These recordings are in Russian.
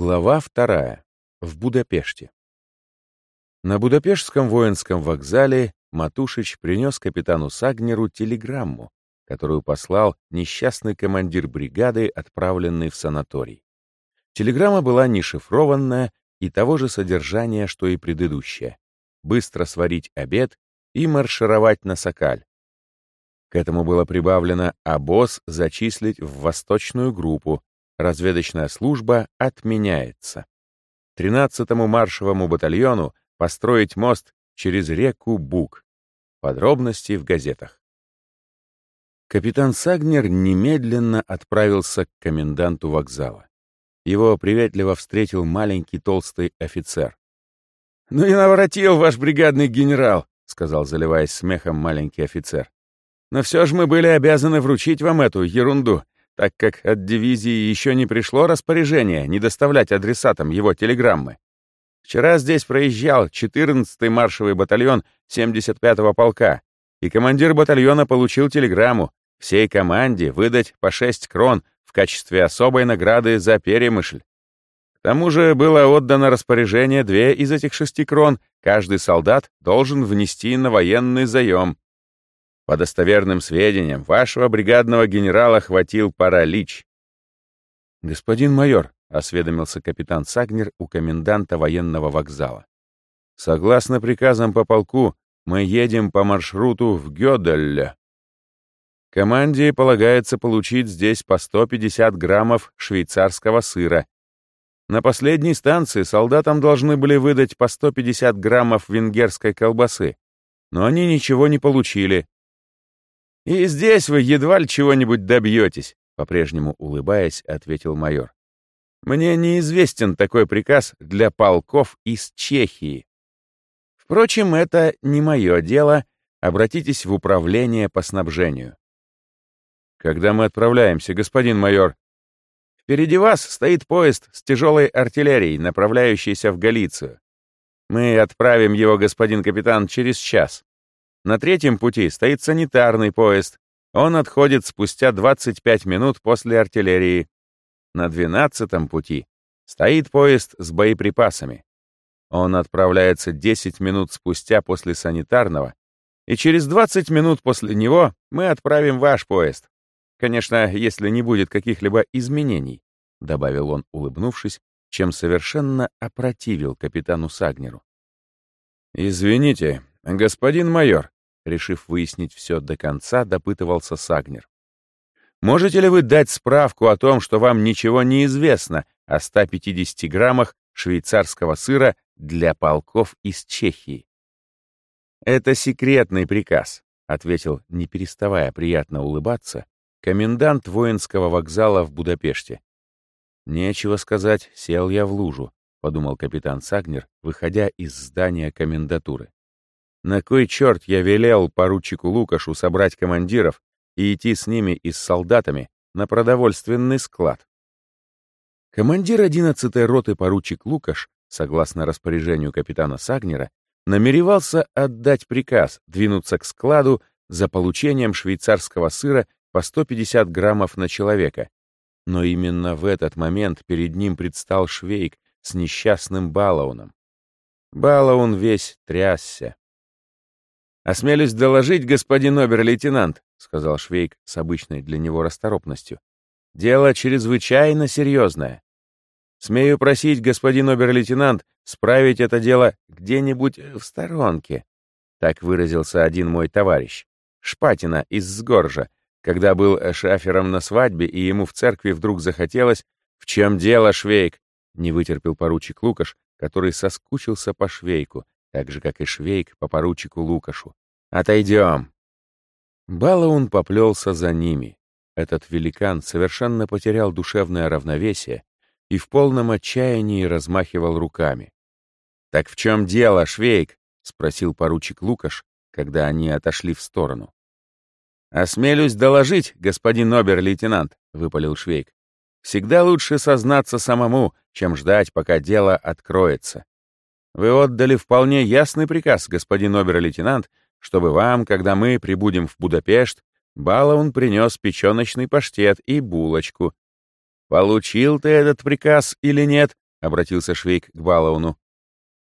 Глава вторая. В Будапеште. На Будапештском воинском вокзале Матушич принес капитану Сагнеру телеграмму, которую послал несчастный командир бригады, отправленный в санаторий. Телеграмма была не шифрованная и того же содержания, что и предыдущая. Быстро сварить обед и маршировать на Сокаль. К этому было прибавлено обоз зачислить в восточную группу, разведочная служба отменяется. 13-му маршевому батальону построить мост через реку Буг. Подробности в газетах. Капитан Сагнер немедленно отправился к коменданту вокзала. Его приветливо встретил маленький толстый офицер. «Ну и наворотил ваш бригадный генерал», — сказал, заливаясь смехом маленький офицер. «Но все же мы были обязаны вручить вам эту ерунду так как от дивизии еще не пришло распоряжение не доставлять адресатам его телеграммы. Вчера здесь проезжал 14-й маршевый батальон 75-го полка, и командир батальона получил телеграмму всей команде выдать по 6 крон в качестве особой награды за перемышль. К тому же было отдано распоряжение две из этих шести крон каждый солдат должен внести на военный заем. По достоверным сведениям, вашего бригадного генерала хватил паралич. «Господин майор», — осведомился капитан Сагнер у коменданта военного вокзала. «Согласно приказам по полку, мы едем по маршруту в Гёдель. Команде полагается получить здесь по 150 граммов швейцарского сыра. На последней станции солдатам должны были выдать по 150 граммов венгерской колбасы, но они ничего не получили, «И здесь вы едва ли чего-нибудь добьетесь», — по-прежнему улыбаясь, ответил майор. «Мне неизвестен такой приказ для полков из Чехии. Впрочем, это не мое дело. Обратитесь в управление по снабжению». «Когда мы отправляемся, господин майор?» «Впереди вас стоит поезд с тяжелой артиллерией, направляющийся в Галицию. Мы отправим его, господин капитан, через час. На третьем пути стоит санитарный поезд. Он отходит спустя 25 минут после артиллерии. На двенадцатом пути стоит поезд с боеприпасами. Он отправляется 10 минут спустя после санитарного, и через 20 минут после него мы отправим ваш поезд. Конечно, если не будет каких-либо изменений, — добавил он, улыбнувшись, чем совершенно опротивил капитану Сагнеру. «Извините, господин майор», решив выяснить все до конца, допытывался Сагнер. «Можете ли вы дать справку о том, что вам ничего не известно о 150 граммах швейцарского сыра для полков из Чехии?» «Это секретный приказ», — ответил, не переставая приятно улыбаться, комендант воинского вокзала в Будапеште. «Нечего сказать, сел я в лужу», — подумал капитан Сагнер, выходя из здания комендатуры. На кой черт я велел поручику Лукашу собрать командиров и идти с ними и с солдатами на продовольственный склад? Командир 11-й роты поручик Лукаш, согласно распоряжению капитана Сагнера, намеревался отдать приказ двинуться к складу за получением швейцарского сыра по 150 граммов на человека. Но именно в этот момент перед ним предстал Швейк с несчастным Балауном. Балаун весь трясся. «Осмелюсь доложить, господин обер-лейтенант», — сказал Швейк с обычной для него расторопностью. «Дело чрезвычайно серьезное. Смею просить, господин обер-лейтенант, справить это дело где-нибудь в сторонке», — так выразился один мой товарищ, Шпатина из Сгоржа, когда был шафером на свадьбе, и ему в церкви вдруг захотелось «В чем дело, Швейк?» — не вытерпел поручик Лукаш, который соскучился по Швейку, так же, как и Швейк по поручику Лукашу. «Отойдем!» Балаун поплелся за ними. Этот великан совершенно потерял душевное равновесие и в полном отчаянии размахивал руками. «Так в чем дело, Швейк?» — спросил поручик Лукаш, когда они отошли в сторону. «Осмелюсь доложить, господин обер-лейтенант», — выпалил Швейк. «Всегда лучше сознаться самому, чем ждать, пока дело откроется. Вы отдали вполне ясный приказ, господин обер-лейтенант, чтобы вам, когда мы прибудем в Будапешт, Балаун принес печеночный паштет и булочку. Получил ты этот приказ или нет, — обратился Швейк к Балауну.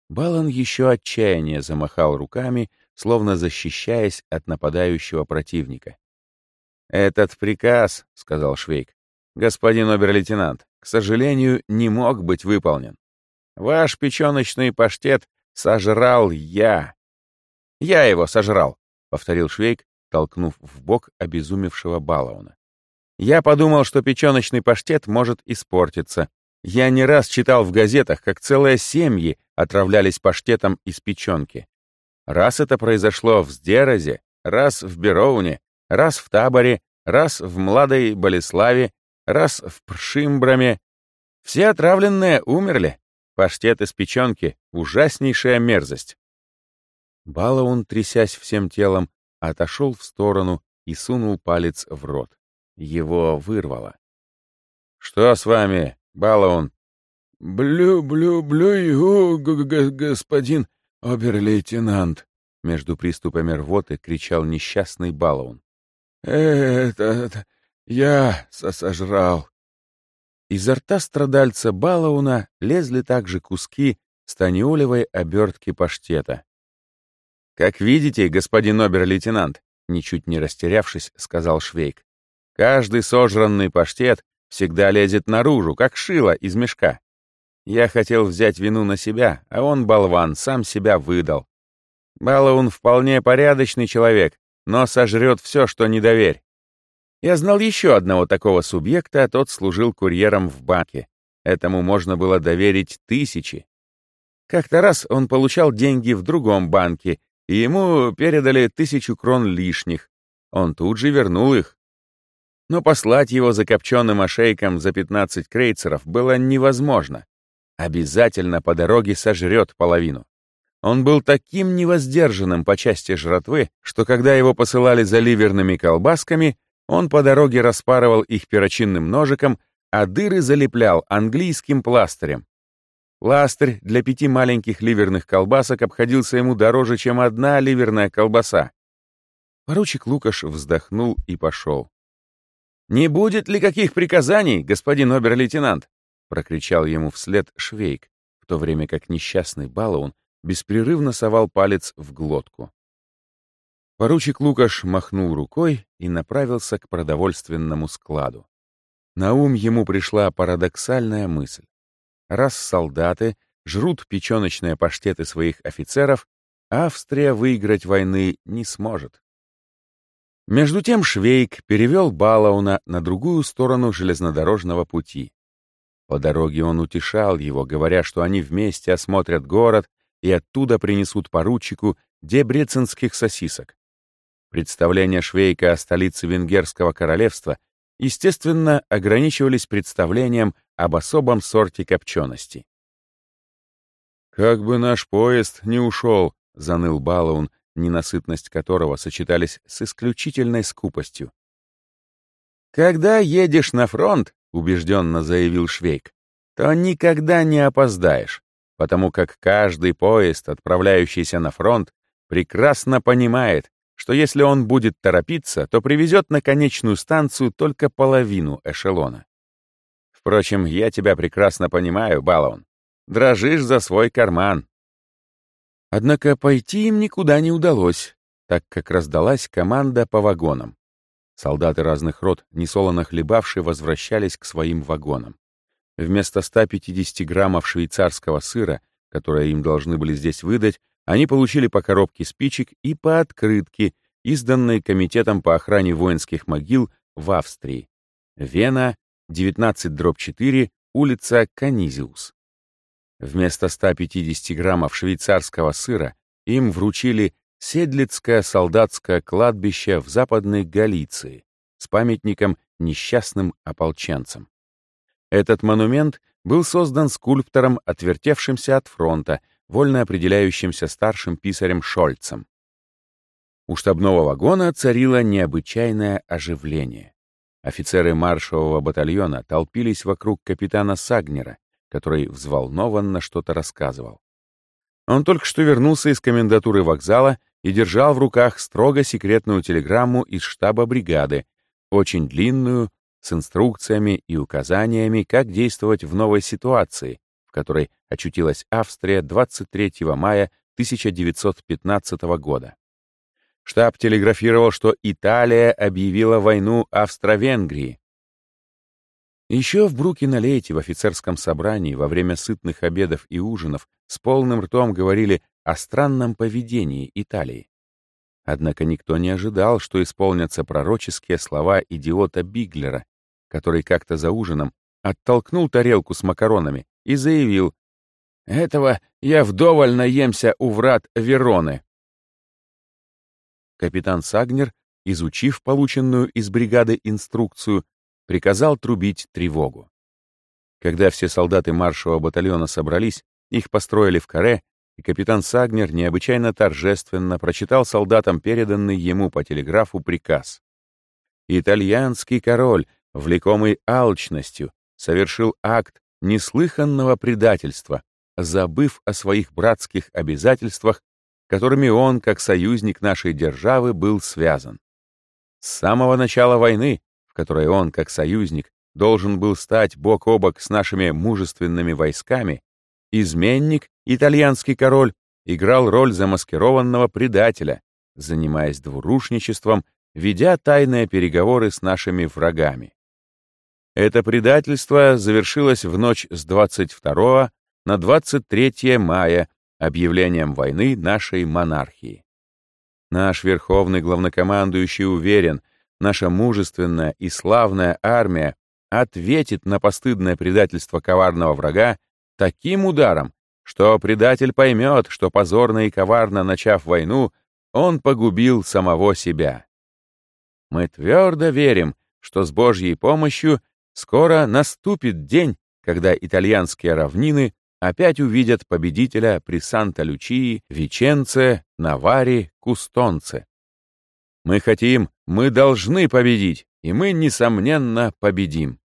Балан еще отчаяние замахал руками, словно защищаясь от нападающего противника. «Этот приказ, — сказал Швейк, — господин обер-лейтенант, к сожалению, не мог быть выполнен. Ваш печеночный паштет сожрал я. Я его сожрал, — повторил Швейк, толкнув в бок обезумевшего Балауна. Я подумал, что печеночный паштет может испортиться. Я не раз читал в газетах, как целые семьи отравлялись паштетом из печенки. Раз это произошло в Сдерозе, раз в Бероуне, раз в Таборе, раз в Младой Болеславе, раз в Пшимбраме. Все отравленные умерли. Паштет из печенки — ужаснейшая мерзость. Балаун, трясясь всем телом, отошел в сторону и сунул палец в рот. Его вырвало. «Что с вами, Балаун?» «Блю-блю-блю, господин обер-лейтенант», между приступами рвоты кричал несчастный Балаун. «Это... я сожрал». Изо рта страдальца Балауна лезли также куски станиолевой обертки паштета. «Как видите, господин обер-лейтенант», ничуть не растерявшись, сказал Швейк, «каждый сожранный паштет всегда лезет наружу, как шило из мешка. Я хотел взять вину на себя, а он, болван, сам себя выдал. Балаун вполне порядочный человек, но сожрет все, что не доверь. Я знал еще одного такого субъекта, а тот служил курьером в банке. Этому можно было доверить тысячи. Как-то раз он получал деньги в другом банке, и ему передали тысячу крон лишних. Он тут же вернул их. Но послать его закопченным ошейком за 15 крейцеров было невозможно. Обязательно по дороге сожрет половину. Он был таким невоздержанным по части жратвы, что когда его посылали за ливерными колбасками, он по дороге распарывал их перочинным ножиком, а дыры залеплял английским пластырем. Пластырь для пяти маленьких ливерных колбасок обходился ему дороже, чем одна ливерная колбаса. Поручик Лукаш вздохнул и пошел. «Не будет ли каких приказаний, господин обер-лейтенант?» — прокричал ему вслед Швейк, в то время как несчастный Балаун беспрерывно совал палец в глотку. Поручик Лукаш махнул рукой и направился к продовольственному складу. На ум ему пришла парадоксальная мысль. Раз солдаты жрут печеночные паштеты своих офицеров, Австрия выиграть войны не сможет. Между тем Швейк перевел Балауна на другую сторону железнодорожного пути. По дороге он утешал его, говоря, что они вместе осмотрят город и оттуда принесут поручику дебреценских сосисок. Представления Швейка о столице Венгерского королевства, естественно, ограничивались представлением об особом сорте копчености. «Как бы наш поезд не ушел», — заныл Балаун, ненасытность которого сочетались с исключительной скупостью. «Когда едешь на фронт, — убежденно заявил Швейк, — то никогда не опоздаешь, потому как каждый поезд, отправляющийся на фронт, прекрасно понимает, что если он будет торопиться, то привезет на конечную станцию только половину эшелона. Впрочем, я тебя прекрасно понимаю, Балаун. Дрожишь за свой карман. Однако пойти им никуда не удалось, так как раздалась команда по вагонам. Солдаты разных рот, несолоно хлебавшие, возвращались к своим вагонам. Вместо 150 граммов швейцарского сыра, которые им должны были здесь выдать, они получили по коробке спичек и по открытке, изданной Комитетом по охране воинских могил в Австрии. Вена, 19-4, улица Канизиус. Вместо 150 граммов швейцарского сыра им вручили Седлицкое солдатское кладбище в Западной Галиции с памятником несчастным ополченцам. Этот монумент был создан скульптором, отвертевшимся от фронта, вольно определяющимся старшим писарем Шольцем. У штабного вагона царило необычайное оживление. Офицеры маршевого батальона толпились вокруг капитана Сагнера, который взволнованно что-то рассказывал. Он только что вернулся из комендатуры вокзала и держал в руках строго секретную телеграмму из штаба бригады, очень длинную, с инструкциями и указаниями, как действовать в новой ситуации, которой очутилась Австрия 23 мая 1915 года. Штаб телеграфировал, что Италия объявила войну Австро-Венгрии. Еще в Бруке-на-Лейте в офицерском собрании во время сытных обедов и ужинов с полным ртом говорили о странном поведении Италии. Однако никто не ожидал, что исполнятся пророческие слова идиота Биглера, который как-то за ужином оттолкнул тарелку с макаронами и заявил «Этого я вдоволь наемся у врат Вероны». Капитан Сагнер, изучив полученную из бригады инструкцию, приказал трубить тревогу. Когда все солдаты маршевого батальона собрались, их построили в каре и капитан Сагнер необычайно торжественно прочитал солдатам переданный ему по телеграфу приказ. Итальянский король, влекомый алчностью, совершил акт неслыханного предательства, забыв о своих братских обязательствах, которыми он, как союзник нашей державы, был связан. С самого начала войны, в которой он, как союзник, должен был стать бок о бок с нашими мужественными войсками, Изменник, итальянский король, играл роль замаскированного предателя, занимаясь двурушничеством, ведя тайные переговоры с нашими врагами. Это предательство завершилось в ночь с 22 на 23 мая объявлением войны нашей монархии. Наш верховный главнокомандующий уверен, наша мужественная и славная армия ответит на постыдное предательство коварного врага таким ударом, что предатель поймет, что позорно и коварно начав войну, он погубил самого себя. Мы твердо верим, что с Божьей помощью скоро наступит день, когда итальянские равнины опять увидят победителя при Санта-Лючии, Веченце, Наваре, Кустонце. Мы хотим, мы должны победить, и мы, несомненно, победим.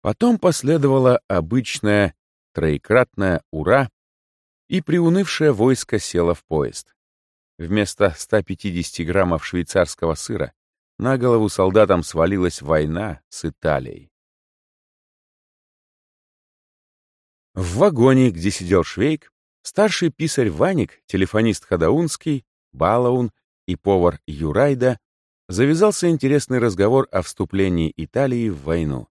Потом последовала обычная троекратное «Ура!» и приунывшее войско село в поезд. Вместо 150 граммов швейцарского сыра на голову солдатам свалилась война с Италией. В вагоне, где сидел Швейк, старший писарь Ваник, телефонист Хадаунский, Балаун и повар Юрайда завязался интересный разговор о вступлении Италии в войну.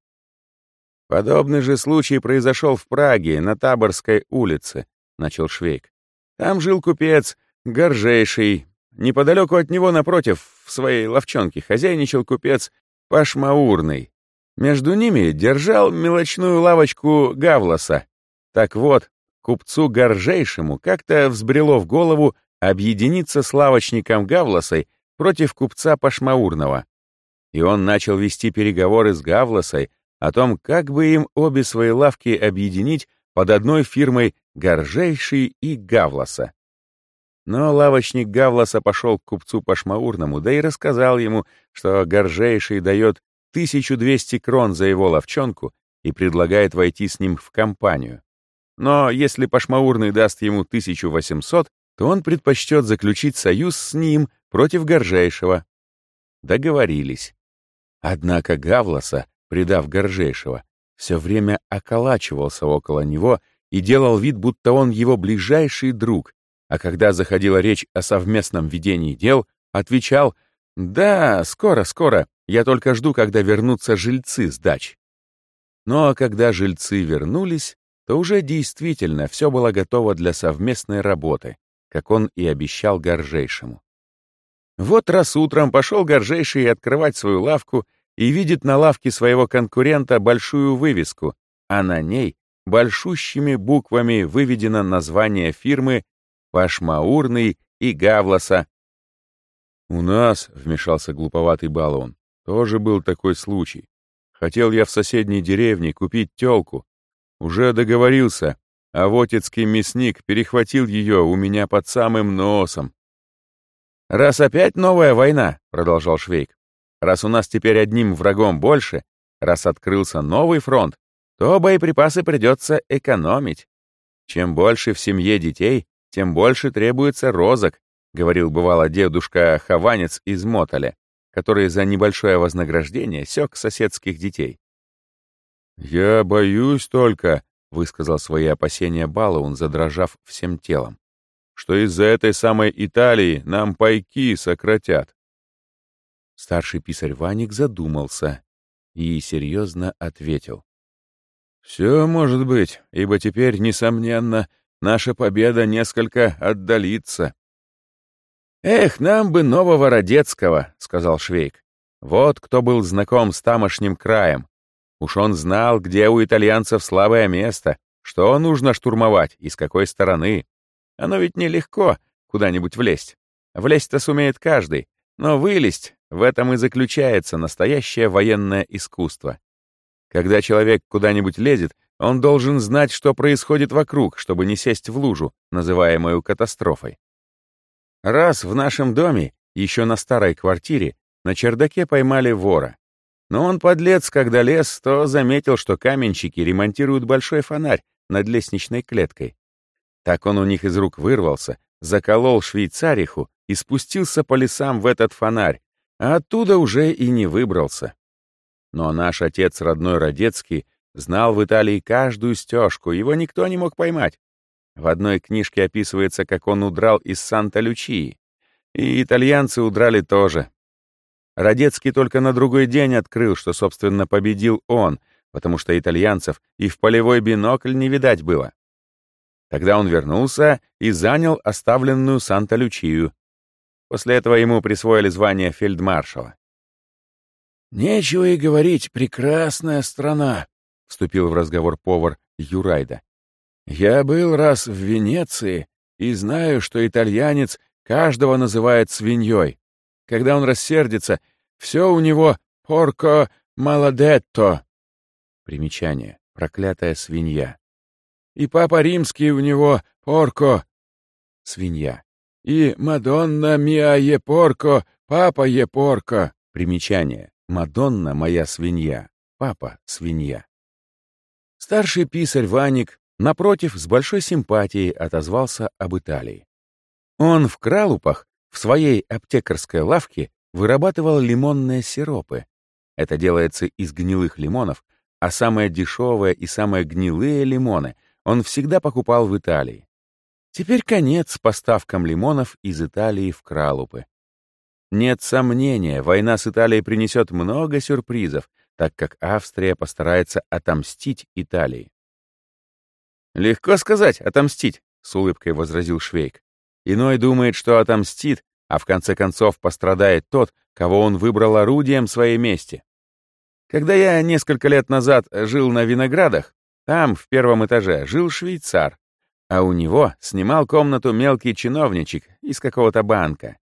Подобный же случай произошел в Праге, на Таборской улице, — начал Швейк. Там жил купец, горжейший. Неподалеку от него, напротив, в своей ловчонке, хозяйничал купец Пашмаурный. Между ними держал мелочную лавочку Гавлоса. Так вот, купцу горжейшему как-то взбрело в голову объединиться с лавочником Гавлосой против купца Пашмаурного. И он начал вести переговоры с Гавлосой о том, как бы им обе свои лавки объединить под одной фирмой Горжейший и Гавласа. Но лавочник Гавласа пошел к купцу Пашмаурному, да и рассказал ему, что Горжейший дает 1200 крон за его ловчонку и предлагает войти с ним в компанию. Но если Пашмаурный даст ему 1800, то он предпочтет заключить союз с ним против Горжейшего. Договорились. Однако Гавласа предав Горжейшего, все время околачивался около него и делал вид, будто он его ближайший друг, а когда заходила речь о совместном ведении дел, отвечал «Да, скоро, скоро, я только жду, когда вернутся жильцы с дач». Но когда жильцы вернулись, то уже действительно все было готово для совместной работы, как он и обещал Горжейшему. Вот раз утром пошел Горжейший открывать свою лавку и видит на лавке своего конкурента большую вывеску, а на ней большущими буквами выведено название фирмы «Пашмаурный» и «Гавласа». «У нас», — вмешался глуповатый баллон, — «тоже был такой случай. Хотел я в соседней деревне купить тёлку. Уже договорился, а вотецкий мясник перехватил ее у меня под самым носом. «Раз опять новая война», — продолжал Швейк, Раз у нас теперь одним врагом больше, раз открылся новый фронт, то боеприпасы придется экономить. Чем больше в семье детей, тем больше требуется розок, говорил бывало дедушка Хованец из Мотоля, который за небольшое вознаграждение сёк соседских детей. «Я боюсь только», — высказал свои опасения Балаун, задрожав всем телом, «что из-за этой самой Италии нам пайки сократят». Старший писарь Ваник задумался и серьезно ответил. «Все может быть, ибо теперь, несомненно, наша победа несколько отдалится». «Эх, нам бы нового Родецкого», — сказал Швейк. «Вот кто был знаком с тамошним краем. Уж он знал, где у итальянцев слабое место, что нужно штурмовать и с какой стороны. Оно ведь нелегко куда-нибудь влезть. Влезть-то сумеет каждый, но вылезть — в этом и заключается настоящее военное искусство. Когда человек куда-нибудь лезет, он должен знать, что происходит вокруг, чтобы не сесть в лужу, называемую катастрофой. Раз в нашем доме, еще на старой квартире, на чердаке поймали вора. Но он, подлец, когда лез, то заметил, что каменщики ремонтируют большой фонарь над лестничной клеткой. Так он у них из рук вырвался, заколол швейцариху и спустился по лесам в этот фонарь, а оттуда уже и не выбрался. Но наш отец родной Родецкий знал в Италии каждую стежку, его никто не мог поймать. В одной книжке описывается, как он удрал из Санта-Лючии. И итальянцы удрали тоже. Родецкий только на другой день открыл, что, собственно, победил он, потому что итальянцев и в полевой бинокль не видать было. Тогда он вернулся и занял оставленную Санта-Лючию. После этого ему присвоили звание фельдмаршала. «Нечего и говорить, прекрасная страна», — вступил в разговор повар Юрайда. «Я был раз в Венеции и знаю, что итальянец каждого называет свиньей. Когда он рассердится, все у него «порко маладетто». Примечание. Проклятая свинья. И папа римский у него «порко» — свинья. И «Мадонна миа е порко», «папа е порко». Примечание. Мадонна — моя свинья, папа — свинья. Старший писарь Ваник, напротив, с большой симпатией отозвался об Италии. Он в Кралупах, в своей аптекарской лавке, вырабатывал лимонные сиропы. Это делается из гнилых лимонов, а самые дешевые и самые гнилые лимоны он всегда покупал в Италии. Теперь конец поставкам лимонов из Италии в Кралупы. Нет сомнения, война с Италией принесет много сюрпризов, так как Австрия постарается отомстить Италии. «Легко сказать, отомстить», — с улыбкой возразил Швейк. «Иной думает, что отомстит, а в конце концов пострадает тот, кого он выбрал орудием своей мести. Когда я несколько лет назад жил на Виноградах, там, в первом этаже, жил швейцар, а у него снимал комнату мелкий чиновничек из какого-то банка.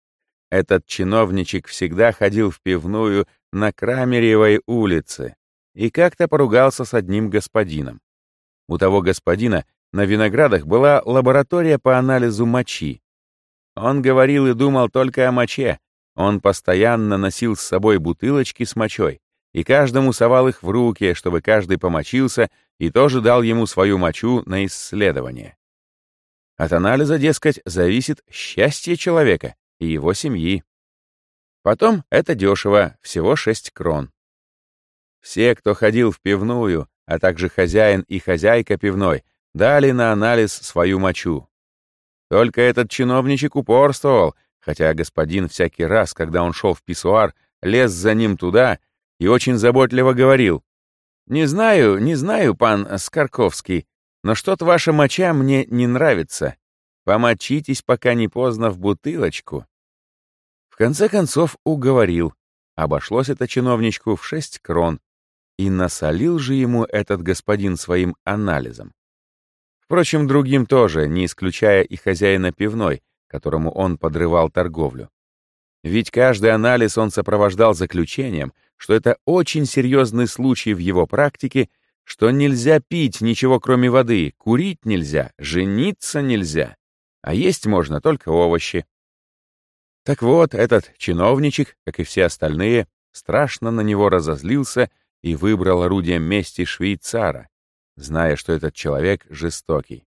Этот чиновничек всегда ходил в пивную на Крамеревой улице и как-то поругался с одним господином. У того господина на виноградах была лаборатория по анализу мочи. Он говорил и думал только о моче. Он постоянно носил с собой бутылочки с мочой и каждому совал их в руки, чтобы каждый помочился и тоже дал ему свою мочу на исследование. От анализа, дескать, зависит счастье человека, и его семьи. Потом это дешево, всего 6 крон. Все, кто ходил в пивную, а также хозяин и хозяйка пивной, дали на анализ свою мочу. Только этот чиновничек упорствовал, хотя господин всякий раз, когда он шел в писсуар, лез за ним туда и очень заботливо говорил, «Не знаю, не знаю, пан Скарковский, но что-то ваша моча мне не нравится. Помочитесь, пока не поздно, в бутылочку. В конце концов уговорил. Обошлось это чиновничку в шесть крон. И насолил же ему этот господин своим анализом. Впрочем, другим тоже, не исключая и хозяина пивной, которому он подрывал торговлю. Ведь каждый анализ он сопровождал заключением, что это очень серьезный случай в его практике, что нельзя пить ничего кроме воды, курить нельзя, жениться нельзя а есть можно только овощи. Так вот, этот чиновничек, как и все остальные, страшно на него разозлился и выбрал орудием мести швейцара, зная, что этот человек жестокий.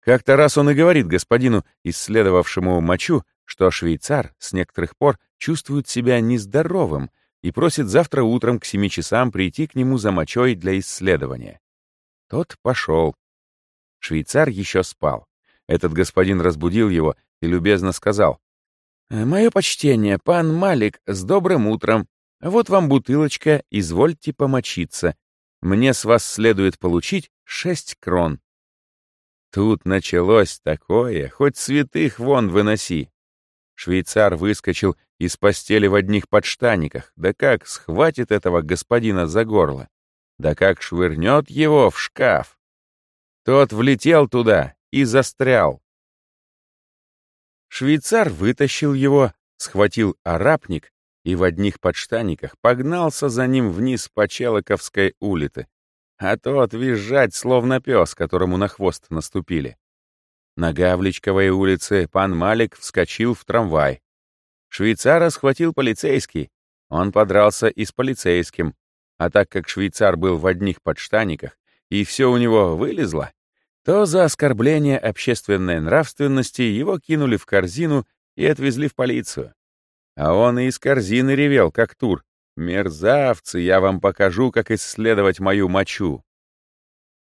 Как-то раз он и говорит господину, исследовавшему мочу, что швейцар с некоторых пор чувствует себя нездоровым и просит завтра утром к семи часам прийти к нему за мочой для исследования. Тот пошел. Швейцар еще спал. Этот господин разбудил его и любезно сказал. «Э, «Мое почтение, пан Малик, с добрым утром. Вот вам бутылочка, извольте помочиться. Мне с вас следует получить шесть крон». Тут началось такое, хоть святых вон выноси. Швейцар выскочил из постели в одних подштаниках, да как схватит этого господина за горло, да как швырнет его в шкаф. Тот влетел туда и застрял. Швейцар вытащил его, схватил арапник и в одних подштаниках погнался за ним вниз по Челоковской улице, а тот визжать, словно пес, которому на хвост наступили. На Гавличковой улице пан Малик вскочил в трамвай. Швейцара схватил полицейский. Он подрался и с полицейским. А так как швейцар был в одних подштаниках, и все у него вылезло, то за оскорбление общественной нравственности его кинули в корзину и отвезли в полицию. А он и из корзины ревел, как тур. «Мерзавцы, я вам покажу, как исследовать мою мочу».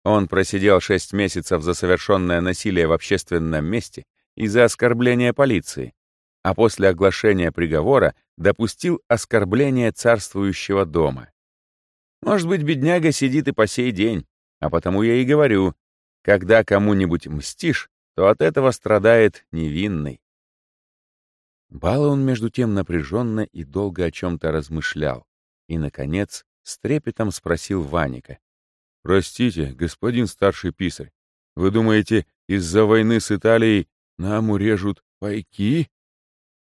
Он просидел шесть месяцев за совершенное насилие в общественном месте и за оскорбление полиции, а после оглашения приговора допустил оскорбление царствующего дома. Может быть, бедняга сидит и по сей день, а потому я и говорю, когда кому-нибудь мстишь, то от этого страдает невинный. Балаун, между тем, напряженно и долго о чем-то размышлял и, наконец, с трепетом спросил Ваника. «Простите, господин старший писарь, вы думаете, из-за войны с Италией нам урежут пайки?»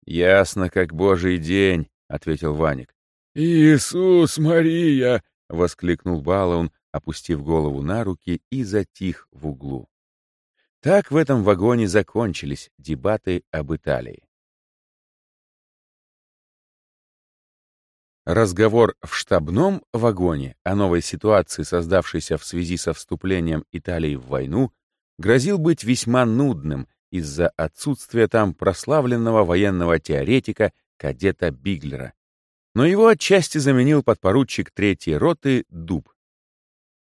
«Ясно, как божий день», — ответил Ваник. «Иисус Мария!» — воскликнул Балаун, опустив голову на руки и затих в углу. Так в этом вагоне закончились дебаты об Италии. Разговор в штабном вагоне о новой ситуации, создавшейся в связи со вступлением Италии в войну, грозил быть весьма нудным из-за отсутствия там прославленного военного теоретика кадета Биглера. Но его отчасти заменил подпоручик третьей роты Дуб.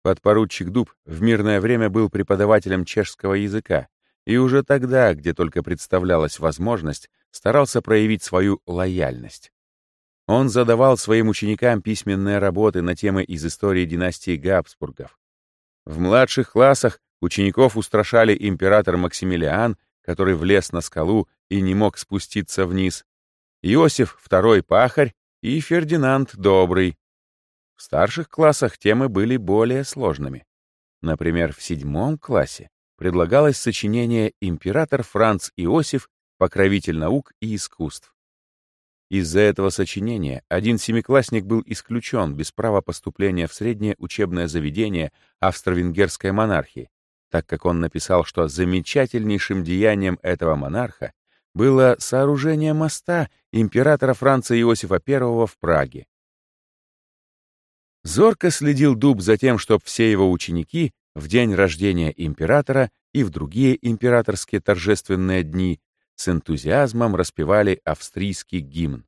Подпоручик Дуб в мирное время был преподавателем чешского языка и уже тогда, где только представлялась возможность, старался проявить свою лояльность. Он задавал своим ученикам письменные работы на темы из истории династии Габсбургов. В младших классах учеников устрашали император Максимилиан, который влез на скалу и не мог спуститься вниз, Иосиф II Пахарь и Фердинанд Добрый. В старших классах темы были более сложными. Например, в седьмом классе предлагалось сочинение «Император Франц Иосиф, покровитель наук и искусств». Из-за этого сочинения один семиклассник был исключен без права поступления в среднее учебное заведение австро-венгерской монархии, так как он написал, что замечательнейшим деянием этого монарха было сооружение моста императора Франца Иосифа I в Праге. Зорко следил Дуб за тем, чтобы все его ученики в день рождения императора и в другие императорские торжественные дни с энтузиазмом распевали австрийский гимн.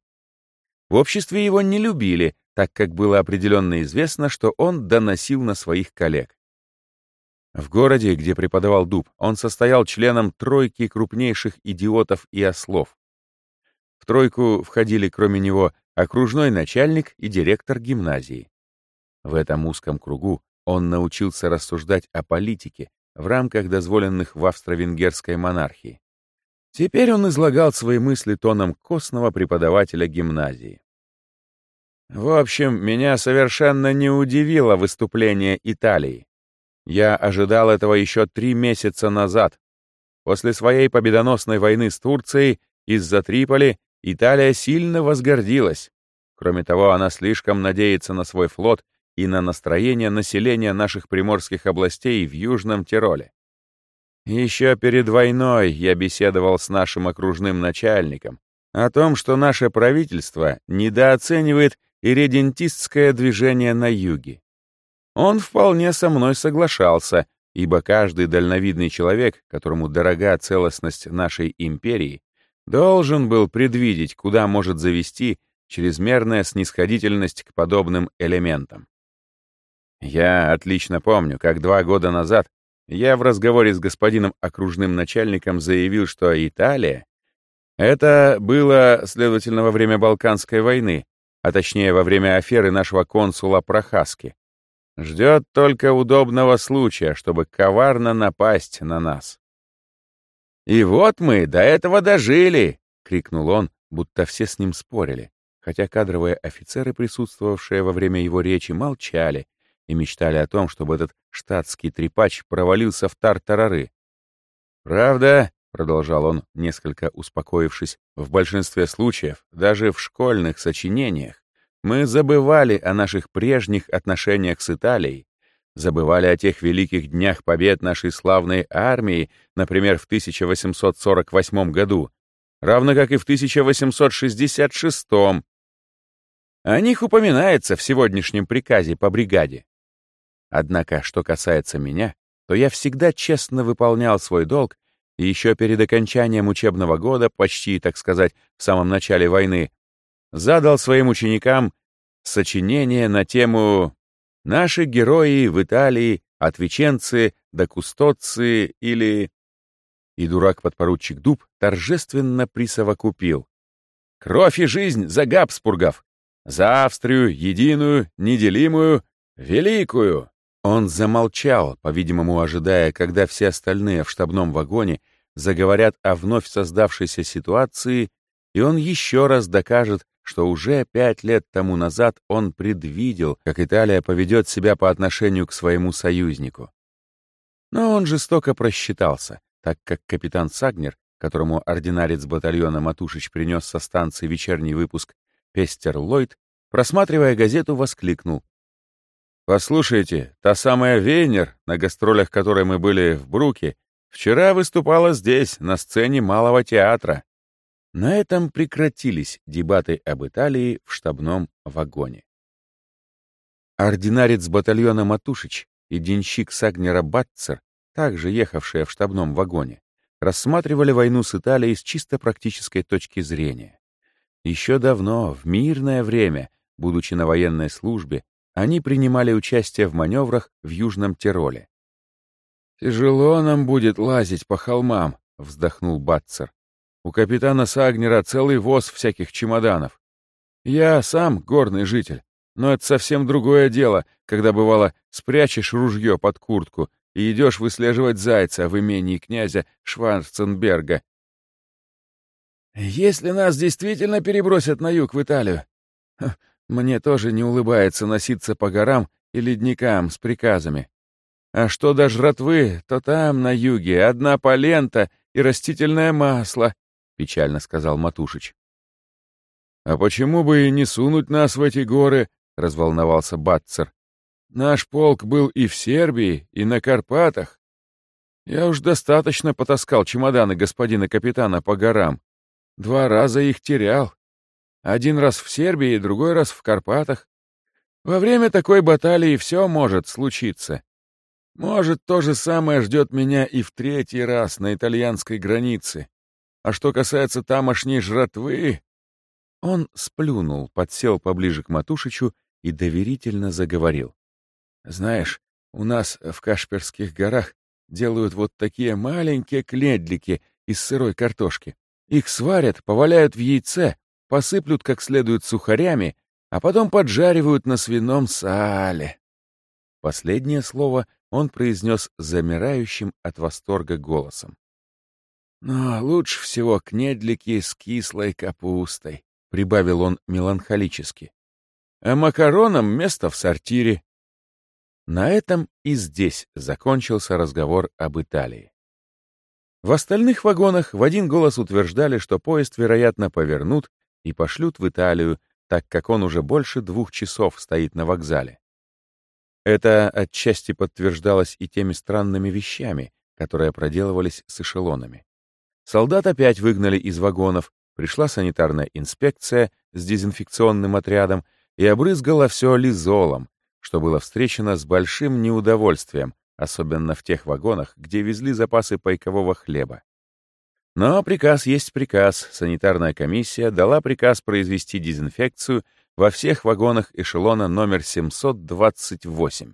В обществе его не любили, так как было определенно известно, что он доносил на своих коллег. В городе, где преподавал Дуб, он состоял членом тройки крупнейших идиотов и ослов. В тройку входили, кроме него, окружной начальник и директор гимназии. В этом узком кругу он научился рассуждать о политике в рамках дозволенных в австро-венгерской монархии. Теперь он излагал свои мысли тоном костного преподавателя гимназии. В общем, меня совершенно не удивило выступление Италии. Я ожидал этого еще три месяца назад. После своей победоносной войны с Турцией из-за Триполи Италия сильно возгордилась. Кроме того, она слишком надеется на свой флот и на настроение населения наших приморских областей в Южном Тироле. Еще перед войной я беседовал с нашим окружным начальником о том, что наше правительство недооценивает иридентистское движение на юге. Он вполне со мной соглашался, ибо каждый дальновидный человек, которому дорога целостность нашей империи, должен был предвидеть, куда может завести чрезмерная снисходительность к подобным элементам. Я отлично помню, как два года назад я в разговоре с господином окружным начальником заявил, что Италия — это было, следовательно, во время Балканской войны, а точнее во время аферы нашего консула Прохаски. Ждет только удобного случая, чтобы коварно напасть на нас. «И вот мы до этого дожили!» — крикнул он, будто все с ним спорили, хотя кадровые офицеры, присутствовавшие во время его речи, молчали и мечтали о том, чтобы этот штатский трепач провалился в тартарары. «Правда, — продолжал он, несколько успокоившись, — в большинстве случаев, даже в школьных сочинениях, мы забывали о наших прежних отношениях с Италией, забывали о тех великих днях побед нашей славной армии, например, в 1848 году, равно как и в 1866. О них упоминается в сегодняшнем приказе по бригаде. Однако, что касается меня, то я всегда честно выполнял свой долг и еще перед окончанием учебного года, почти, так сказать, в самом начале войны, задал своим ученикам сочинение на тему «Наши герои в Италии от Веченцы до Кустоции» или... И дурак-подпоручик Дуб торжественно присовокупил. «Кровь и жизнь за Габсбургов! За Австрию, единую, неделимую, великую!» Он замолчал, по-видимому, ожидая, когда все остальные в штабном вагоне заговорят о вновь создавшейся ситуации, и он еще раз докажет, что уже пять лет тому назад он предвидел, как Италия поведет себя по отношению к своему союзнику. Но он жестоко просчитался, так как капитан Сагнер, которому ординарец батальона Матушич принес со станции вечерний выпуск «Пестер Ллойд», просматривая газету, воскликнул. Послушайте, та самая Вейнер, на гастролях которой мы были в Бруке, вчера выступала здесь, на сцене Малого театра. На этом прекратились дебаты об Италии в штабном вагоне. Ординарец батальона Матушич и денщик Сагнера Батцер, также ехавшие в штабном вагоне, рассматривали войну с Италией с чисто практической точки зрения. Еще давно, в мирное время, будучи на военной службе, они принимали участие в маневрах в Южном Тироле. «Тяжело нам будет лазить по холмам», — вздохнул Батцер. «У капитана Сагнера целый воз всяких чемоданов. Я сам горный житель, но это совсем другое дело, когда, бывало, спрячешь ружье под куртку и идешь выслеживать зайца в имении князя Шварценберга. «Если нас действительно перебросят на юг в Италию, мне тоже не улыбается носиться по горам и ледникам с приказами. А что до жратвы, то там, на юге, одна полента и растительное масло, — печально сказал Матушич. — А почему бы и не сунуть нас в эти горы? — разволновался Батцер. — Наш полк был и в Сербии, и на Карпатах. Я уж достаточно потаскал чемоданы господина капитана по горам. Два раза их терял. Один раз в Сербии, другой раз в Карпатах. Во время такой баталии все может случиться. Может, то же самое ждет меня и в третий раз на итальянской границе. А что касается тамошней жратвы... Он сплюнул, подсел поближе к Матушичу и доверительно заговорил. «Знаешь, у нас в Кашперских горах делают вот такие маленькие кледлики из сырой картошки. Их сварят, поваляют в яйце, посыплют как следует сухарями, а потом поджаривают на свином сале. Последнее слово он произнес замирающим от восторга голосом. «Но лучше всего кнедлики с кислой капустой», — прибавил он меланхолически. «А макаронам место в сортире». На этом и здесь закончился разговор об Италии. В остальных вагонах в один голос утверждали, что поезд, вероятно, повернут и пошлют в Италию, так как он уже больше двух часов стоит на вокзале. Это отчасти подтверждалось и теми странными вещами, которые проделывались с эшелонами. Солдат опять выгнали из вагонов, пришла санитарная инспекция с дезинфекционным отрядом и обрызгала все лизолом, что было встречено с большим неудовольствием, особенно в тех вагонах, где везли запасы пайкового хлеба. Но приказ есть приказ. Санитарная комиссия дала приказ произвести дезинфекцию во всех вагонах эшелона номер 728.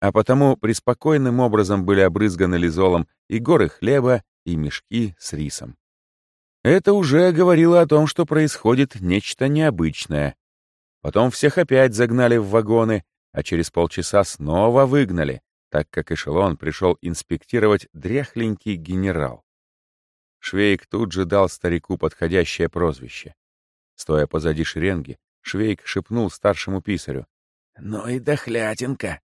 а потому преспокойным образом были обрызганы лизолом и горы хлеба, и мешки с рисом. Это уже говорило о том, что происходит нечто необычное. Потом всех опять загнали в вагоны, а через полчаса снова выгнали, так как эшелон пришел инспектировать дряхленький генерал. Швейк тут же дал старику подходящее прозвище. Стоя позади шеренги, Швейк шепнул старшему писарю. «Ну и дохлятинка!»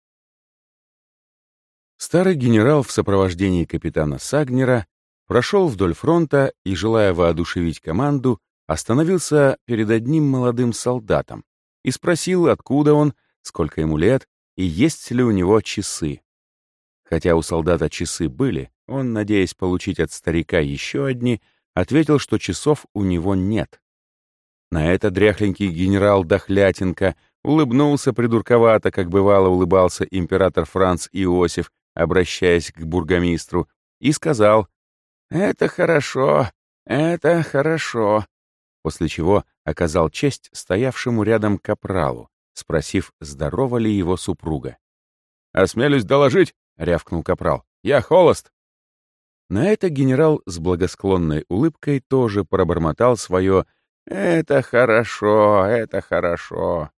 Старый генерал в сопровождении капитана Сагнера прошел вдоль фронта и, желая воодушевить команду, остановился перед одним молодым солдатом и спросил, откуда он, сколько ему лет и есть ли у него часы. Хотя у солдата часы были, он, надеясь получить от старика еще одни, ответил, что часов у него нет. На это дряхленький генерал Дохлятенко улыбнулся придурковато, как бывало улыбался император Франц Иосиф, обращаясь к бургомистру, и сказал «Это хорошо, это хорошо», после чего оказал честь стоявшему рядом капралу, спросив, здорова ли его супруга. «Осмелюсь доложить», — рявкнул капрал, — «я холост». На это генерал с благосклонной улыбкой тоже пробормотал свое «это хорошо, это хорошо».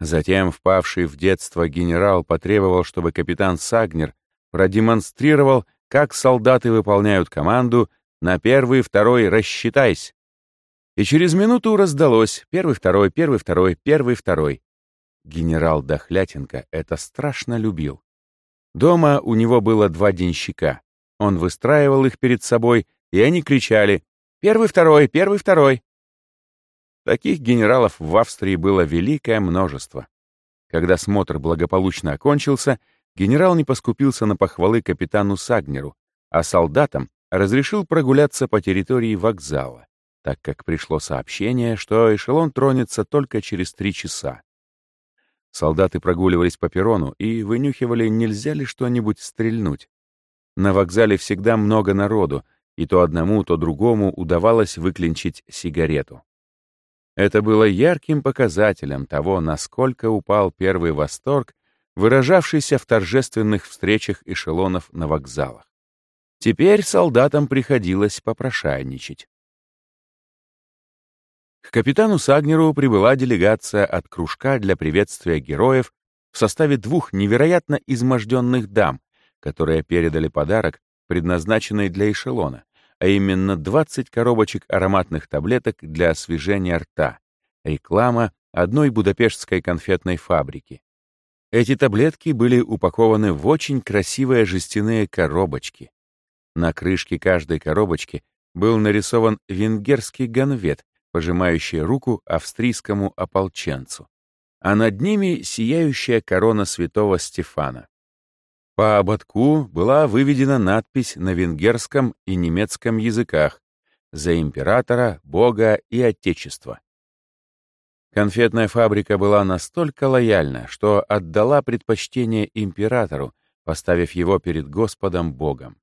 Затем впавший в детство генерал потребовал, чтобы капитан Сагнер продемонстрировал, как солдаты выполняют команду «на первый, второй, рассчитайся». И через минуту раздалось «первый, второй, первый, второй, первый, второй». Генерал Дохлятенко это страшно любил. Дома у него было два денщика. Он выстраивал их перед собой, и они кричали «Первый, второй, первый, второй». Таких генералов в Австрии было великое множество. Когда смотр благополучно окончился, генерал не поскупился на похвалы капитану Сагнеру, а солдатам разрешил прогуляться по территории вокзала, так как пришло сообщение, что эшелон тронется только через три часа. Солдаты прогуливались по перрону и вынюхивали, нельзя ли что-нибудь стрельнуть. На вокзале всегда много народу, и то одному, то другому удавалось выклинчить сигарету. Это было ярким показателем того, насколько упал первый восторг, выражавшийся в торжественных встречах эшелонов на вокзалах. Теперь солдатам приходилось попрошайничать. К капитану Сагнеру прибыла делегация от кружка для приветствия героев в составе двух невероятно изможденных дам, которые передали подарок, предназначенный для эшелона а именно 20 коробочек ароматных таблеток для освежения рта. Реклама одной будапештской конфетной фабрики. Эти таблетки были упакованы в очень красивые жестяные коробочки. На крышке каждой коробочки был нарисован венгерский ганвет, пожимающий руку австрийскому ополченцу, а над ними сияющая корона святого Стефана. По ободку была выведена надпись на венгерском и немецком языках «За императора, Бога и Отечество». Конфетная фабрика была настолько лояльна, что отдала предпочтение императору, поставив его перед Господом Богом.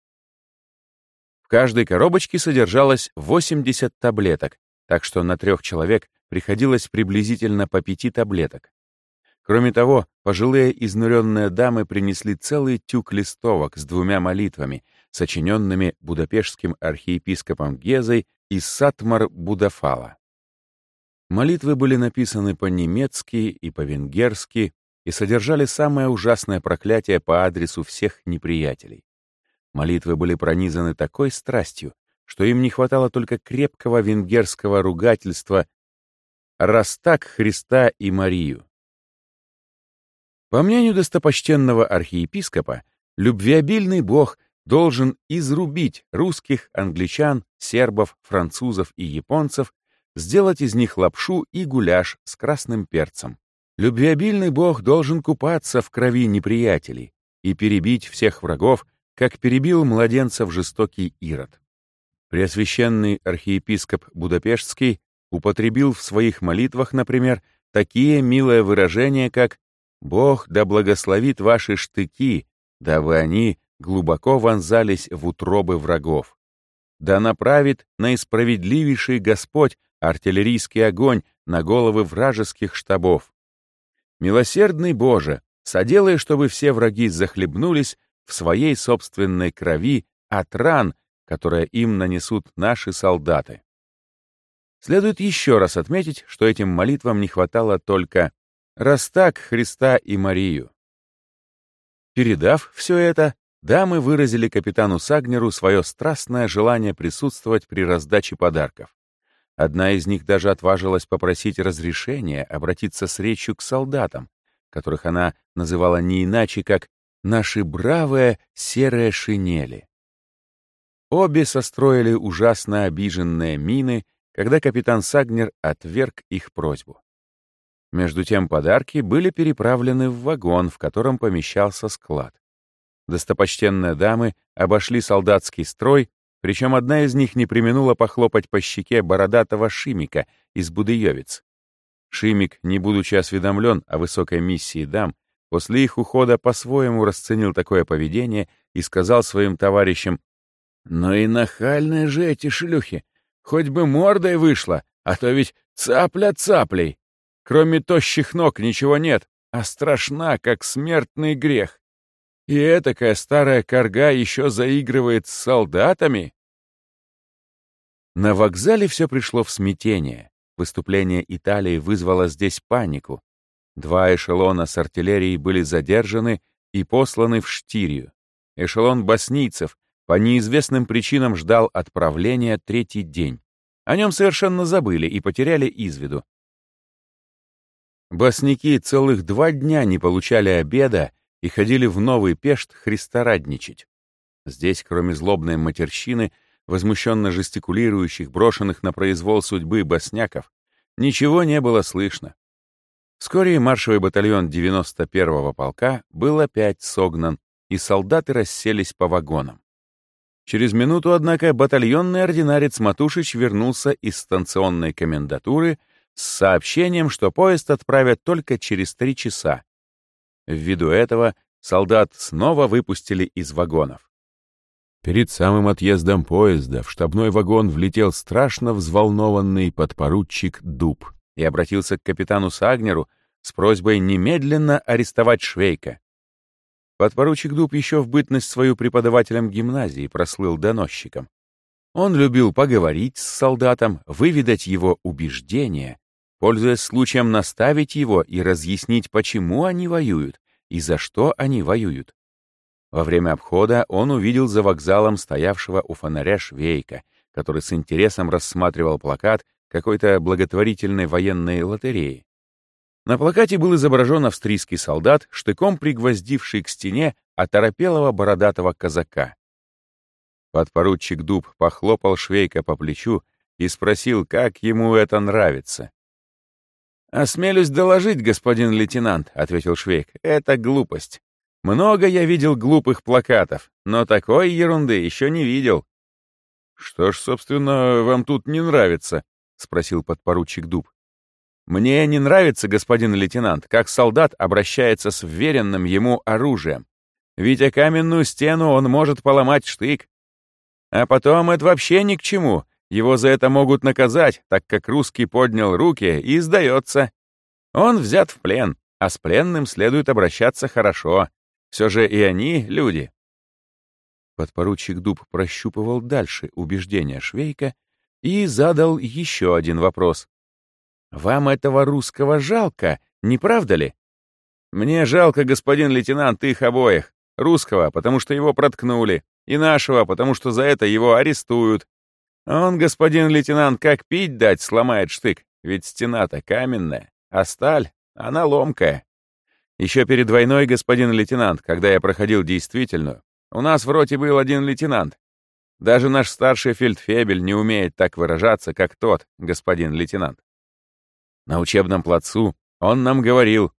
В каждой коробочке содержалось 80 таблеток, так что на трех человек приходилось приблизительно по пяти таблеток. Кроме того, пожилые изнуренные дамы принесли целый тюк листовок с двумя молитвами, сочиненными будапештским архиепископом Гезой из Сатмар Будафала. Молитвы были написаны по-немецки и по-венгерски и содержали самое ужасное проклятие по адресу всех неприятелей. Молитвы были пронизаны такой страстью, что им не хватало только крепкого венгерского ругательства «Растак Христа и Марию». По мнению достопочтенного архиепископа, любвеобильный бог должен изрубить русских, англичан, сербов, французов и японцев, сделать из них лапшу и гуляш с красным перцем. Любвеобильный бог должен купаться в крови неприятелей и перебить всех врагов, как перебил младенцев жестокий Ирод. Преосвященный архиепископ Будапештский употребил в своих молитвах, например, такие милые выражения, как Бог да благословит ваши штыки, дабы они глубоко вонзались в утробы врагов. Да направит наисправедливейший Господь артиллерийский огонь на головы вражеских штабов. Милосердный Боже, соделай, чтобы все враги захлебнулись в своей собственной крови от ран, которые им нанесут наши солдаты. Следует еще раз отметить, что этим молитвам не хватало только «раз Христа и Марию». Передав все это, дамы выразили капитану Сагнеру свое страстное желание присутствовать при раздаче подарков. Одна из них даже отважилась попросить разрешения обратиться с речью к солдатам, которых она называла не иначе, как «наши бравые серые шинели». Обе состроили ужасно обиженные мины, когда капитан Сагнер отверг их просьбу. Между тем подарки были переправлены в вагон, в котором помещался склад. Достопочтенные дамы обошли солдатский строй, причем одна из них не применула похлопать по щеке бородатого Шимика из Будыевец. Шимик, не будучи осведомлен о высокой миссии дам, после их ухода по-своему расценил такое поведение и сказал своим товарищам, «Ну и нахальные же эти шлюхи! Хоть бы мордой вышла, а то ведь цапля цаплей. Кроме тощих ног ничего нет, а страшна, как смертный грех. И этакая старая корга еще заигрывает с солдатами. На вокзале все пришло в смятение. Выступление Италии вызвало здесь панику. Два эшелона с артиллерией были задержаны и посланы в Штирию. Эшелон боснийцев по неизвестным причинам ждал отправления третий день. О нем совершенно забыли и потеряли из виду. Босники целых два дня не получали обеда и ходили в Новый Пешт христорадничать. Здесь, кроме злобной матерщины, возмущенно жестикулирующих, брошенных на произвол судьбы босняков, ничего не было слышно. Вскоре маршевый батальон 91-го полка был опять согнан, и солдаты расселись по вагонам. Через минуту, однако, батальонный ординарец Матушич вернулся из станционной комендатуры с сообщением, что поезд отправят только через три часа. Ввиду этого солдат снова выпустили из вагонов. Перед самым отъездом поезда в штабной вагон влетел страшно взволнованный подпоручик Дуб и обратился к капитану Сагнеру с просьбой немедленно арестовать Швейка. Подпоручик Дуб еще в бытность свою преподавателем гимназии прослыл доносчиком. Он любил поговорить с солдатом, выведать его убеждения, пользуясь случаем наставить его и разъяснить, почему они воюют и за что они воюют. Во время обхода он увидел за вокзалом стоявшего у фонаря Швейка, который с интересом рассматривал плакат какой-то благотворительной военной лотереи. На плакате был изображен австрийский солдат, штыком пригвоздивший к стене оторопелого бородатого казака. Подпоручик Дуб похлопал Швейка по плечу и спросил, как ему это нравится. «Осмелюсь доложить, господин лейтенант», — ответил Швейк, — «это глупость. Много я видел глупых плакатов, но такой ерунды еще не видел». «Что ж, собственно, вам тут не нравится?» — спросил подпоручик Дуб. Мне не нравится, господин лейтенант, как солдат обращается с вверенным ему оружием. Ведь о каменную стену он может поломать штык. А потом это вообще ни к чему. Его за это могут наказать, так как русский поднял руки и сдается. Он взят в плен, а с пленным следует обращаться хорошо. Все же и они — люди. Подпоручик Дуб прощупывал дальше убеждения Швейка и задал еще один вопрос. Вам этого русского жалко, не правда ли? Мне жалко, господин лейтенант, их обоих. Русского, потому что его проткнули, и нашего, потому что за это его арестуют. Он, господин лейтенант, как пить дать сломает штык, ведь стена-то каменная, а сталь, она ломкая. Еще перед войной, господин лейтенант, когда я проходил действительную, у нас в роте был один лейтенант. Даже наш старший фельдфебель не умеет так выражаться, как тот, господин лейтенант. На учебном плацу он нам говорил,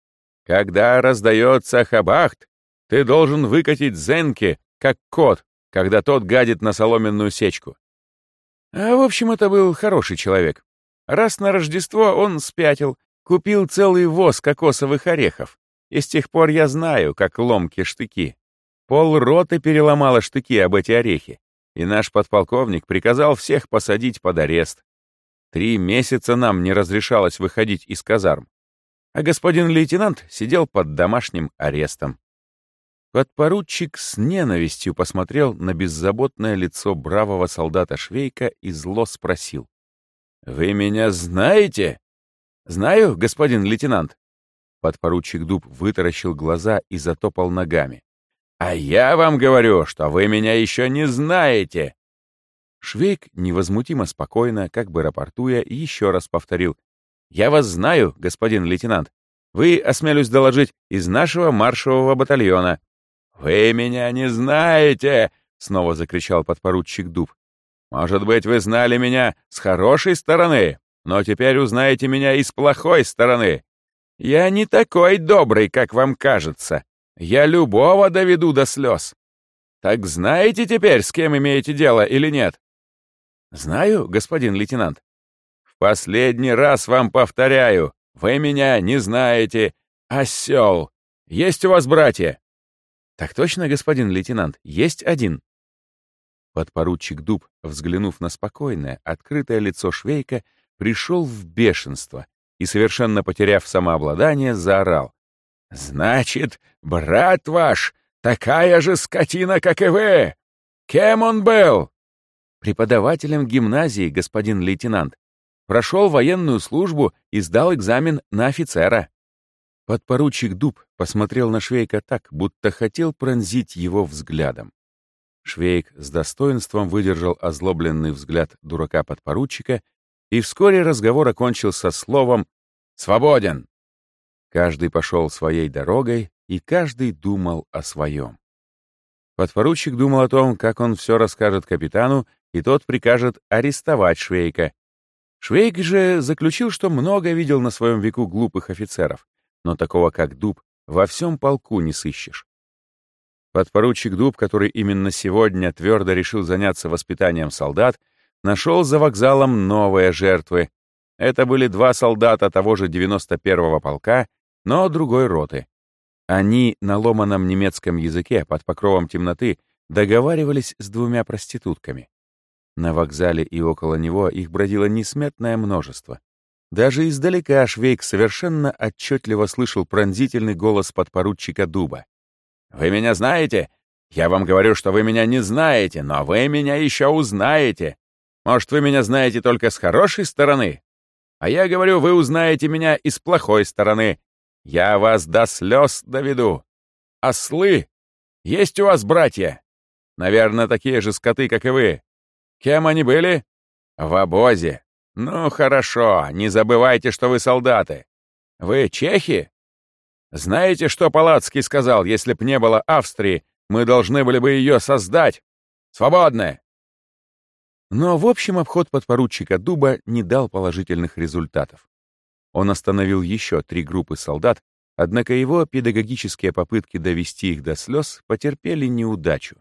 когда раздается хабахт, ты должен выкатить зенки, как кот, когда тот гадит на соломенную сечку. А в общем, это был хороший человек. Раз на Рождество он спятил, купил целый воз кокосовых орехов. И с тех пор я знаю, как ломки штыки. Пол роты переломала штыки об эти орехи, и наш подполковник приказал всех посадить под арест. Три месяца нам не разрешалось выходить из казарм. а господин лейтенант сидел под домашним арестом. Подпоручик с ненавистью посмотрел на беззаботное лицо бравого солдата Швейка и зло спросил. «Вы меня знаете?» «Знаю, господин лейтенант». Подпоручик Дуб вытаращил глаза и затопал ногами. «А я вам говорю, что вы меня еще не знаете!» Швейк невозмутимо спокойно, как бы рапортуя, еще раз повторил. «Я вас знаю, господин лейтенант. Вы, осмелюсь доложить, из нашего маршевого батальона. «Вы меня не знаете!» — снова закричал подпоручик Дуб. «Может быть, вы знали меня с хорошей стороны, но теперь узнаете меня и с плохой стороны. Я не такой добрый, как вам кажется. Я любого доведу до слез. Так знаете теперь, с кем имеете дело или нет?» «Знаю, господин лейтенант». «В последний раз вам повторяю, вы меня не знаете. Осел! Есть у вас братья?» «Так точно, господин лейтенант, есть один». Подпоручик Дуб, взглянув на спокойное, открытое лицо Швейка, пришел в бешенство и, совершенно потеряв самообладание, заорал. «Значит, брат ваш такая же скотина, как и вы! Кем он был?» «Преподавателем гимназии, господин лейтенант. Прошел военную службу и сдал экзамен на офицера». Подпоручик Дуб посмотрел на Швейка так, будто хотел пронзить его взглядом. Швейк с достоинством выдержал озлобленный взгляд дурака-подпоручика, и вскоре разговор окончился словом «Свободен!». Каждый пошел своей дорогой, и каждый думал о своем. Подпоручик думал о том, как он все расскажет капитану, и тот прикажет арестовать Швейка. Швейк же заключил, что много видел на своем веку глупых офицеров, но такого, как Дуб, во всем полку не сыщешь. Подпоручик Дуб, который именно сегодня твердо решил заняться воспитанием солдат, нашел за вокзалом новые жертвы. Это были два солдата того же 91-го полка, но другой роты. Они на ломаном немецком языке под покровом темноты договаривались с двумя проститутками. На вокзале и около него их бродило несметное множество. Даже издалека Швейк совершенно отчетливо слышал пронзительный голос подпоручика Дуба. «Вы меня знаете? Я вам говорю, что вы меня не знаете, но вы меня еще узнаете. Может, вы меня знаете только с хорошей стороны? А я говорю, вы узнаете меня и с плохой стороны. Я вас до слез доведу. Ослы! Есть у вас братья? Наверное, такие же скоты, как и вы. Кем они были? В обозе. «Ну, хорошо, не забывайте, что вы солдаты. Вы чехи? Знаете, что Палацкий сказал, если б не было Австрии, мы должны были бы ее создать? Свободны!» Но в общем обход подпоручика Дуба не дал положительных результатов. Он остановил еще три группы солдат, однако его педагогические попытки довести их до слез потерпели неудачу.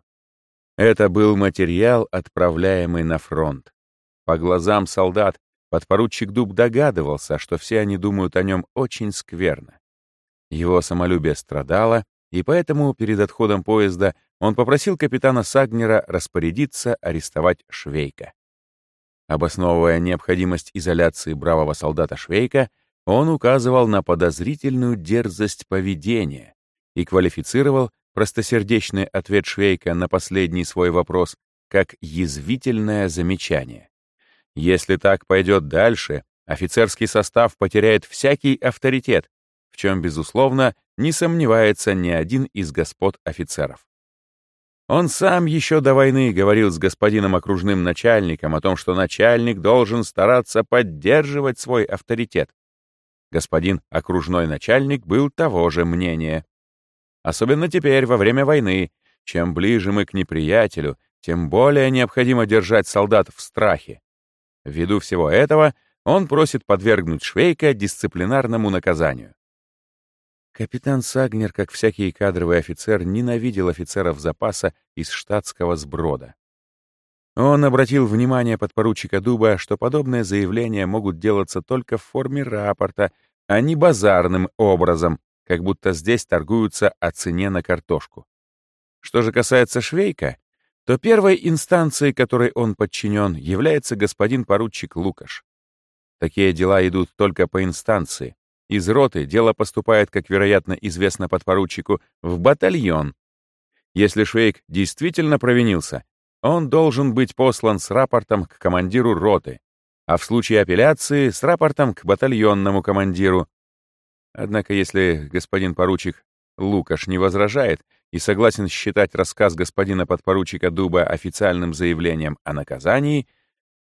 Это был материал, отправляемый на фронт. По глазам солдат Подпоручик Дуб догадывался, что все они думают о нем очень скверно. Его самолюбие страдало, и поэтому перед отходом поезда он попросил капитана Сагнера распорядиться арестовать Швейка. Обосновывая необходимость изоляции бравого солдата Швейка, он указывал на подозрительную дерзость поведения и квалифицировал простосердечный ответ Швейка на последний свой вопрос как язвительное замечание. Если так пойдет дальше, офицерский состав потеряет всякий авторитет, в чем, безусловно, не сомневается ни один из господ офицеров. Он сам еще до войны говорил с господином окружным начальником о том, что начальник должен стараться поддерживать свой авторитет. Господин окружной начальник был того же мнения. Особенно теперь, во время войны, чем ближе мы к неприятелю, тем более необходимо держать солдат в страхе. Ввиду всего этого он просит подвергнуть Швейка дисциплинарному наказанию. Капитан Сагнер, как всякий кадровый офицер, ненавидел офицеров запаса из штатского сброда. Он обратил внимание подпоручика Дуба, что подобные заявления могут делаться только в форме рапорта, а не базарным образом, как будто здесь торгуются о цене на картошку. Что же касается Швейка, то первой инстанцией, которой он подчинен, является господин поручик Лукаш. Такие дела идут только по инстанции, из роты дело поступает, как, вероятно, известно подпоручику, в батальон. Если Швейк действительно провинился, он должен быть послан с рапортом к командиру роты, а в случае апелляции с рапортом к батальонному командиру. Однако, если господин поручик Лукаш не возражает и согласен считать рассказ господина подпоручика Дуба официальным заявлением о наказании,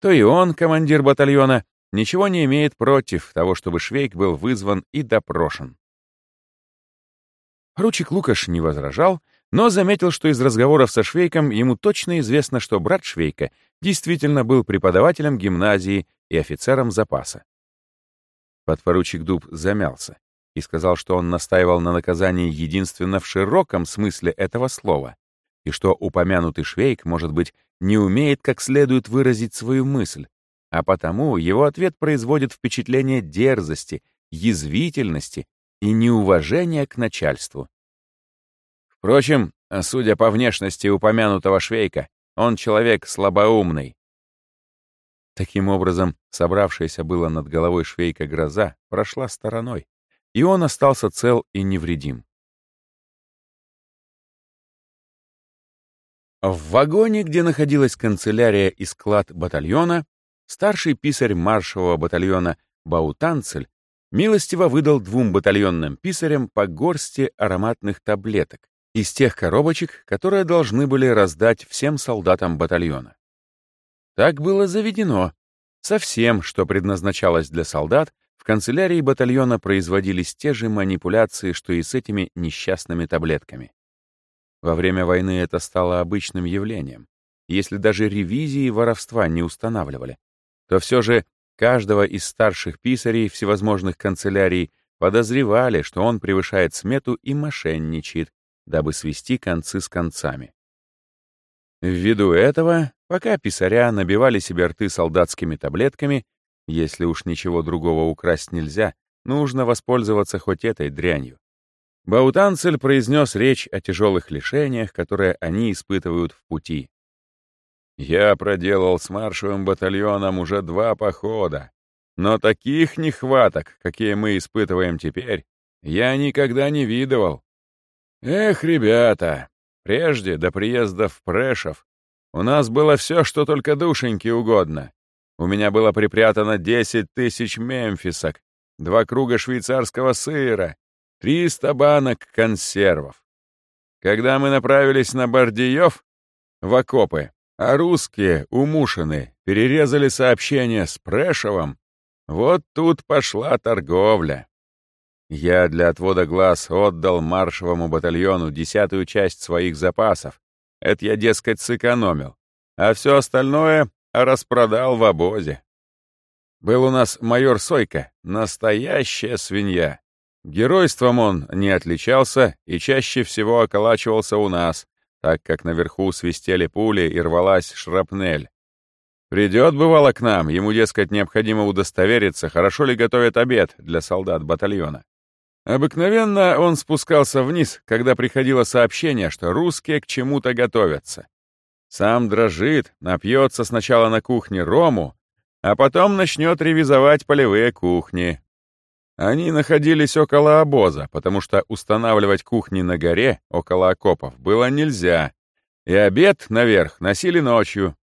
то и он, командир батальона, ничего не имеет против того, чтобы Швейк был вызван и допрошен. Поручик Лукаш не возражал, но заметил, что из разговоров со Швейком ему точно известно, что брат Швейка действительно был преподавателем гимназии и офицером запаса. Подпоручик Дуб замялся и сказал, что он настаивал на наказании единственно в широком смысле этого слова, и что упомянутый Швейк, может быть, не умеет как следует выразить свою мысль, а потому его ответ производит впечатление дерзости, язвительности и неуважения к начальству. Впрочем, судя по внешности упомянутого Швейка, он человек слабоумный. Таким образом, собравшаяся было над головой Швейка гроза прошла стороной, и он остался цел и невредим. В вагоне, где находилась канцелярия и склад батальона, старший писарь маршевого батальона Баутанцель милостиво выдал двум батальонным писарям по горсти ароматных таблеток из тех коробочек, которые должны были раздать всем солдатам батальона. Так было заведено. Со всем, что предназначалось для солдат, в канцелярии батальона производились те же манипуляции, что и с этими несчастными таблетками. Во время войны это стало обычным явлением. Если даже ревизии воровства не устанавливали, то все же каждого из старших писарей всевозможных канцелярий подозревали, что он превышает смету и мошенничает, дабы свести концы с концами. Ввиду этого, пока писаря набивали себе рты солдатскими таблетками, если уж ничего другого украсть нельзя, нужно воспользоваться хоть этой дрянью. Баутанцель произнес речь о тяжелых лишениях, которые они испытывают в пути. «Я проделал с маршевым батальоном уже два похода, но таких нехваток, какие мы испытываем теперь, я никогда не видывал. Эх, ребята, прежде, до приезда в Прешев, у нас было все, что только душеньке угодно. У меня было припрятано 10 тысяч мемфисок, два круга швейцарского сыра, 300 банок консервов. Когда мы направились на Бардиев, в окопы, а русские, умушены, перерезали сообщение с Прешевым, вот тут пошла торговля. Я для отвода глаз отдал маршевому батальону десятую часть своих запасов. Это я, дескать, сэкономил. А все остальное распродал в обозе. Был у нас майор Сойка, настоящая свинья. Геройством он не отличался и чаще всего околачивался у нас, так как наверху свистели пули и рвалась шрапнель. Придет, бывало, к нам, ему, дескать, необходимо удостовериться, хорошо ли готовят обед для солдат батальона. Обыкновенно он спускался вниз, когда приходило сообщение, что русские к чему-то готовятся. Сам дрожит, напьется сначала на кухне рому, а потом начнет ревизовать полевые кухни, они находились около обоза, потому что устанавливать кухни на горе, около окопов, было нельзя, и обед наверх носили ночью.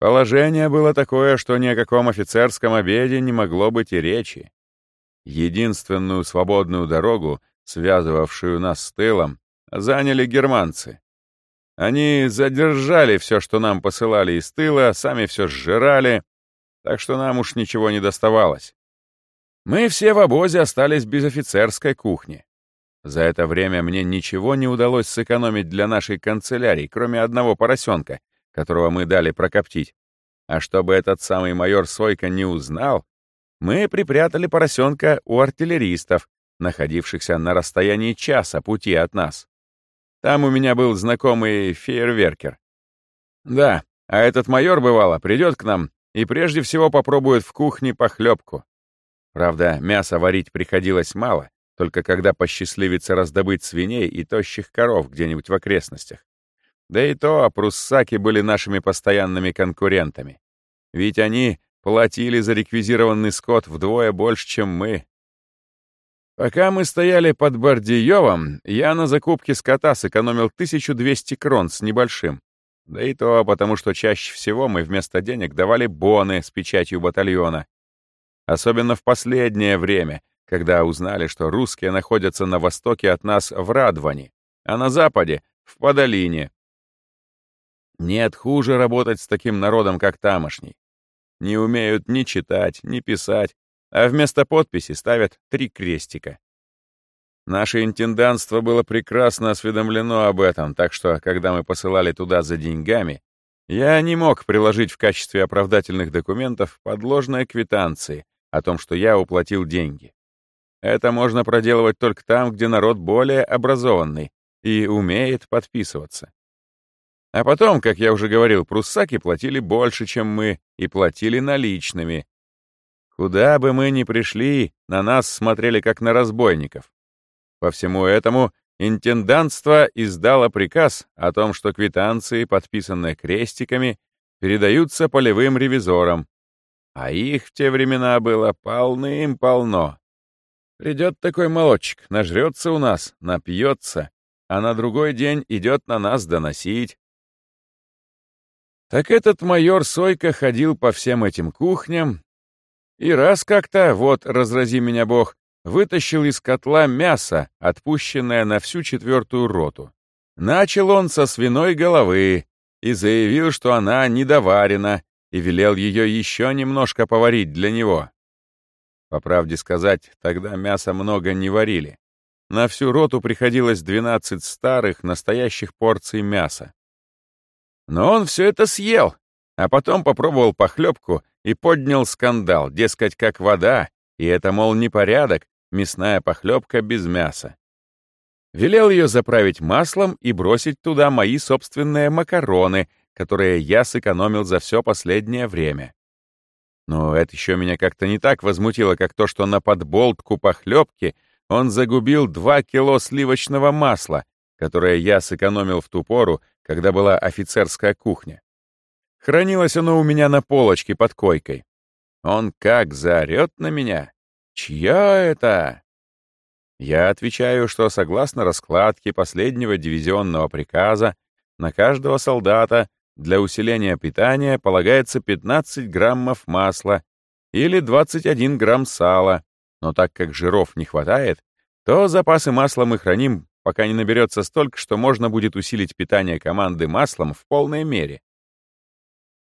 Положение было такое, что ни о каком офицерском обеде не могло быть и речи. Единственную свободную дорогу, связывавшую нас с тылом, заняли германцы. Они задержали все, что нам посылали из тыла, сами все сжирали, так что нам уж ничего не доставалось. Мы все в обозе остались без офицерской кухни. За это время мне ничего не удалось сэкономить для нашей канцелярии, кроме одного поросенка, которого мы дали прокоптить. А чтобы этот самый майор Сойка не узнал, мы припрятали поросенка у артиллеристов, находившихся на расстоянии часа пути от нас. Там у меня был знакомый фейерверкер. Да, а этот майор, бывало, придет к нам и прежде всего попробует в кухне похлебку. Правда, мяса варить приходилось мало, только когда посчастливится раздобыть свиней и тощих коров где-нибудь в окрестностях. Да и то пруссаки были нашими постоянными конкурентами. Ведь они платили за реквизированный скот вдвое больше, чем мы. Пока мы стояли под Бардиевом, я на закупке скота сэкономил 1200 крон с небольшим. Да и то потому, что чаще всего мы вместо денег давали боны с печатью батальона. Особенно в последнее время, когда узнали, что русские находятся на востоке от нас в Радване, а на западе — в Подолине. Нет хуже работать с таким народом, как тамошний. Не умеют ни читать, ни писать, а вместо подписи ставят три крестика. Наше интендантство было прекрасно осведомлено об этом, так что, когда мы посылали туда за деньгами, я не мог приложить в качестве оправдательных документов подложные квитанции о том, что я уплатил деньги. Это можно проделывать только там, где народ более образованный и умеет подписываться. А потом, как я уже говорил, пруссаки платили больше, чем мы, и платили наличными, Куда бы мы ни пришли, на нас смотрели как на разбойников. По всему этому интендантство издало приказ о том, что квитанции, подписанные крестиками, передаются полевым ревизорам, а их в те времена было полным-полно. Придет такой молодчик, нажрется у нас, напьется, а на другой день идет на нас доносить. Так этот майор Сойка ходил по всем этим кухням и раз как-то, вот, разрази меня бог, вытащил из котла мясо, отпущенное на всю четвертую роту. Начал он со свиной головы и заявил, что она недоварена, и велел ее еще немножко поварить для него. По правде сказать, тогда мясо много не варили. На всю роту приходилось 12 старых, настоящих порций мяса. Но он все это съел, а потом попробовал похлебку и поднял скандал, дескать, как вода, и это, мол, непорядок, мясная похлебка без мяса. Велел ее заправить маслом и бросить туда мои собственные макароны, которые я сэкономил за все последнее время. Но это еще меня как-то не так возмутило, как то, что на подболтку похлебки он загубил два кило сливочного масла, которое я сэкономил в ту пору, когда была офицерская кухня. Хранилось оно у меня на полочке под койкой. Он как заорет на меня. «Чья это?» Я отвечаю, что согласно раскладке последнего дивизионного приказа на каждого солдата для усиления питания полагается 15 граммов масла или 21 грамм сала, но так как жиров не хватает, то запасы масла мы храним, пока не наберется столько, что можно будет усилить питание команды маслом в полной мере.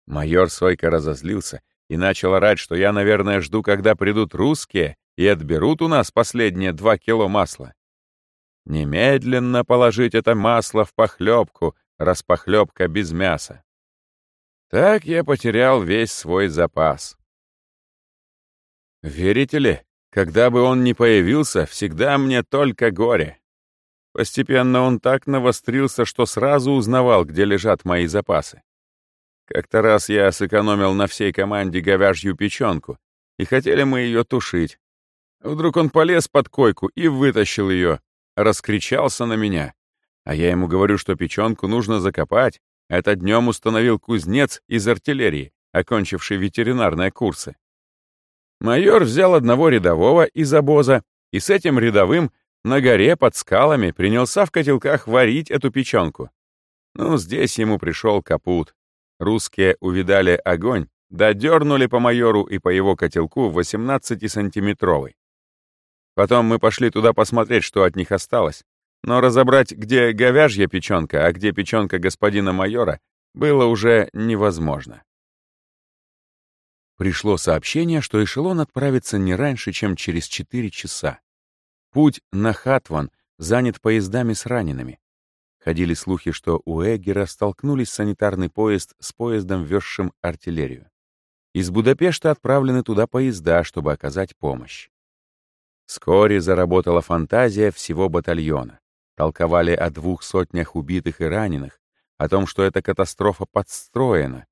Майор Сойка разозлился и начал орать, что я, наверное, жду, когда придут русские и отберут у нас последние два кило масла. Немедленно положить это масло в похлебку, раз похлебка без мяса. Так я потерял весь свой запас. Верите ли, когда бы он не появился, всегда мне только горе. Постепенно он так навострился, что сразу узнавал, где лежат мои запасы. Как-то раз я сэкономил на всей команде говяжью печенку, и хотели мы ее тушить. Вдруг он полез под койку и вытащил ее, раскричался на меня. А я ему говорю, что печенку нужно закопать. Это днем установил кузнец из артиллерии, окончивший ветеринарные курсы. Майор взял одного рядового из обоза, и с этим рядовым на горе под скалами принялся в котелках варить эту печенку. Ну, здесь ему пришел капут. Русские увидали огонь, додернули по майору и по его котелку 18-сантиметровый. Потом мы пошли туда посмотреть, что от них осталось, но разобрать, где говяжья печенка, а где печенка господина майора, было уже невозможно. Пришло сообщение, что эшелон отправится не раньше, чем через 4 часа. Путь на Хатван занят поездами с ранеными. Ходили слухи, что у Эггера столкнулись санитарный поезд с поездом, везшим артиллерию. Из Будапешта отправлены туда поезда, чтобы оказать помощь. Вскоре заработала фантазия всего батальона. Толковали о двух сотнях убитых и раненых, о том, что эта катастрофа подстроена.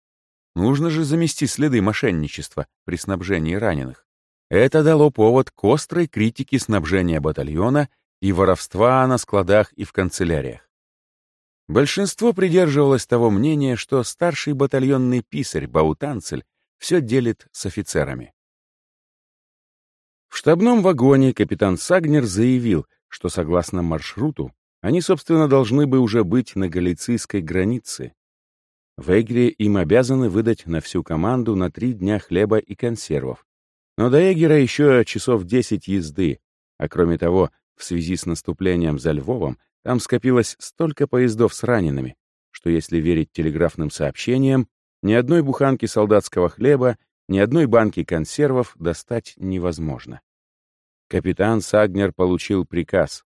Нужно же замести следы мошенничества при снабжении раненых. Это дало повод к острой критике снабжения батальона и воровства на складах и в канцеляриях. Большинство придерживалось того мнения, что старший батальонный писарь Баутанцель все делит с офицерами. В штабном вагоне капитан Сагнер заявил, что согласно маршруту они, собственно, должны бы уже быть на галицийской границе. В Эгре им обязаны выдать на всю команду на три дня хлеба и консервов. Но до Эгера еще часов десять езды, а кроме того, в связи с наступлением за Львовом, там скопилось столько поездов с ранеными, что, если верить телеграфным сообщениям, ни одной буханки солдатского хлеба, ни одной банки консервов достать невозможно. Капитан Сагнер получил приказ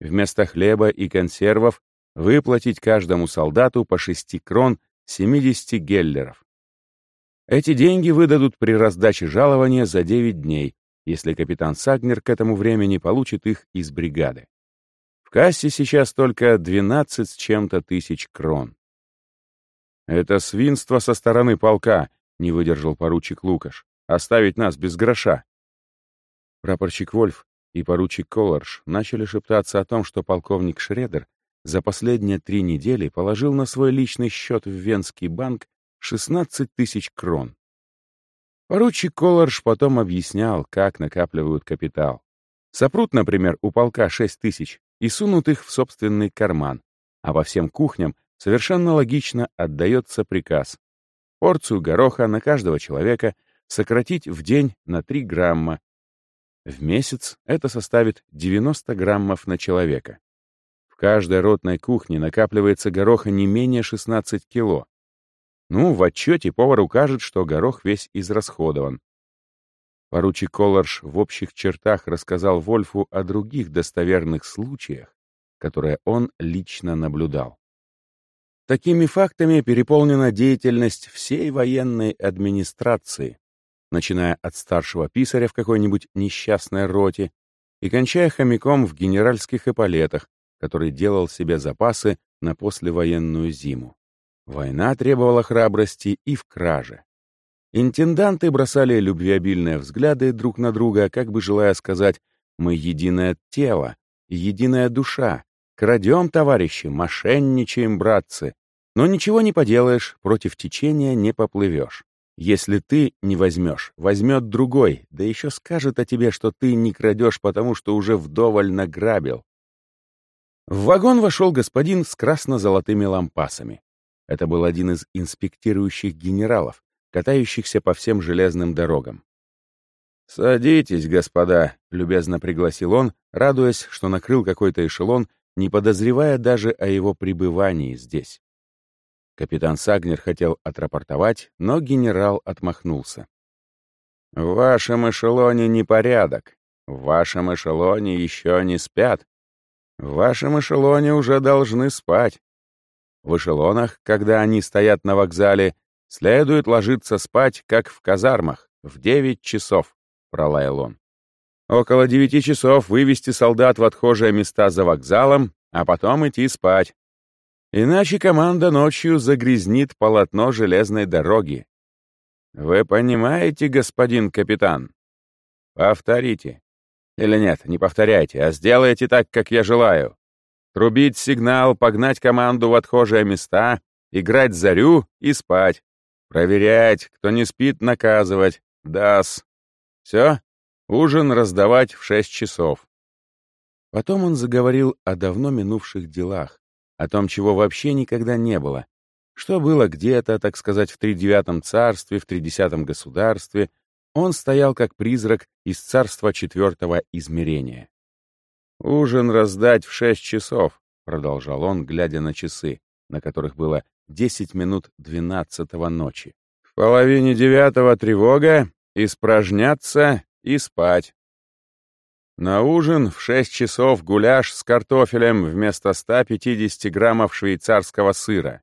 вместо хлеба и консервов выплатить каждому солдату по 6 крон 70 геллеров. Эти деньги выдадут при раздаче жалования за 9 дней, если капитан Сагнер к этому времени получит их из бригады. В кассе сейчас только 12 с чем-то тысяч крон. «Это свинство со стороны полка», — не выдержал поручик Лукаш. «Оставить нас без гроша». Прапорщик Вольф и поручик Колорж начали шептаться о том, что полковник Шредер за последние три недели положил на свой личный счет в Венский банк 16 тысяч крон. Поручик Колорж потом объяснял, как накапливают капитал. Сопрут, например, у полка 6 тысяч и сунут их в собственный карман, а по всем кухням совершенно логично отдается приказ порцию гороха на каждого человека сократить в день на 3 грамма в месяц это составит 90 граммов на человека. В каждой ротной кухне накапливается гороха не менее 16 кило. Ну, в отчете повар укажет, что горох весь израсходован. Поручик Колорж в общих чертах рассказал Вольфу о других достоверных случаях, которые он лично наблюдал. Такими фактами переполнена деятельность всей военной администрации, начиная от старшего писаря в какой-нибудь несчастной роте и кончая хомяком в генеральских эполетах, который делал себе запасы на послевоенную зиму. Война требовала храбрости и в краже. Интенданты бросали любвеобильные взгляды друг на друга, как бы желая сказать «мы единое тело, единая душа, крадем, товарищи, мошенничаем, братцы». Но ничего не поделаешь, против течения не поплывешь. Если ты не возьмешь, возьмет другой, да еще скажет о тебе, что ты не крадешь, потому что уже вдоволь награбил. В вагон вошел господин с красно-золотыми лампасами. Это был один из инспектирующих генералов, катающихся по всем железным дорогам. «Садитесь, господа», — любезно пригласил он, радуясь, что накрыл какой-то эшелон, не подозревая даже о его пребывании здесь. Капитан Сагнер хотел отрапортовать, но генерал отмахнулся. «В вашем эшелоне непорядок. В вашем эшелоне еще не спят. В вашем эшелоне уже должны спать. В эшелонах, когда они стоят на вокзале, следует ложиться спать, как в казармах, в девять часов», — пролаял он. «Около девяти часов вывести солдат в отхожие места за вокзалом, а потом идти спать. Иначе команда ночью загрязнит полотно железной дороги. Вы понимаете, господин капитан? Повторите. Или нет, не повторяйте, а сделайте так, как я желаю. Трубить сигнал, погнать команду в отхожие места, играть зарю и спать. Проверять, кто не спит, наказывать. Дас. Все? Ужин раздавать в шесть часов. Потом он заговорил о давно минувших делах, о том, чего вообще никогда не было, что было где-то, так сказать, в тридевятом царстве, в тридесятом государстве, он стоял как призрак из царства четвертого измерения. «Ужин раздать в шесть часов», — продолжал он, глядя на часы, на которых было десять минут двенадцатого ночи. «В половине девятого тревога, испражняться и спать. На ужин в 6 часов гуляш с картофелем вместо 150 граммов швейцарского сыра.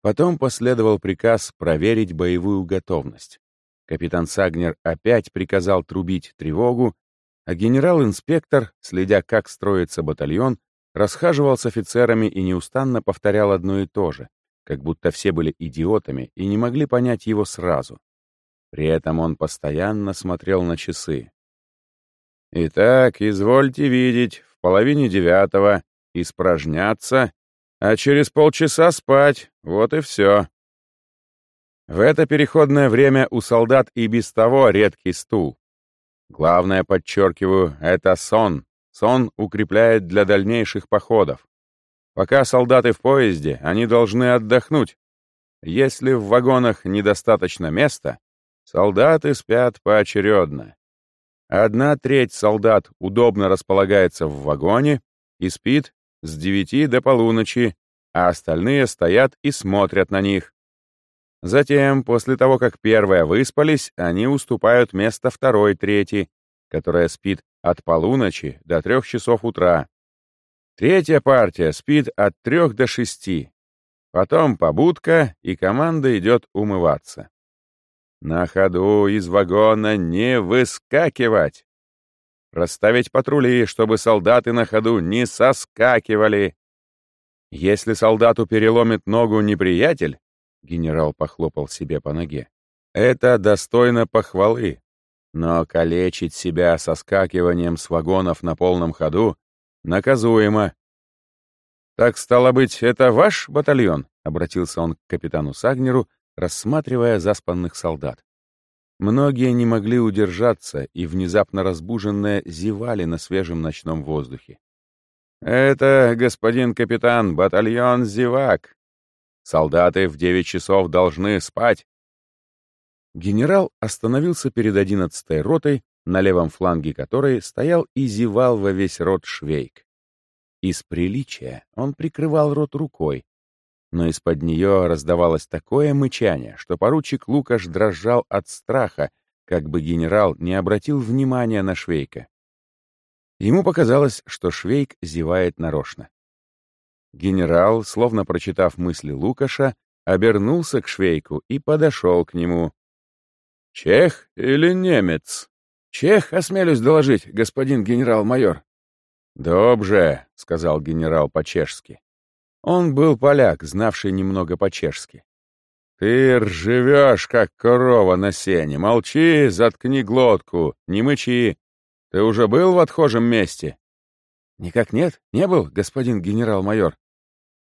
Потом последовал приказ проверить боевую готовность. Капитан Сагнер опять приказал трубить тревогу, а генерал-инспектор, следя, как строится батальон, расхаживал с офицерами и неустанно повторял одно и то же, как будто все были идиотами и не могли понять его сразу. При этом он постоянно смотрел на часы. Итак, извольте видеть, в половине девятого испражняться, а через полчаса спать, вот и все. В это переходное время у солдат и без того редкий стул. Главное, подчеркиваю, это сон. Сон укрепляет для дальнейших походов. Пока солдаты в поезде, они должны отдохнуть. Если в вагонах недостаточно места, солдаты спят поочередно. Одна треть солдат удобно располагается в вагоне и спит с 9 до полуночи, а остальные стоят и смотрят на них. Затем, после того, как первые выспались, они уступают место второй трети, которая спит от полуночи до трех часов утра. Третья партия спит от трех до шести. Потом побудка, и команда идет умываться. На ходу из вагона не выскакивать. Расставить патрули, чтобы солдаты на ходу не соскакивали. Если солдату переломит ногу неприятель, генерал похлопал себе по ноге, это достойно похвалы. Но калечить себя соскакиванием с вагонов на полном ходу наказуемо. «Так, стало быть, это ваш батальон?» — обратился он к капитану Сагнеру, рассматривая заспанных солдат. Многие не могли удержаться и, внезапно разбуженные, зевали на свежем ночном воздухе. «Это, господин капитан, батальон зевак. Солдаты в девять часов должны спать». Генерал остановился перед одиннадцатой ротой, на левом фланге которой стоял и зевал во весь рот Швейк. Из приличия он прикрывал рот рукой, но из-под нее раздавалось такое мычание, что поручик Лукаш дрожал от страха, как бы генерал не обратил внимания на Швейка. Ему показалось, что Швейк зевает нарочно. Генерал, словно прочитав мысли Лукаша, обернулся к Швейку и подошел к нему. «Чех или немец?» «Чех, осмелюсь доложить, господин генерал-майор». «Добже», — сказал генерал по-чешски. Он был поляк, знавший немного по-чешски. «Ты ржевешь, как корова на сене. Молчи, заткни глотку, не мычи. Ты уже был в отхожем месте?» «Никак нет, не был, господин генерал-майор».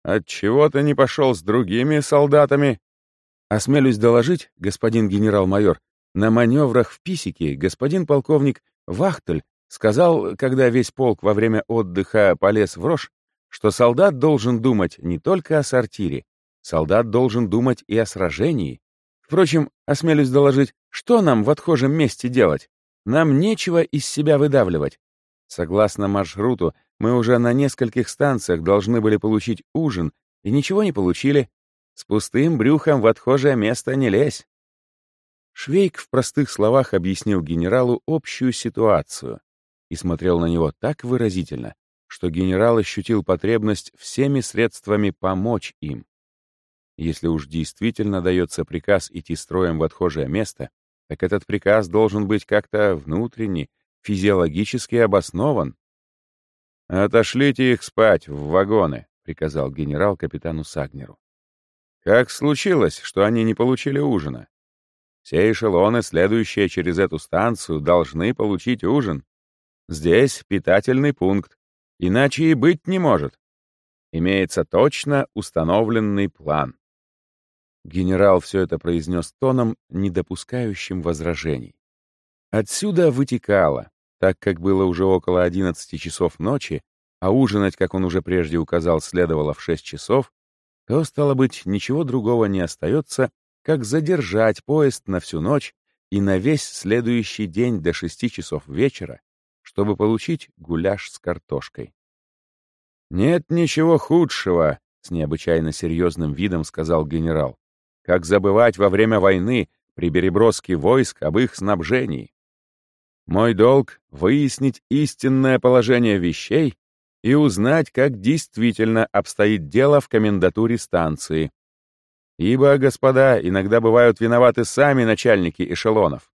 «Отчего ты не пошел с другими солдатами?» «Осмелюсь доложить, господин генерал-майор, на маневрах в Писике господин полковник Вахтель сказал, когда весь полк во время отдыха полез в рожь, что солдат должен думать не только о сортире, солдат должен думать и о сражении. Впрочем, осмелюсь доложить, что нам в отхожем месте делать? Нам нечего из себя выдавливать. Согласно маршруту, мы уже на нескольких станциях должны были получить ужин, и ничего не получили. С пустым брюхом в отхожее место не лезь. Швейк в простых словах объяснил генералу общую ситуацию и смотрел на него так выразительно, что генерал ощутил потребность всеми средствами помочь им. Если уж действительно дается приказ идти строем в отхожее место, так этот приказ должен быть как-то внутренне, физиологически обоснован. «Отошлите их спать в вагоны», — приказал генерал капитану Сагнеру. «Как случилось, что они не получили ужина? Все эшелоны, следующие через эту станцию, должны получить ужин. Здесь питательный пункт. Иначе и быть не может. Имеется точно установленный план. Генерал все это произнес тоном, не допускающим возражений. Отсюда вытекало, так как было уже около 11 часов ночи, а ужинать, как он уже прежде указал, следовало в 6 часов, то, стало быть, ничего другого не остается, как задержать поезд на всю ночь и на весь следующий день до 6 часов вечера, чтобы получить гуляш с картошкой. «Нет ничего худшего», — с необычайно серьезным видом сказал генерал, «как забывать во время войны при переброске войск об их снабжении. Мой долг — выяснить истинное положение вещей и узнать, как действительно обстоит дело в комендатуре станции. Ибо, господа, иногда бывают виноваты сами начальники эшелонов.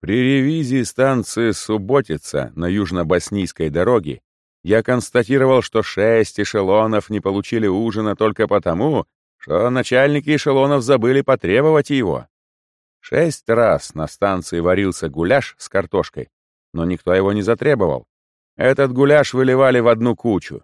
При ревизии станции Субботица на южно-боснийской дороге я констатировал, что шесть эшелонов не получили ужина только потому, что начальники эшелонов забыли потребовать его. Шесть раз на станции варился гуляш с картошкой, но никто его не затребовал. Этот гуляш выливали в одну кучу.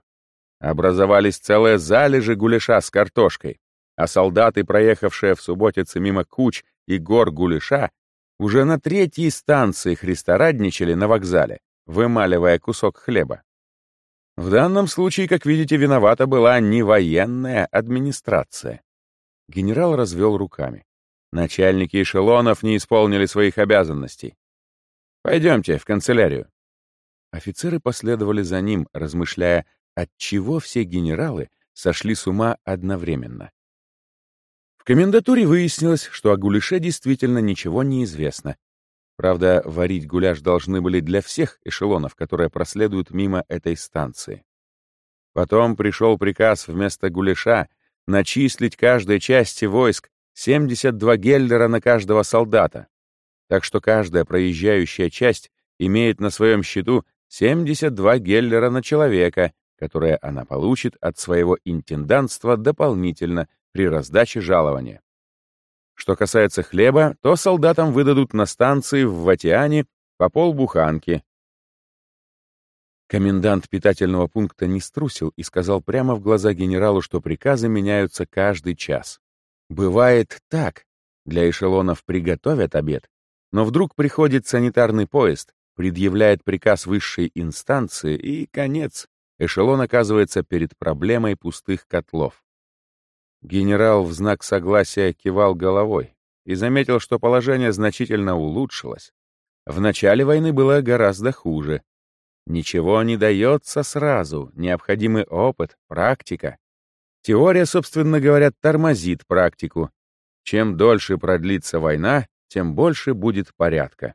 Образовались целые залежи гуляша с картошкой, а солдаты, проехавшие в субботице мимо куч и гор гуляша, Уже на третьей станции христорадничали на вокзале, вымаливая кусок хлеба. В данном случае, как видите, виновата была не военная администрация. Генерал развел руками. Начальники эшелонов не исполнили своих обязанностей. Пойдемте в канцелярию. Офицеры последовали за ним, размышляя, от чего все генералы сошли с ума одновременно. Комендатуре выяснилось, что о гуляше действительно ничего не известно. Правда, варить гуляш должны были для всех эшелонов, которые проследуют мимо этой станции. Потом пришел приказ вместо гуляша начислить каждой части войск 72 геллера на каждого солдата. Так что каждая проезжающая часть имеет на своем счету 72 геллера на человека, которые она получит от своего интендантства дополнительно при раздаче жалования. Что касается хлеба, то солдатам выдадут на станции в Ватиане по полбуханки. Комендант питательного пункта не струсил и сказал прямо в глаза генералу, что приказы меняются каждый час. Бывает так. Для эшелонов приготовят обед, но вдруг приходит санитарный поезд, предъявляет приказ высшей инстанции, и конец. Эшелон оказывается перед проблемой пустых котлов. Генерал в знак согласия кивал головой и заметил, что положение значительно улучшилось. В начале войны было гораздо хуже. Ничего не дается сразу, необходимый опыт, практика. Теория, собственно говоря, тормозит практику. Чем дольше продлится война, тем больше будет порядка.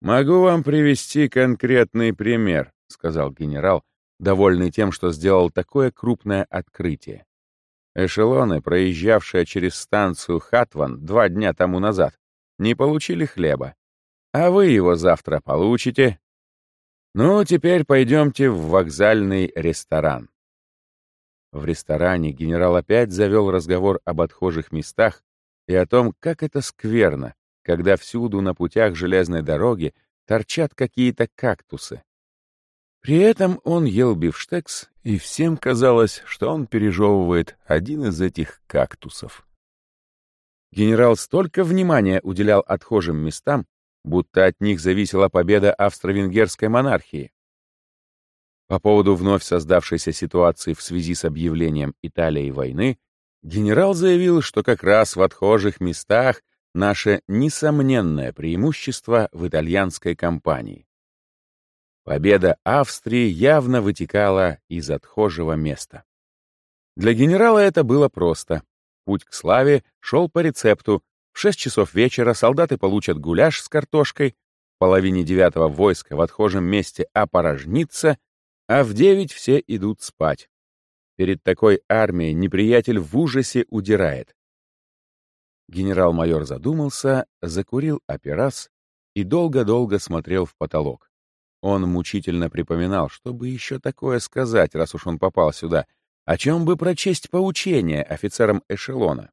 «Могу вам привести конкретный пример», — сказал генерал, довольный тем, что сделал такое крупное открытие. Эшелоны, проезжавшие через станцию Хатван два дня тому назад, не получили хлеба. А вы его завтра получите. Ну, теперь пойдемте в вокзальный ресторан. В ресторане генерал опять завел разговор об отхожих местах и о том, как это скверно, когда всюду на путях железной дороги торчат какие-то кактусы. При этом он ел бифштекс, и всем казалось, что он пережевывает один из этих кактусов. Генерал столько внимания уделял отхожим местам, будто от них зависела победа австро-венгерской монархии. По поводу вновь создавшейся ситуации в связи с объявлением Италии войны, генерал заявил, что как раз в отхожих местах наше несомненное преимущество в итальянской кампании. Победа Австрии явно вытекала из отхожего места. Для генерала это было просто. Путь к славе шел по рецепту. В 6 часов вечера солдаты получат гуляш с картошкой, в половине девятого войска в отхожем месте опорожнится, а в девять все идут спать. Перед такой армией неприятель в ужасе удирает. Генерал-майор задумался, закурил операс и долго-долго смотрел в потолок. Он мучительно припоминал, чтобы еще такое сказать, раз уж он попал сюда, о чем бы прочесть поучение офицерам эшелона.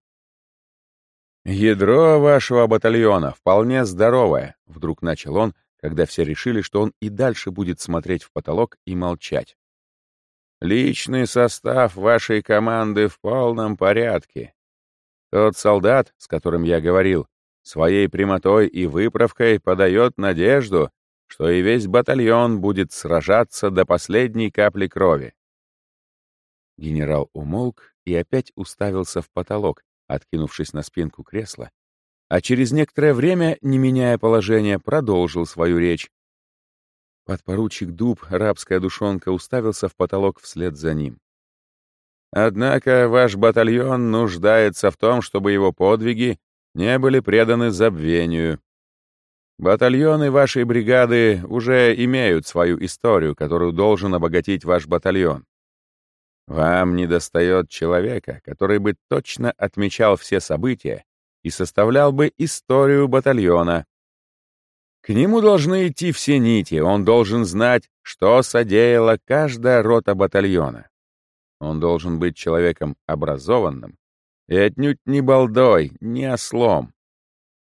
«Ядро вашего батальона вполне здоровое», — вдруг начал он, когда все решили, что он и дальше будет смотреть в потолок и молчать. «Личный состав вашей команды в полном порядке. Тот солдат, с которым я говорил, своей прямотой и выправкой подает надежду, что и весь батальон будет сражаться до последней капли крови». Генерал умолк и опять уставился в потолок, откинувшись на спинку кресла, а через некоторое время, не меняя положения, продолжил свою речь. Подпоручик Дуб, рабская душонка, уставился в потолок вслед за ним. «Однако ваш батальон нуждается в том, чтобы его подвиги не были преданы забвению. Батальоны вашей бригады уже имеют свою историю, которую должен обогатить ваш батальон. Вам недостает человека, который бы точно отмечал все события и составлял бы историю батальона. К нему должны идти все нити, он должен знать, что содеяла каждая рота батальона. Он должен быть человеком образованным и отнюдь не балдой, не ослом.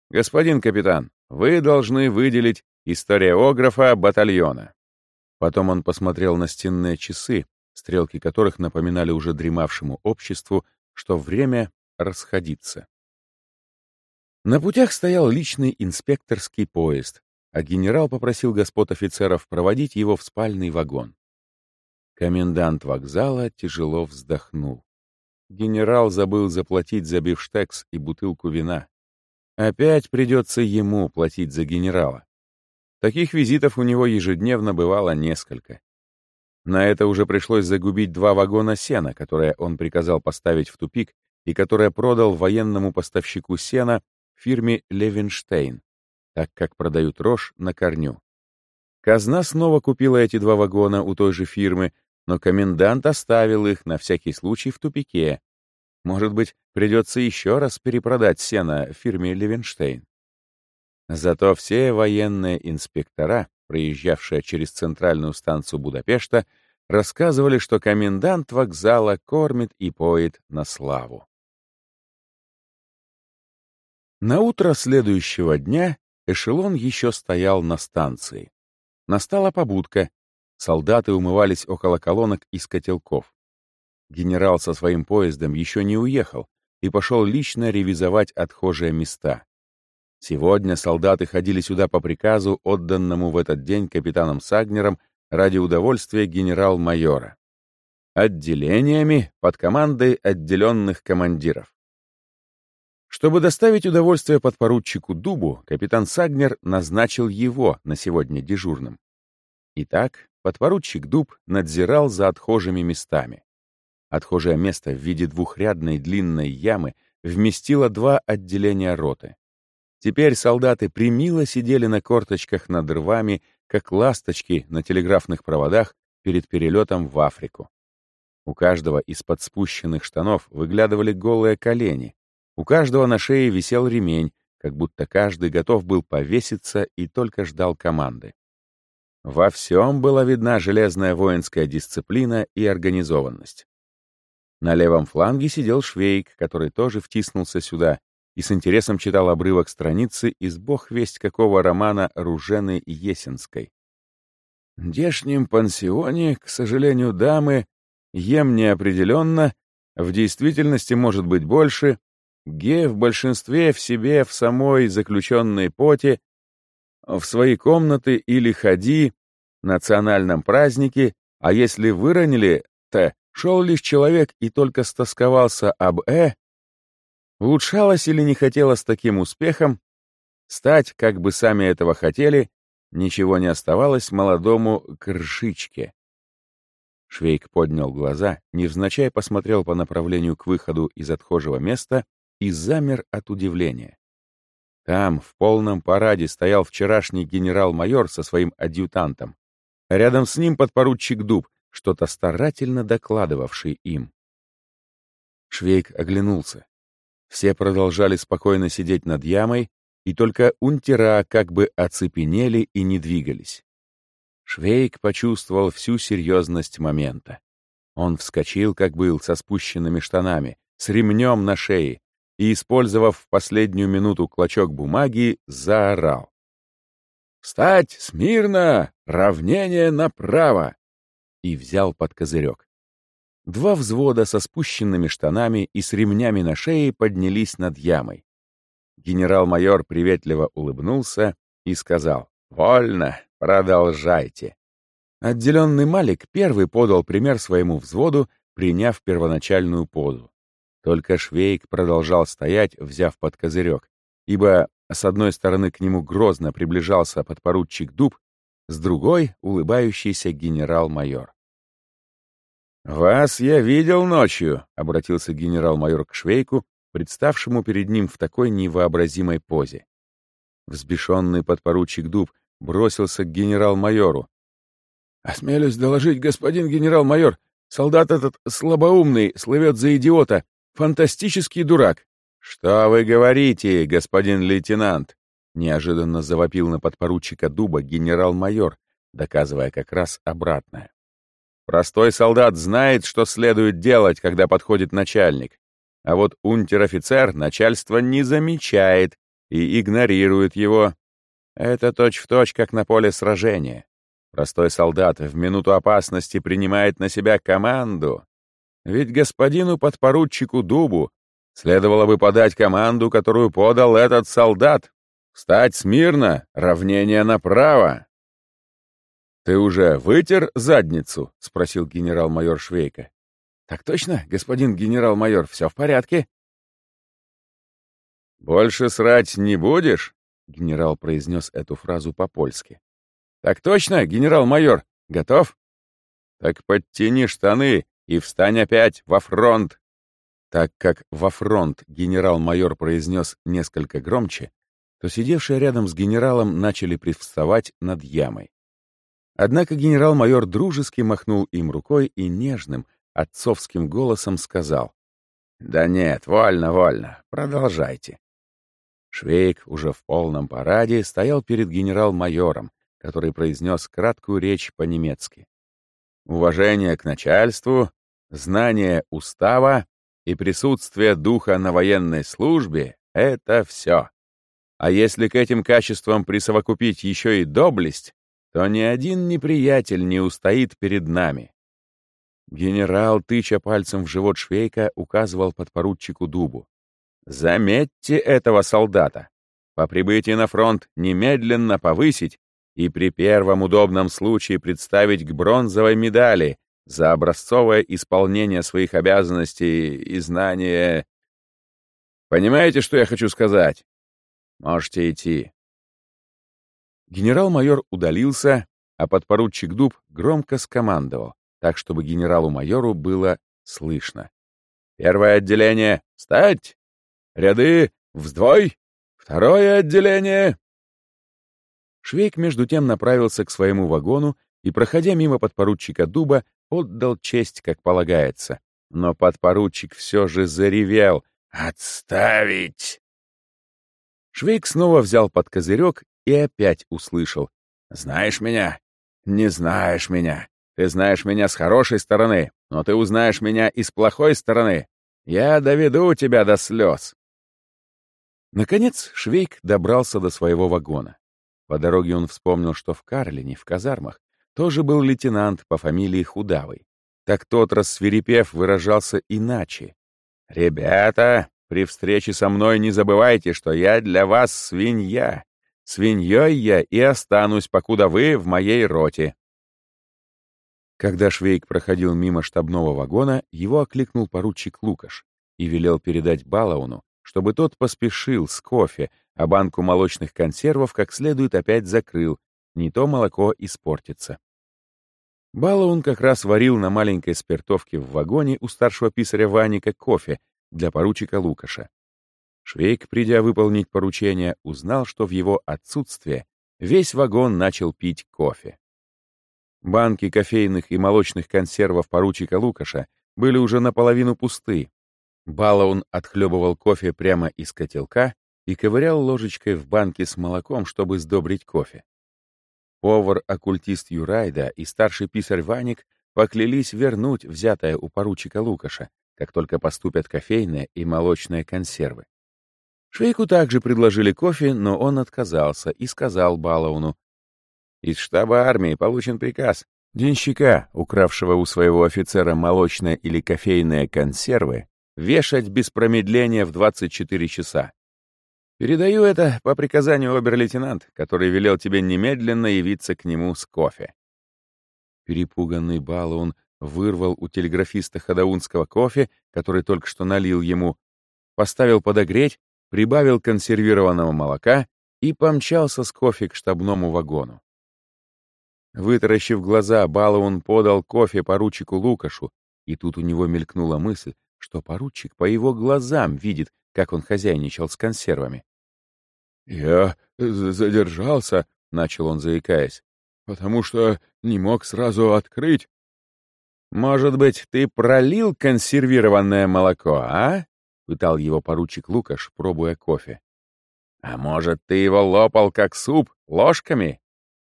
Господин капитан, вы должны выделить историографа батальона. Потом он посмотрел на стенные часы, стрелки которых напоминали уже дремавшему обществу, что время расходиться. На путях стоял личный инспекторский поезд, а генерал попросил господ офицеров проводить его в спальный вагон. Комендант вокзала тяжело вздохнул. Генерал забыл заплатить за бифштекс и бутылку вина. Опять придется ему платить за генерала. Таких визитов у него ежедневно бывало несколько. На это уже пришлось загубить два вагона сена, которые он приказал поставить в тупик и которые продал военному поставщику сена фирме Левенштейн, так как продают рожь на корню. Казна снова купила эти два вагона у той же фирмы, но комендант оставил их на всякий случай в тупике. Может быть, придется еще раз перепродать сено фирме Левенштейн. Зато все военные инспектора, проезжавшие через центральную станцию Будапешта, рассказывали, что комендант вокзала кормит и поет на славу. На утро следующего дня эшелон еще стоял на станции. Настала побудка. Солдаты умывались около колонок из котелков. Генерал со своим поездом еще не уехал и пошел лично ревизовать отхожие места. Сегодня солдаты ходили сюда по приказу, отданному в этот день капитаном Сагнером ради удовольствия генерал-майора. Отделениями под командой отделенных командиров. Чтобы доставить удовольствие подпоручику Дубу, капитан Сагнер назначил его на сегодня дежурным. Итак, подпоручик Дуб надзирал за отхожими местами. Отхожее место в виде двухрядной длинной ямы вместило два отделения роты. Теперь солдаты примило сидели на корточках над рвами, как ласточки на телеграфных проводах перед перелетом в Африку. У каждого из-под спущенных штанов выглядывали голые колени, у каждого на шее висел ремень, как будто каждый готов был повеситься и только ждал команды. Во всем была видна железная воинская дисциплина и организованность. На левом фланге сидел Швейк, который тоже втиснулся сюда и с интересом читал обрывок страницы из бог весть какого романа Ружены Есенской. В дешнем пансионе, к сожалению, дамы, ем неопределенно, в действительности может быть больше, Ге в большинстве в себе, в самой заключенной поте, в свои комнаты или ходи, национальном празднике, а если выронили, то шел лишь человек и только стосковался об «э», улучшалось или не хотела с таким успехом, стать, как бы сами этого хотели, ничего не оставалось молодому кршичке. Швейк поднял глаза, невзначай посмотрел по направлению к выходу из отхожего места и замер от удивления. Там, в полном параде, стоял вчерашний генерал-майор со своим адъютантом. Рядом с ним подпоручик Дуб, что-то старательно докладывавший им. Швейк оглянулся. Все продолжали спокойно сидеть над ямой, и только унтера как бы оцепенели и не двигались. Швейк почувствовал всю серьезность момента. Он вскочил, как был, со спущенными штанами, с ремнем на шее, и, использовав в последнюю минуту клочок бумаги, заорал. «Встать смирно! Равнение направо!» И взял под козырек. Два взвода со спущенными штанами и с ремнями на шее поднялись над ямой. Генерал-майор приветливо улыбнулся и сказал «Вольно, продолжайте». Отделенный Малик первый подал пример своему взводу, приняв первоначальную позу. Только Швейк продолжал стоять, взяв под козырек, ибо с одной стороны к нему грозно приближался подпоручик Дуб, с другой — улыбающийся генерал-майор. «Вас я видел ночью», — обратился генерал-майор к Швейку, представшему перед ним в такой невообразимой позе. Взбешенный подпоручик Дуб бросился к генерал-майору. «Осмелюсь доложить, господин генерал-майор, солдат этот слабоумный, слывет за идиота, Фантастический дурак. Что вы говорите, господин лейтенант? Неожиданно завопил на подпоручика Дуба генерал-майор, доказывая как раз обратное. Простой солдат знает, что следует делать, когда подходит начальник. А вот унтер-офицер начальство не замечает и игнорирует его. Это точь-в-точь, точь, как на поле сражения. Простой солдат в минуту опасности принимает на себя команду, ведь господину подпоручику Дубу Следовало бы подать команду, которую подал этот солдат. Встать смирно, равнение направо. «Ты уже вытер задницу?» — спросил генерал-майор Швейка. «Так точно, господин генерал-майор, все в порядке». «Больше срать не будешь?» — генерал произнес эту фразу по-польски. «Так точно, генерал-майор. Готов?» «Так подтяни штаны и встань опять во фронт!» Так как во фронт генерал-майор произнес несколько громче, то сидевшие рядом с генералом начали привставать над ямой. Однако генерал-майор дружески махнул им рукой и нежным, отцовским голосом сказал, «Да нет, вольно, вольно, продолжайте». Швейк уже в полном параде стоял перед генерал-майором, который произнес краткую речь по-немецки. Уважение к начальству, знание устава и присутствие духа на военной службе — это все. А если к этим качествам присовокупить еще и доблесть, то ни один неприятель не устоит перед нами. Генерал, тыча пальцем в живот Швейка, указывал подпоручику Дубу. «Заметьте этого солдата. По прибытии на фронт немедленно повысить и при первом удобном случае представить к бронзовой медали за образцовое исполнение своих обязанностей и знания... Понимаете, что я хочу сказать? Можете идти. Генерал-майор удалился, а подпоручик Дуб громко скомандовал, так, чтобы генералу-майору было слышно. «Первое отделение — встать! Ряды — вздвой! Второе отделение!» Швейк между тем направился к своему вагону и, проходя мимо подпоручика Дуба, отдал честь, как полагается. Но подпоручик все же заревел «Отставить!» Швейк снова взял под козырек и опять услышал. «Знаешь меня? Не знаешь меня. Ты знаешь меня с хорошей стороны, но ты узнаешь меня и с плохой стороны. Я доведу тебя до слез». Наконец Швейк добрался до своего вагона. По дороге он вспомнил, что в Карлине, в казармах, тоже был лейтенант по фамилии Худавый. Так тот, рассверепев, выражался иначе. «Ребята, при встрече со мной не забывайте, что я для вас свинья. Свиньей я и останусь, покуда вы в моей роте». Когда Швейк проходил мимо штабного вагона, его окликнул поручик Лукаш и велел передать Балауну, чтобы тот поспешил с кофе, а банку молочных консервов как следует опять закрыл, не то молоко испортится. Балаун как раз варил на маленькой спиртовке в вагоне у старшего писаря Ваника кофе для поручика Лукаша. Швейк, придя выполнить поручение, узнал, что в его отсутствие весь вагон начал пить кофе. Банки кофейных и молочных консервов поручика Лукаша были уже наполовину пусты. Балаун отхлебывал кофе прямо из котелка и ковырял ложечкой в банке с молоком, чтобы сдобрить кофе. Повар-оккультист Юрайда и старший писарь Ваник поклялись вернуть взятое у поручика Лукаша, как только поступят кофейные и молочные консервы. Швейку также предложили кофе, но он отказался и сказал Балауну. «Из штаба армии получен приказ. Денщика, укравшего у своего офицера молочные или кофейные консервы, вешать без промедления в 24 часа. Передаю это по приказанию обер-лейтенант, который велел тебе немедленно явиться к нему с кофе». Перепуганный Балаун вырвал у телеграфиста Хадаунского кофе, который только что налил ему, поставил подогреть, прибавил консервированного молока и помчался с кофе к штабному вагону. Вытаращив глаза, Балаун подал кофе поручику Лукашу, и тут у него мелькнула мысль, что поручик по его глазам видит, как он хозяйничал с консервами. «Я задержался», — начал он, заикаясь, «потому что не мог сразу открыть. «Может быть, ты пролил консервированное молоко, а?» — пытал его поручик Лукаш, пробуя кофе. «А может, ты его лопал как суп, ложками?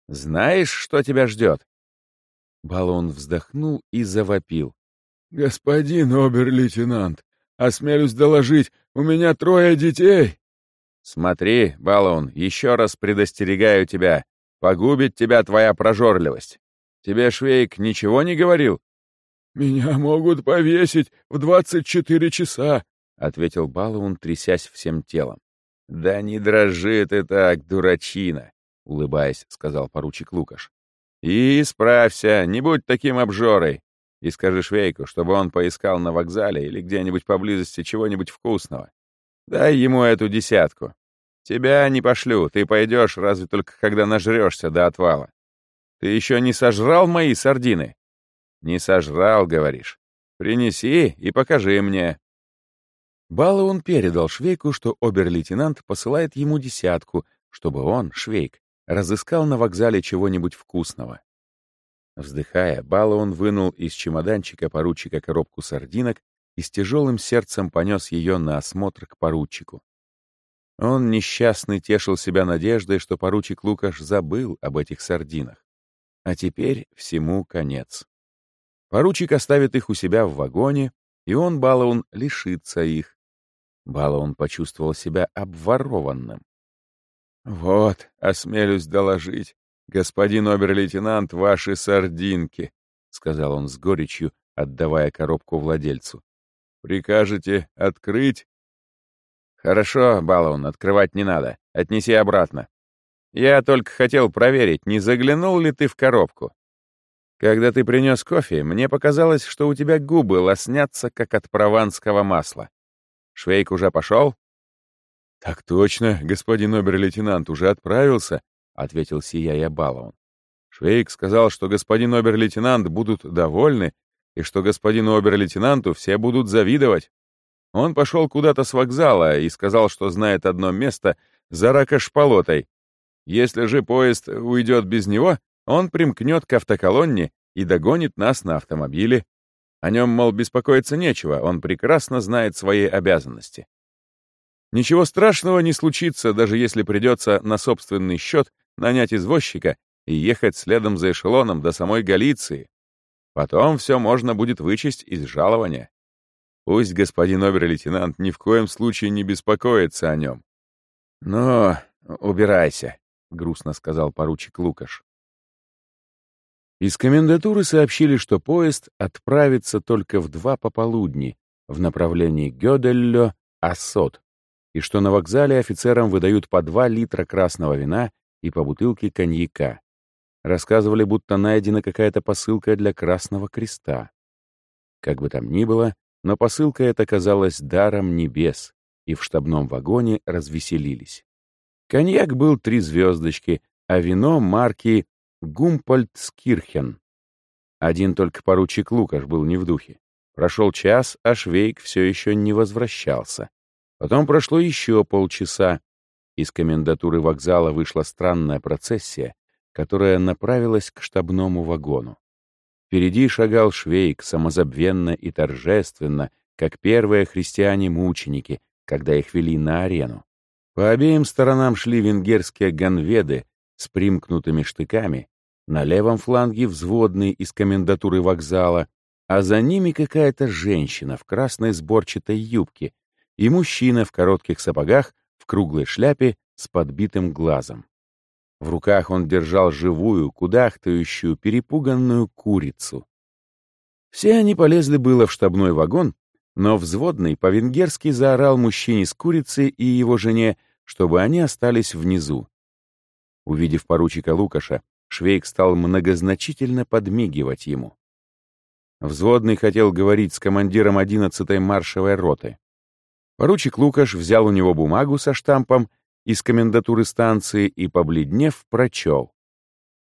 Знаешь, что тебя ждет?» Баллон вздохнул и завопил. «Господин обер-лейтенант, осмелюсь доложить, у меня трое детей!» «Смотри, Баллон, еще раз предостерегаю тебя, погубит тебя твоя прожорливость. Тебе Швейк ничего не говорил?» «Меня могут повесить в двадцать четыре часа. — ответил Балаун, трясясь всем телом. «Да не дрожи ты так, дурачина!» — улыбаясь, сказал поручик Лукаш. «И исправься, не будь таким обжорой, и скажи Швейку, чтобы он поискал на вокзале или где-нибудь поблизости чего-нибудь вкусного. Дай ему эту десятку. Тебя не пошлю, ты пойдешь разве только когда нажрешься до отвала. Ты еще не сожрал мои сардины? Не сожрал, говоришь. Принеси и покажи мне. Балаун передал Швейку, что обер-лейтенант посылает ему десятку, чтобы он, Швейк, разыскал на вокзале чего-нибудь вкусного. Вздыхая, Балаун вынул из чемоданчика поручика коробку сардинок и с тяжелым сердцем понес ее на осмотр к поручику. Он несчастный тешил себя надеждой, что поручик Лукаш забыл об этих сардинах. А теперь всему конец. Поручик оставит их у себя в вагоне, и он, Балаун, лишится их. Балаун почувствовал себя обворованным. «Вот, осмелюсь доложить, господин обер-лейтенант, ваши сардинки», — сказал он с горечью, отдавая коробку владельцу. «Прикажете открыть?» «Хорошо, Балаун, открывать не надо. Отнеси обратно. Я только хотел проверить, не заглянул ли ты в коробку. Когда ты принес кофе, мне показалось, что у тебя губы лоснятся, как от прованского масла. Швейк уже пошел?» «Так точно, господин обер-лейтенант уже отправился», — ответил сияя Балаун. Швейк сказал, что господин обер-лейтенант будут довольны и что господину обер-лейтенанту все будут завидовать. Он пошел куда-то с вокзала и сказал, что знает одно место за ракошполотой. Если же поезд уйдет без него, он примкнет к автоколонне и догонит нас на автомобиле. О нем, мол, беспокоиться нечего, он прекрасно знает свои обязанности. Ничего страшного не случится, даже если придется на собственный счет нанять извозчика и ехать следом за эшелоном до самой Галиции. Потом все можно будет вычесть из жалования. Пусть господин обер-лейтенант ни в коем случае не беспокоится о нем. «Но убирайся», — грустно сказал поручик Лукаш. Из комендатуры сообщили, что поезд отправится только в два пополудни в направлении Гёделлё-Ассот, и что на вокзале офицерам выдают по два литра красного вина и по бутылке коньяка. Рассказывали, будто найдена какая-то посылка для Красного Креста. Как бы там ни было, но посылка эта казалась даром небес, и в штабном вагоне развеселились. Коньяк был три звездочки, а вино марки Гумпольдскирхен. Один только поручик Лукаш был не в духе. Прошел час, а Швейк все еще не возвращался. Потом прошло еще полчаса. Из комендатуры вокзала вышла странная процессия, которая направилась к штабному вагону. Впереди шагал Швейк самозабвенно и торжественно, как первые христиане-мученики, когда их вели на арену. По обеим сторонам шли венгерские ганведы с примкнутыми штыками, на левом фланге взводный из комендатуры вокзала, а за ними какая-то женщина в красной сборчатой юбке и мужчина в коротких сапогах в круглой шляпе с подбитым глазом. В руках он держал живую, кудахтающую, перепуганную курицу. Все они полезли было в штабной вагон, но взводный по-венгерски заорал мужчине с курицей и его жене, чтобы они остались внизу. Увидев поручика Лукаша, Швейк стал многозначительно подмигивать ему. Взводный хотел говорить с командиром 11-й маршевой роты. Поручик Лукаш взял у него бумагу со штампом из комендатуры станции и, побледнев, прочел.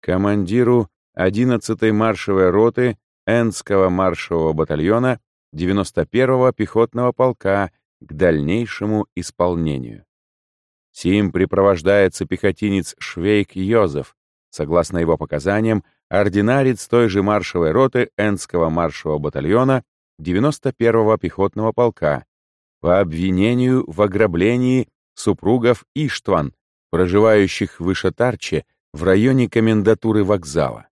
Командиру 11-й маршевой роты Энского маршевого батальона 91-го пехотного полка к дальнейшему исполнению. Сим припровождается пехотинец Швейк Йозеф, согласно его показаниям, ординарец той же маршевой роты Энского маршевого батальона 91-го пехотного полка по обвинению в ограблении супругов Иштван, проживающих в Ишатарче в районе комендатуры вокзала.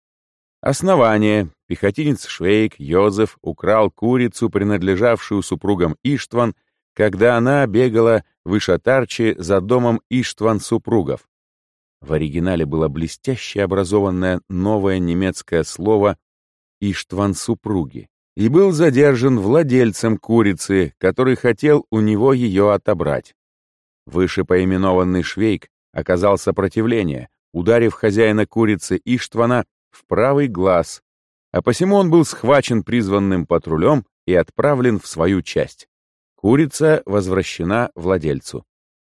Основание. Пехотинец Швейк Йозеф украл курицу, принадлежавшую супругам Иштван, когда она бегала в Ишатарче за домом Иштван супругов. В оригинале было блестяще образованное новое немецкое слово «Иштван супруги», и был задержан владельцем курицы, который хотел у него ее отобрать. Вышепоименованный Швейк оказал сопротивление, ударив хозяина курицы Иштвана в правый глаз, а посему он был схвачен призванным патрулем и отправлен в свою часть. Курица возвращена владельцу.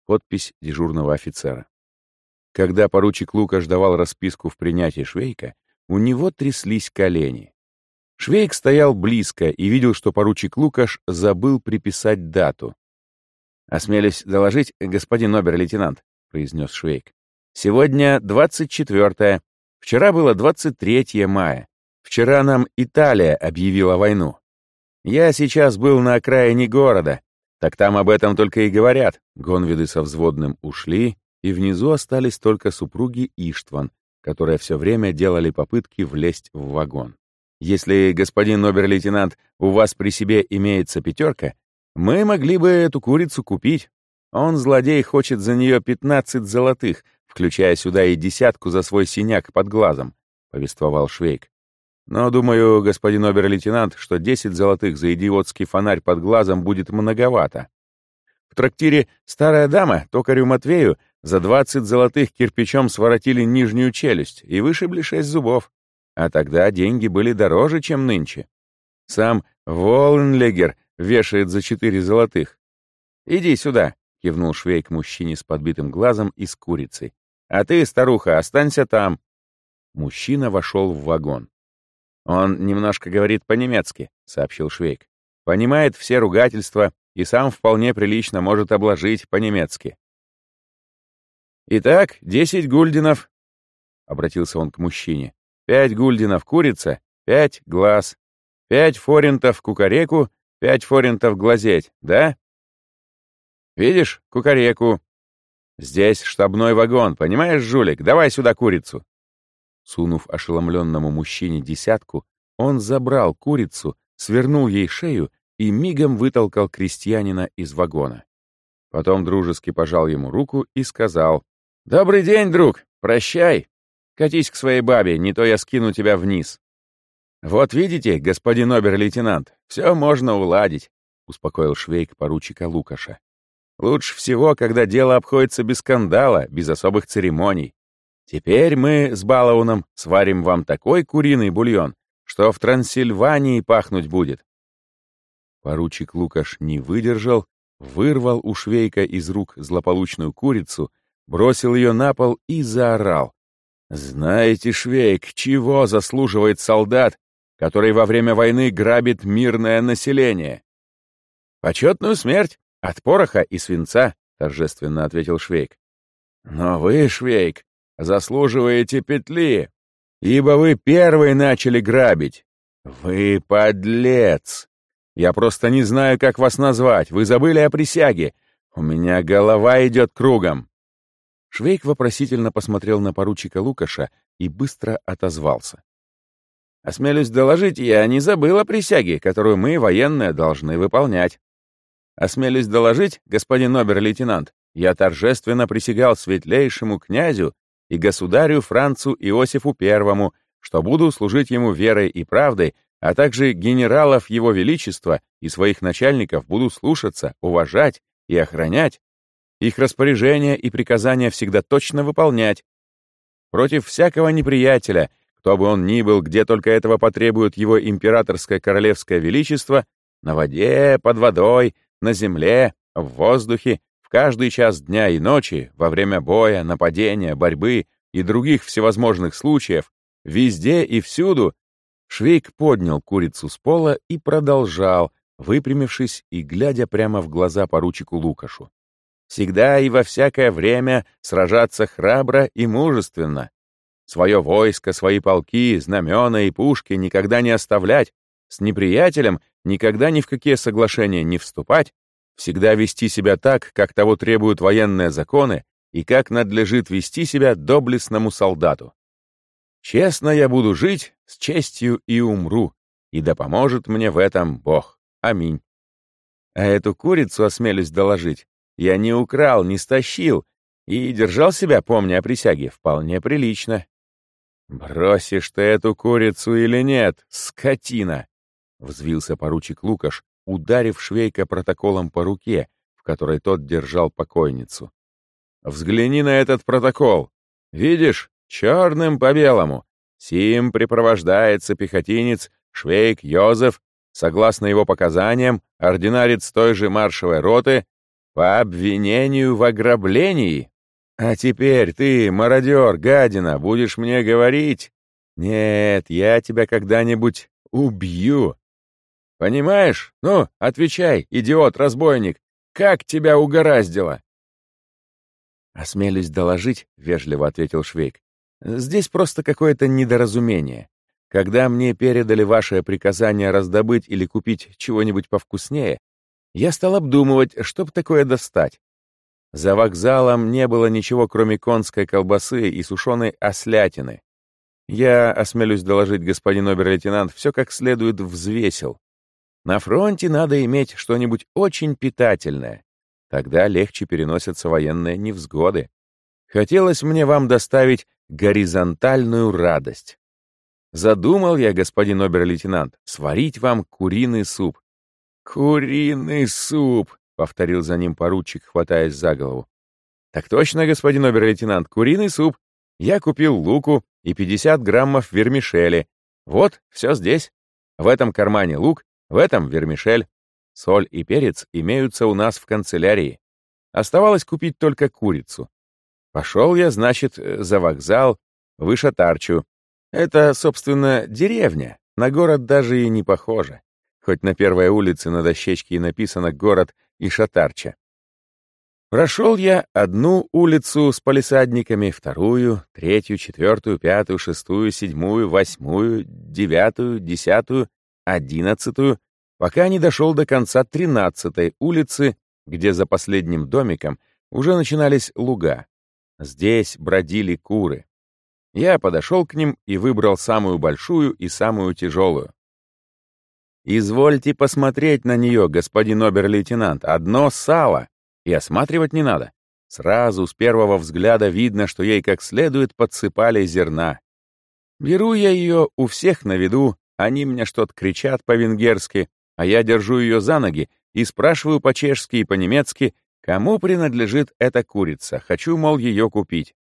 Подпись дежурного офицера. Когда поручик Лукаш давал расписку в принятии Швейка, у него тряслись колени. Швейк стоял близко и видел, что поручик Лукаш забыл приписать дату. «Осмелюсь доложить, господин обер-лейтенант», — произнес Швейк. «Сегодня 24-е. Вчера было 23 мая. Вчера нам Италия объявила войну. Я сейчас был на окраине города. Так там об этом только и говорят. Гонвиды со взводным ушли, и внизу остались только супруги Иштван, которые все время делали попытки влезть в вагон. Если, господин обер-лейтенант, у вас при себе имеется пятерка, мы могли бы эту курицу купить. Он, злодей, хочет за нее 15 золотых, включая сюда и десятку за свой синяк под глазом, — повествовал Швейк. Но, думаю, господин обер-лейтенант, что 10 золотых за идиотский фонарь под глазом будет многовато. В трактире «Старая дама» токарю Матвею за 20 золотых кирпичом своротили нижнюю челюсть и вышибли 6 зубов. А тогда деньги были дороже, чем нынче. Сам Волнлегер вешает за четыре золотых. «Иди сюда», — кивнул Швейк мужчине с подбитым глазом и с курицей. «А ты, старуха, останься там». Мужчина вошел в вагон. «Он немножко говорит по-немецки», — сообщил Швейк. «Понимает все ругательства и сам вполне прилично может обложить по-немецки». «Итак, десять гульденов», — обратился он к мужчине. Пять гульденов курица, пять глаз, пять форинтов кукареку, пять форинтов глазеть, да? Видишь, кукареку. Здесь штабной вагон, понимаешь, жулик? Давай сюда курицу. Сунув ошеломленному мужчине десятку, он забрал курицу, свернул ей шею и мигом вытолкал крестьянина из вагона. Потом дружески пожал ему руку и сказал, «Добрый день, друг, прощай, Катись к своей бабе, не то я скину тебя вниз». «Вот видите, господин обер-лейтенант, все можно уладить», — успокоил швейк поручика Лукаша. «Лучше всего, когда дело обходится без скандала, без особых церемоний. Теперь мы с Балауном сварим вам такой куриный бульон, что в Трансильвании пахнуть будет». Поручик Лукаш не выдержал, вырвал у швейка из рук злополучную курицу, бросил ее на пол и заорал. Знаете, Швейк, чего заслуживает солдат, который во время войны грабит мирное население? Почетную смерть от пороха и свинца, торжественно ответил Швейк. Но вы, Швейк, заслуживаете петли, ибо вы первый начали грабить. Вы подлец. Я просто не знаю, как вас назвать. Вы забыли о присяге. У меня голова идет кругом. Швейк вопросительно посмотрел на поручика Лукаша и быстро отозвался. «Осмелюсь доложить, я не забыл о присяге, которую мы, военные, должны выполнять. Осмелюсь доложить, господин обер-лейтенант, я торжественно присягал светлейшему князю и государю Францу Иосифу Первому, что буду служить ему верой и правдой, а также генералов его величества и своих начальников буду слушаться, уважать и охранять, их распоряжения и приказания всегда точно выполнять. Против всякого неприятеля, кто бы он ни был, где только этого потребует его императорское королевское величество, на воде, под водой, на земле, в воздухе, в каждый час дня и ночи, во время боя, нападения, борьбы и других всевозможных случаев, везде и всюду, Швейк поднял курицу с пола и продолжал, выпрямившись и глядя прямо в глаза поручику Лукашу всегда и во всякое время сражаться храбро и мужественно. Свое войско, свои полки, знамена и пушки никогда не оставлять, с неприятелем никогда ни в какие соглашения не вступать, всегда вести себя так, как того требуют военные законы и как надлежит вести себя доблестному солдату. Честно я буду жить, с честью и умру, и да поможет мне в этом Бог. Аминь. А эту курицу, осмелюсь доложить, я не украл, не стащил и держал себя, помня о присяге, вполне прилично. Бросишь ты эту курицу или нет, скотина? Взвился поручик Лукаш, ударив Швейка протоколом по руке, в которой тот держал покойницу. «Взгляни на этот протокол. Видишь, черным по белому. Сим припровождается пехотинец Швейк Йозеф, согласно его показаниям, ординарец той же маршевой роты, по обвинению в ограблении. А теперь ты, мародер, гадина, будешь мне говорить? Нет, я тебя когда-нибудь убью. Понимаешь? Ну, отвечай, идиот-разбойник, как тебя угораздило? «Осмелюсь доложить», — вежливо ответил Швейк. «Здесь просто какое-то недоразумение. Когда мне передали ваше приказание раздобыть или купить чего-нибудь повкуснее, я стал обдумывать, чтоб такое достать. За вокзалом не было ничего, кроме конской колбасы и сушеной ослятины. Я, осмелюсь доложить, господин обер-лейтенант, все как следует взвесил. На фронте надо иметь что-нибудь очень питательное. Тогда легче переносятся военные невзгоды. Хотелось мне вам доставить горизонтальную радость. Задумал я, господин обер-лейтенант, сварить вам куриный суп. «Куриный суп!» — повторил за ним поручик, хватаясь за голову. «Так точно, господин обер-лейтенант, куриный суп. Я купил луку и 50 граммов вермишели. Вот, все здесь. В этом кармане лук, в этом вермишель. Соль и перец имеются у нас в канцелярии. Оставалось купить только курицу. Пошел я, значит, за вокзал, в Ишатарчу. Это, собственно, деревня, на город даже и не похоже. Хоть на первой улице на дощечке и написано «город Ишатарча». Прошел я одну улицу с палисадниками, вторую, третью, четвертую, пятую, шестую, седьмую, восьмую, девятую, десятую, одиннадцатую, пока не дошел до конца 13-й улицы, где за последним домиком уже начинались луга. Здесь бродили куры. Я подошел к ним и выбрал самую большую и самую тяжелую. «Извольте посмотреть на нее, господин обер-лейтенант, одно сало, и осматривать не надо. Сразу с первого взгляда видно, что ей как следует подсыпали зерна. Беру я ее у всех на виду, они мне что-то кричат по-венгерски, а я держу ее за ноги и спрашиваю по-чешски и по-немецки, кому принадлежит эта курица, хочу, мол, ее купить.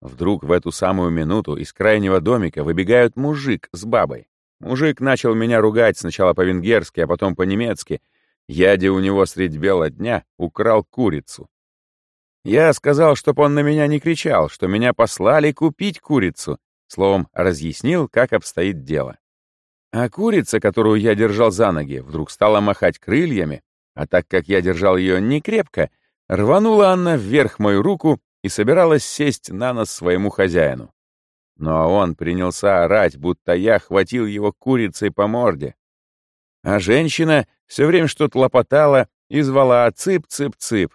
Вдруг в эту самую минуту из крайнего домика выбегают мужик с бабой. Мужик начал меня ругать сначала по-венгерски, а потом по-немецки. Ядя у него средь бела дня украл курицу. Я сказал, чтоб он на меня не кричал, что меня послали купить курицу. Словом, разъяснил, как обстоит дело. А курица, которую я держал за ноги, вдруг стала махать крыльями, а так как я держал ее не крепко, рванула она вверх мою руку и собиралась сесть на нос своему хозяину. Но он принялся орать, будто я хватил его курицей по морде. А женщина все время что-то лопотала и звала «цып-цып-цып».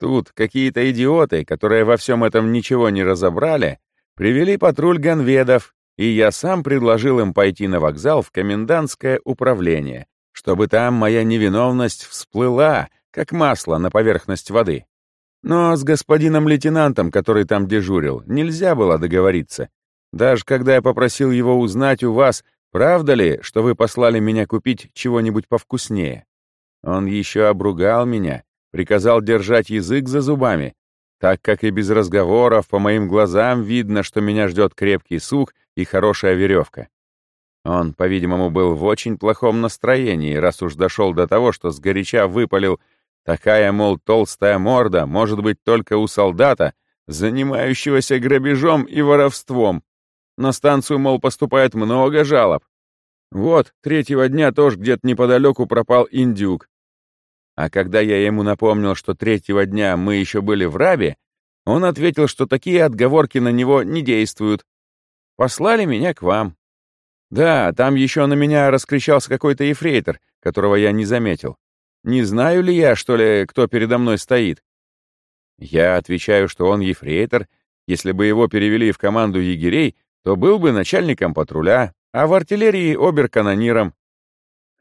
Тут какие-то идиоты, которые во всем этом ничего не разобрали, привели патруль ганведов, и я сам предложил им пойти на вокзал в комендантское управление, чтобы там моя невиновность всплыла, как масло на поверхность воды. Но с господином лейтенантом, который там дежурил, нельзя было договориться. Даже когда я попросил его узнать у вас, правда ли, что вы послали меня купить чего-нибудь повкуснее. Он еще обругал меня, приказал держать язык за зубами, так как и без разговоров по моим глазам видно, что меня ждет крепкий сук и хорошая веревка. Он, по-видимому, был в очень плохом настроении, раз уж дошел до того, что сгоряча выпалил «такая, мол, толстая морда может быть только у солдата, занимающегося грабежом и воровством. На станцию, мол, поступает много жалоб. Вот, третьего дня тоже где-то неподалеку пропал индюк. А когда я ему напомнил, что третьего дня мы еще были в Рабе, он ответил, что такие отговорки на него не действуют, Послали меня к вам. Да, там еще на меня раскричался какой-то ефрейтор, которого я не заметил. Не знаю ли я, что ли, кто передо мной стоит? Я отвечаю, что он ефрейтор. Если бы его перевели в команду егерей, то был бы начальником патруля, а в артиллерии обер-канониром.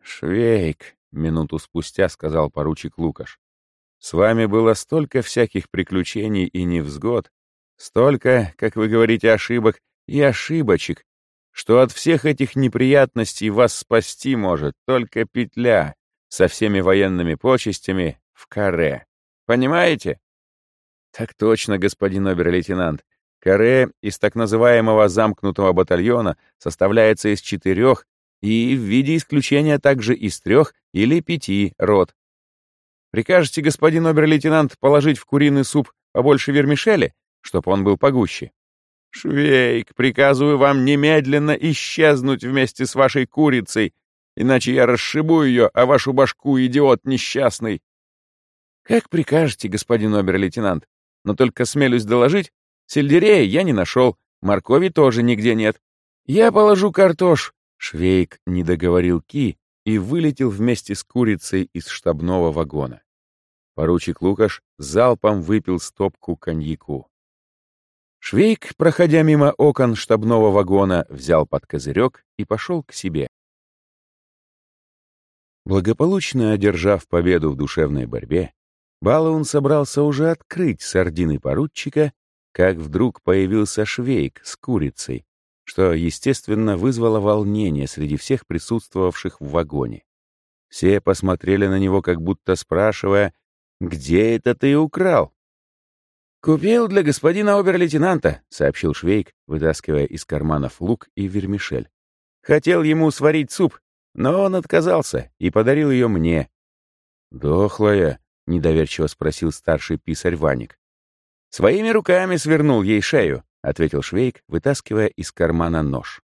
«Швейк», — минуту спустя сказал поручик Лукаш, «с вами было столько всяких приключений и невзгод, столько, как вы говорите, ошибок, и ошибочек, что от всех этих неприятностей вас спасти может только петля со всеми военными почестями в каре. Понимаете? Так точно, господин обер-лейтенант. Каре из так называемого замкнутого батальона составляется из четырех и в виде исключения также из трех или пяти рот. Прикажете, господин обер-лейтенант, положить в куриный суп побольше вермишели, чтоб он был погуще? Швейк, приказываю вам немедленно исчезнуть вместе с вашей курицей, иначе я расшибу ее, а вашу башку, идиот несчастный. Как прикажете, господин обер-лейтенант, но только смелюсь доложить, сельдерея я не нашел, моркови тоже нигде нет. Я положу картош. Швейк не договорил ки и вылетел вместе с курицей из штабного вагона. Поручик Лукаш залпом выпил стопку коньяку. Швейк, проходя мимо окон штабного вагона, взял под козырек и пошел к себе. Благополучно одержав победу в душевной борьбе, Балаун собрался уже открыть сардины поручика, как вдруг появился Швейк с курицей, что, естественно, вызвало волнение среди всех присутствовавших в вагоне. Все посмотрели на него, как будто спрашивая, «Где это ты украл?» «Купил для господина обер-лейтенанта», — сообщил Швейк, вытаскивая из карманов лук и вермишель. «Хотел ему сварить суп, но он отказался и подарил ее мне». «Дохлая?» — недоверчиво спросил старший писарь Ваник. «Своими руками свернул ей шею», — ответил Швейк, вытаскивая из кармана нож.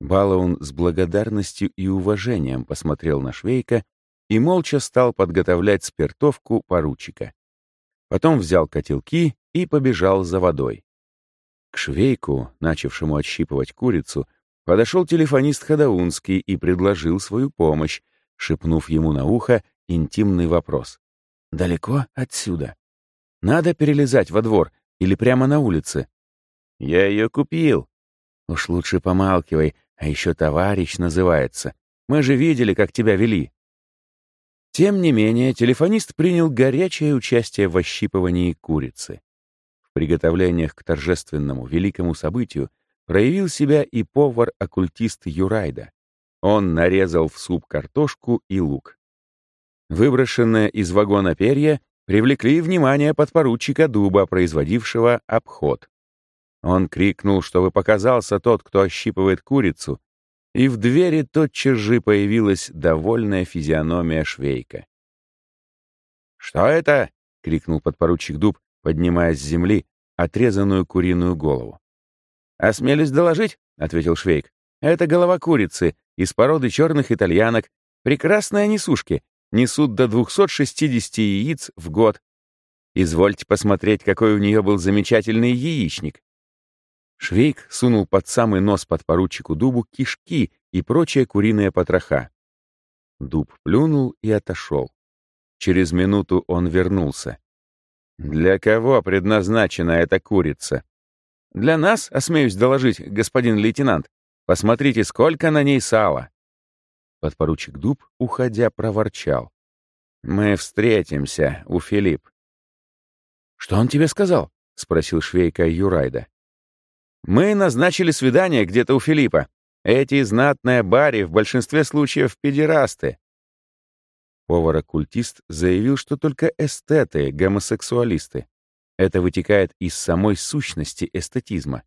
Балаун с благодарностью и уважением посмотрел на Швейка и молча стал подготовлять спиртовку поручика. Потом взял котелки и побежал за водой. К Швейку, начавшему отщипывать курицу, подошел телефонист Хадаунский и предложил свою помощь, шепнув ему на ухо интимный вопрос. «Далеко отсюда?» Надо перелезать во двор или прямо на улице. Я ее купил. Уж лучше помалкивай, а еще товарищ называется. Мы же видели, как тебя вели. Тем не менее, телефонист принял горячее участие в ощипывании курицы. В приготовлениях к торжественному великому событию проявил себя и повар-оккультист Юрайда. Он нарезал в суп картошку и лук. Выброшенное из вагона перья привлекли внимание подпоручика Дуба, производившего обход. Он крикнул, чтобы показался тот, кто ощипывает курицу, и в двери тотчас же появилась довольная физиономия Швейка. «Что это?» — крикнул подпоручик Дуб, поднимая с земли отрезанную куриную голову. «Осмелюсь доложить», — ответил Швейк. «Это голова курицы из породы черных итальянок, прекрасная несушки, несут до 260 яиц в год. Извольте посмотреть, какой у нее был замечательный яичник. Швейк сунул под самый нос подпоручику Дубу кишки и прочие куриные потроха. Дуб плюнул и отошел. Через минуту он вернулся. «Для кого предназначена эта курица?» «Для нас, осмеюсь доложить, господин лейтенант. Посмотрите, сколько на ней сала!» Подпоручик Дуб, уходя, проворчал. «Мы встретимся у Филипп». «Что он тебе сказал?» — спросил швейка Юрайда. «Мы назначили свидание где-то у Филиппа. Эти знатные бари в большинстве случаев педерасты». Повар-оккультист заявил, что только эстеты — гомосексуалисты. Это вытекает из самой сущности эстетизма.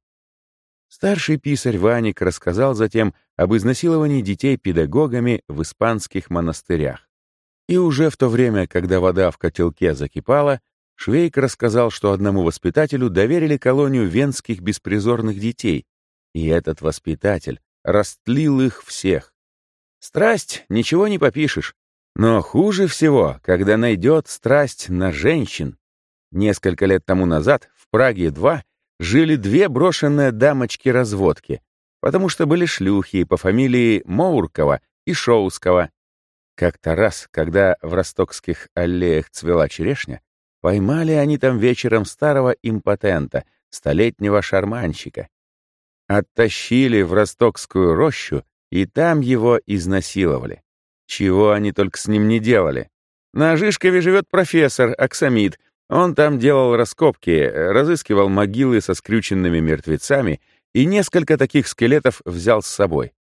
Старший писарь Ваник рассказал затем об изнасиловании детей педагогами в испанских монастырях. И уже в то время, когда вода в котелке закипала, Швейк рассказал, что одному воспитателю доверили колонию венских беспризорных детей, и этот воспитатель растлил их всех. Страсть, ничего не попишешь. Но хуже всего, когда найдет страсть на женщин. Несколько лет тому назад в Праге-2 жили две брошенные дамочки-разводки, потому что были шлюхи по фамилии Моуркова и Шоускова. Как-то раз, когда в ростокских аллеях цвела черешня, поймали они там вечером старого импотента, столетнего шарманщика. Оттащили в ростокскую рощу, и там его изнасиловали. Чего они только с ним не делали. На Жишкове живет профессор Аксамид, он там делал раскопки, разыскивал могилы со скрюченными мертвецами и несколько таких скелетов взял с собой.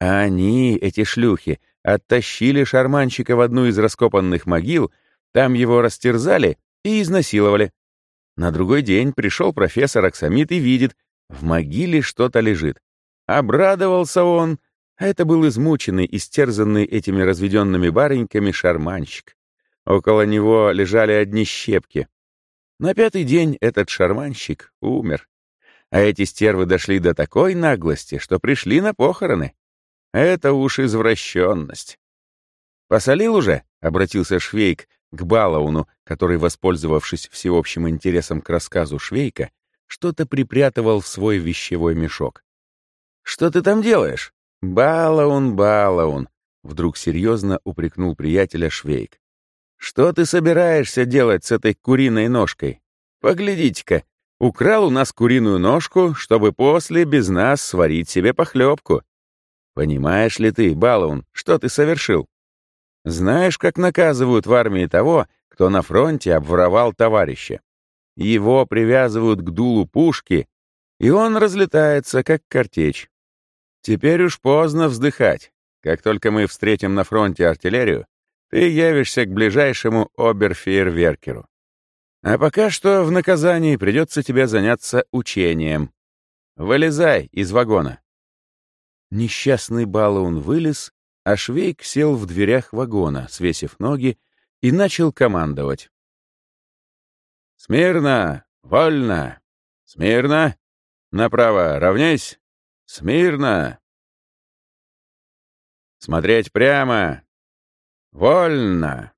А они, эти шлюхи, оттащили шарманщика в одну из раскопанных могил, там его растерзали и изнасиловали. На другой день пришел профессор Аксамит и видит, в могиле что-то лежит. Обрадовался он, а это был измученный, истерзанный этими разведенными барыньками шарманщик. Около него лежали одни щепки. На пятый день этот шарманщик умер. А эти стервы дошли до такой наглости, что пришли на похороны. Это уж извращенность. «Посолил уже?» — обратился Швейк к Балауну, который, воспользовавшись всеобщим интересом к рассказу Швейка, что-то припрятывал в свой вещевой мешок. «Что ты там делаешь?» «Балаун, Балаун!» — вдруг серьезно упрекнул приятеля Швейк. «Что ты собираешься делать с этой куриной ножкой? Поглядите-ка, украл у нас куриную ножку, чтобы после без нас сварить себе похлебку. Понимаешь ли ты, Балаун, что ты совершил? Знаешь, как наказывают в армии того, кто на фронте обворовал товарища? Его привязывают к дулу пушки, и он разлетается, как картечь. Теперь уж поздно вздыхать. Как только мы встретим на фронте артиллерию, ты явишься к ближайшему оберфейерверкеру. А пока что в наказании придется тебе заняться учением. Вылезай из вагона. Несчастный Балаун вылез, а Швейк сел в дверях вагона, свесив ноги, и начал командовать. «Смирно! Вольно! Смирно! Направо равняйсь! Смирно! Смотреть прямо! Вольно!»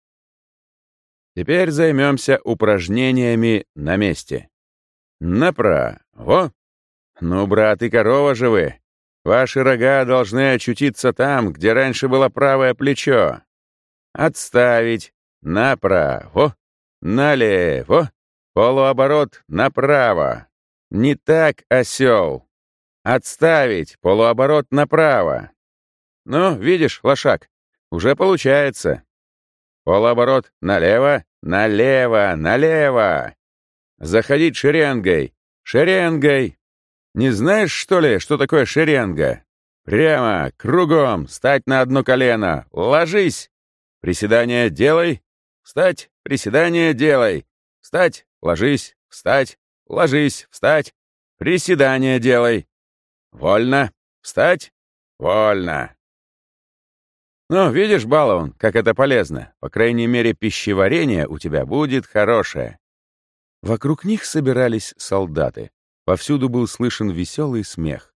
Теперь займемся упражнениями на месте. Направо. Ну, брат и корова живы. Ваши рога должны очутиться там, где раньше было правое плечо. Отставить. Направо. Налево. Полуоборот направо. Не так, осел. Отставить. Полуоборот направо. Ну, видишь, лошак, уже получается. Полуоборот налево, налево, налево. Заходить шеренгой, шеренгой. Не знаешь, что ли, что такое шеренга? Прямо, кругом, встать на одно колено, ложись. Приседание делай, встать, приседание делай. Встать, ложись, встать, ложись, встать. Приседание делай. Вольно, встать, вольно. Ну, видишь, балован, как это полезно. По крайней мере, пищеварение у тебя будет хорошее. Вокруг них собирались солдаты. Повсюду был слышен веселый смех.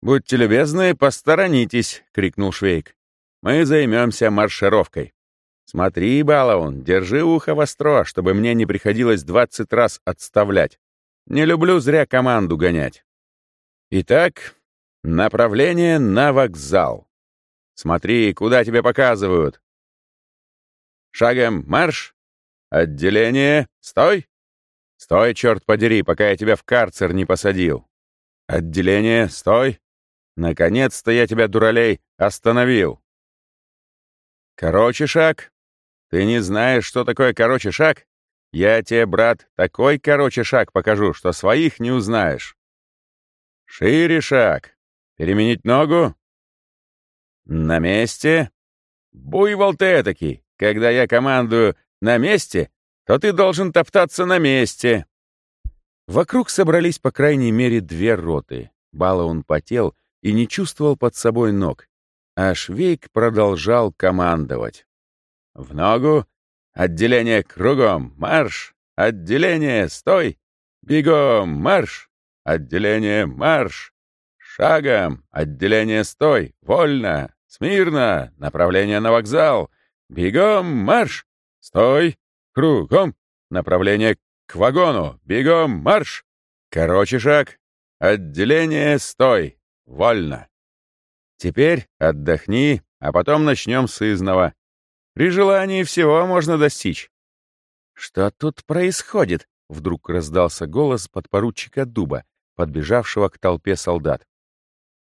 «Будьте любезны, посторонитесь!» — крикнул Швейк. «Мы займемся маршировкой. Смотри, Балаун, держи ухо востро, чтобы мне не приходилось двадцать раз отставлять. Не люблю зря команду гонять. Итак, направление на вокзал. Смотри, куда тебе показывают. Шагом марш! Отделение, стой! Стой, черт подери, пока я тебя в карцер не посадил. Отделение, стой. Наконец-то я тебя, дуралей, остановил. Короче шаг. Ты не знаешь, что такое короче шаг? Я тебе, брат, такой короче шаг покажу, что своих не узнаешь. Шире шаг. Переменить ногу. На месте. Буйвол ты этакий. Когда я командую «на месте», то ты должен топтаться на месте». Вокруг собрались по крайней мере две роты. Балаун потел и не чувствовал под собой ног, а Швейк продолжал командовать. «В ногу! Отделение кругом! Марш! Отделение, стой! Бегом, марш! Отделение, марш! Шагом! Отделение, стой! Вольно! Смирно! Направление на вокзал! Бегом, марш! Стой! Кругом! Направление к вагону! Бегом марш! Короче шаг! Отделение стой! Вольно! Теперь отдохни, а потом начнем с изного. При желании всего можно достичь. Что тут происходит? Вдруг раздался голос подпоручика Дуба, подбежавшего к толпе солдат.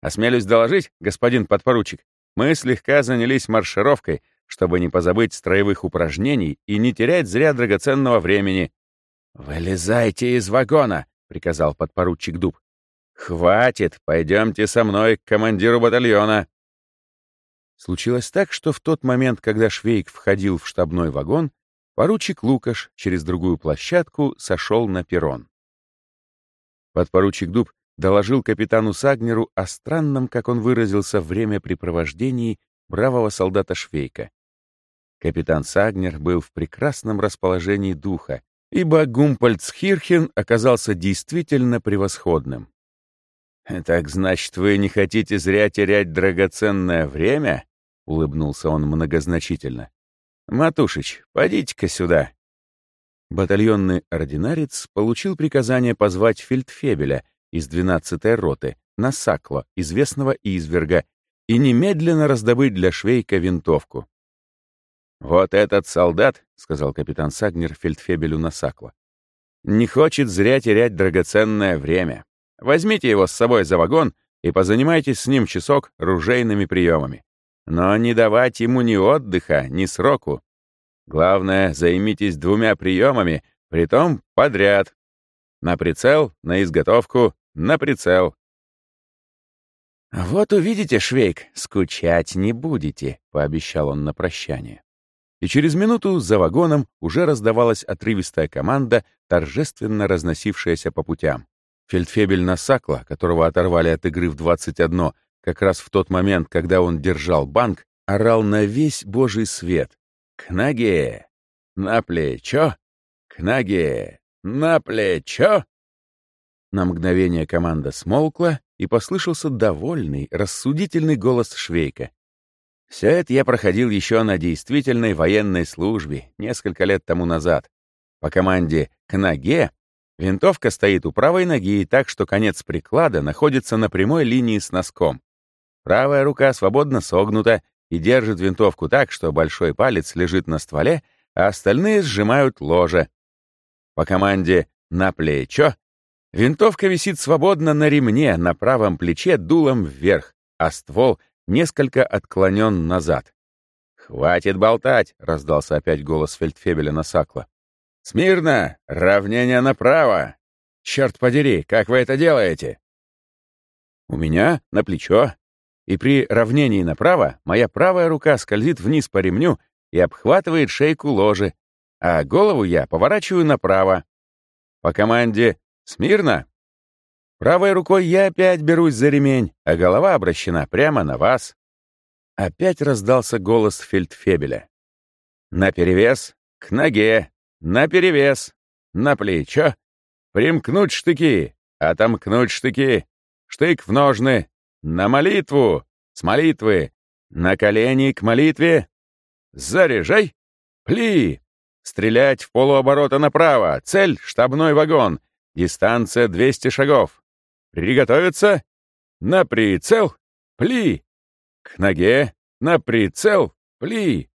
«Осмелюсь доложить, господин подпоручик, мы слегка занялись маршировкой, чтобы не позабыть строевых упражнений и не терять зря драгоценного времени. «Вылезайте из вагона!» — приказал подпоручик Дуб. «Хватит, пойдемте со мной к командиру батальона». Случилось так, что в тот момент, когда Швейк входил в штабной вагон, поручик Лукаш через другую площадку сошел на перрон. Подпоручик Дуб доложил капитану Сагнеру о странном, как он выразился, времяпрепровождении бравого солдата Швейка. Капитан Сагнер был в прекрасном расположении духа, ибо Гумпольцхирхен оказался действительно превосходным. «Так значит, вы не хотите зря терять драгоценное время?» — улыбнулся он многозначительно. «Матушич, подите-ка сюда». Батальонный ординарец получил приказание позвать фельдфебеля из 12-й роты на Сакло, известного изверга, и немедленно раздобыть для Швейка винтовку. «Вот этот солдат», — сказал капитан Сагнер фельдфебелю на Сакло, — «не хочет зря терять драгоценное время. Возьмите его с собой за вагон и позанимайтесь с ним часок ружейными приемами. Но не давать ему ни отдыха, ни сроку. Главное, займитесь двумя приемами, притом подряд. На прицел, на изготовку, на прицел. «Вот увидите, Швейк, скучать не будете», — пообещал он на прощание. И через минуту за вагоном уже раздавалась отрывистая команда, торжественно разносившаяся по путям. Фельдфебель Насакла, которого оторвали от игры в 21, как раз в тот момент, когда он держал банк, орал на весь божий свет. «К ноге! На плечо! К ноге! На плечо!» На мгновение команда смолкла, и послышался довольный, рассудительный голос Швейка. «Все это я проходил еще на действительной военной службе несколько лет тому назад. По команде «к ноге» Винтовка стоит у правой ноги так, что конец приклада находится на прямой линии с носком. Правая рука свободно согнута и держит винтовку так, что большой палец лежит на стволе, а остальные сжимают ложе. По команде «на плечо» винтовка висит свободно на ремне на правом плече дулом вверх, а ствол несколько отклонен назад. «Хватит болтать!» — раздался опять голос фельдфебеля на сакло. «Смирно! Равнение направо! Черт подери, как вы это делаете?» «У меня на плечо, и при равнении направо моя правая рука скользит вниз по ремню и обхватывает шейку ложи, а голову я поворачиваю направо. По команде «Смирно!» Правой рукой я опять берусь за ремень, а голова обращена прямо на вас. Опять раздался голос фельдфебеля. «Наперевес, к ноге, Наперевес, на плечо, примкнуть штыки, отомкнуть штыки, штык в ножны, на молитву, с молитвы, на колени к молитве, заряжай, пли, стрелять в полуоборота направо, цель — штабной вагон, дистанция 200 шагов. Приготовиться, на прицел, пли, к ноге, на прицел, пли,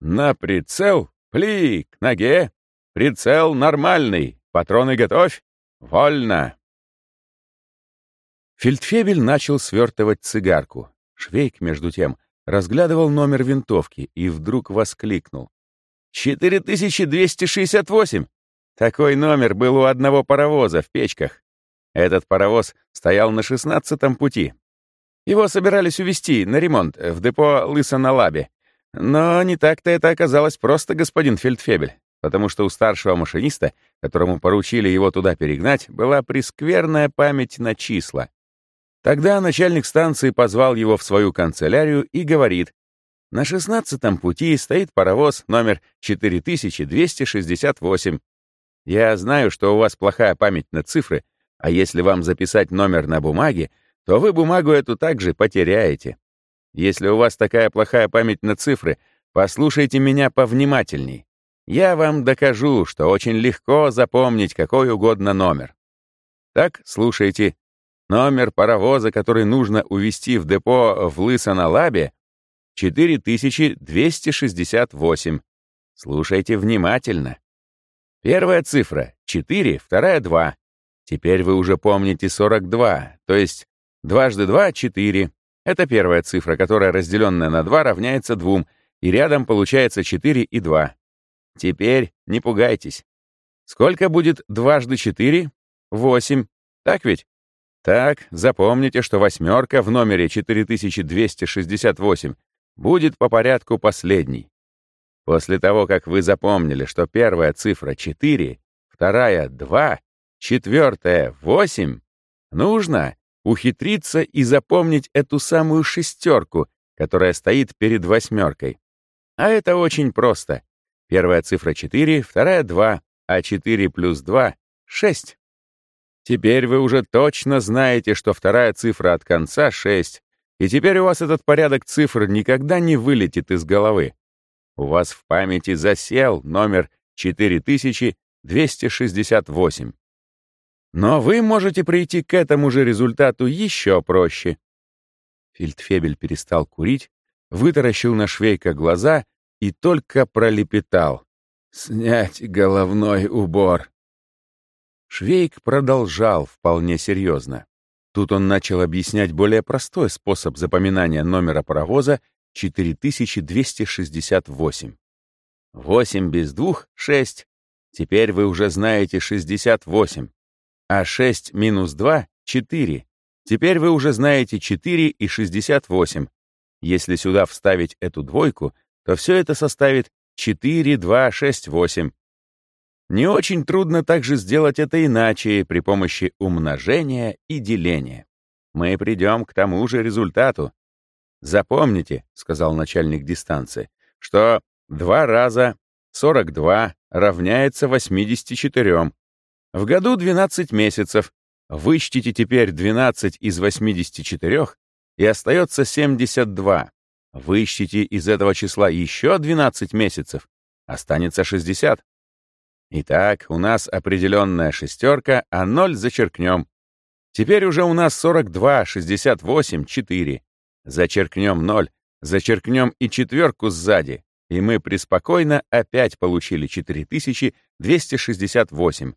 на прицел, пли, к ноге, Прицел нормальный. Патроны готовь. Вольно. Фельдфебель начал свертывать цигарку. Швейк, между тем, разглядывал номер винтовки и вдруг воскликнул. «4268! Такой номер был у одного паровоза в печках. Этот паровоз стоял на шестнадцатом пути. Его собирались увезти на ремонт в депо Лысо-на-Лабе. Но не так-то это оказалось просто, господин Фельдфебель потому что у старшего машиниста, которому поручили его туда перегнать, была прескверная память на числа. Тогда начальник станции позвал его в свою канцелярию и говорит, «На шестнадцатом пути стоит паровоз номер 4268. Я знаю, что у вас плохая память на цифры, а если вам записать номер на бумаге, то вы бумагу эту также потеряете. Если у вас такая плохая память на цифры, послушайте меня повнимательней. Я вам докажу, что очень легко запомнить какой угодно номер. Так, слушайте. Номер паровоза, который нужно увезти в депо в Лысо-на-Лабе, 4268. Слушайте внимательно. Первая цифра — 4, вторая — 2. Теперь вы уже помните 42, то есть дважды 2 — 4. Это первая цифра, которая, разделенная на 2, равняется 2, и рядом получается 4 и 2. Теперь не пугайтесь. Сколько будет дважды четыре? Восемь. Так ведь? Так, запомните, что восьмерка в номере 4268 будет по порядку последней. После того, как вы запомнили, что первая цифра 4, вторая — 2, четвертая — 8, нужно ухитриться и запомнить эту самую шестерку, которая стоит перед восьмеркой. А это очень просто. Первая цифра 4, вторая 2, а 4 плюс 2 — 6. Теперь вы уже точно знаете, что вторая цифра от конца — 6, и теперь у вас этот порядок цифр никогда не вылетит из головы. У вас в памяти засел номер 4268. Но вы можете прийти к этому же результату еще проще. Фельдфебель перестал курить, вытаращил на Швейка глаза и только пролепетал. «Снять головной убор!» Швейк продолжал вполне серьезно. Тут он начал объяснять более простой способ запоминания номера паровоза 4268. 8 без 2 — 6. Теперь вы уже знаете 68. А 6 минус 2 — 4. Теперь вы уже знаете 4 и 68. Если сюда вставить эту двойку, то все это составит 4, 2, 6, 8. Не очень трудно также сделать это иначе, при помощи умножения и деления. Мы придем к тому же результату. Запомните, — сказал начальник дистанции, — что 2 раза 42 равняется 84. В году 12 месяцев. Вычтите теперь 12 из 84, и остается 72. Вычтите из этого числа еще 12 месяцев, останется 60. Итак, у нас определенная шестерка, а ноль зачеркнем. Теперь уже у нас 42, 68, 4. Зачеркнем ноль, зачеркнем и четверку сзади, и мы преспокойно опять получили 4268.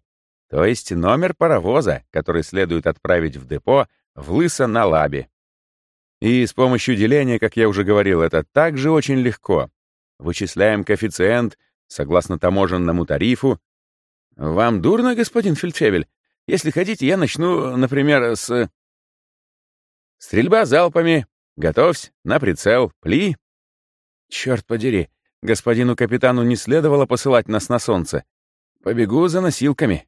То есть номер паровоза, который следует отправить в депо в Лысо на Лабе. И с помощью деления, как я уже говорил, это также очень легко. Вычисляем коэффициент согласно таможенному тарифу. Вам дурно, господин Фельдфебель? Если хотите, я начну, например, с... Стрельба залпами. Готовься, на прицел, пли. Черт подери, господину капитану не следовало посылать нас на солнце. Побегу за носилками.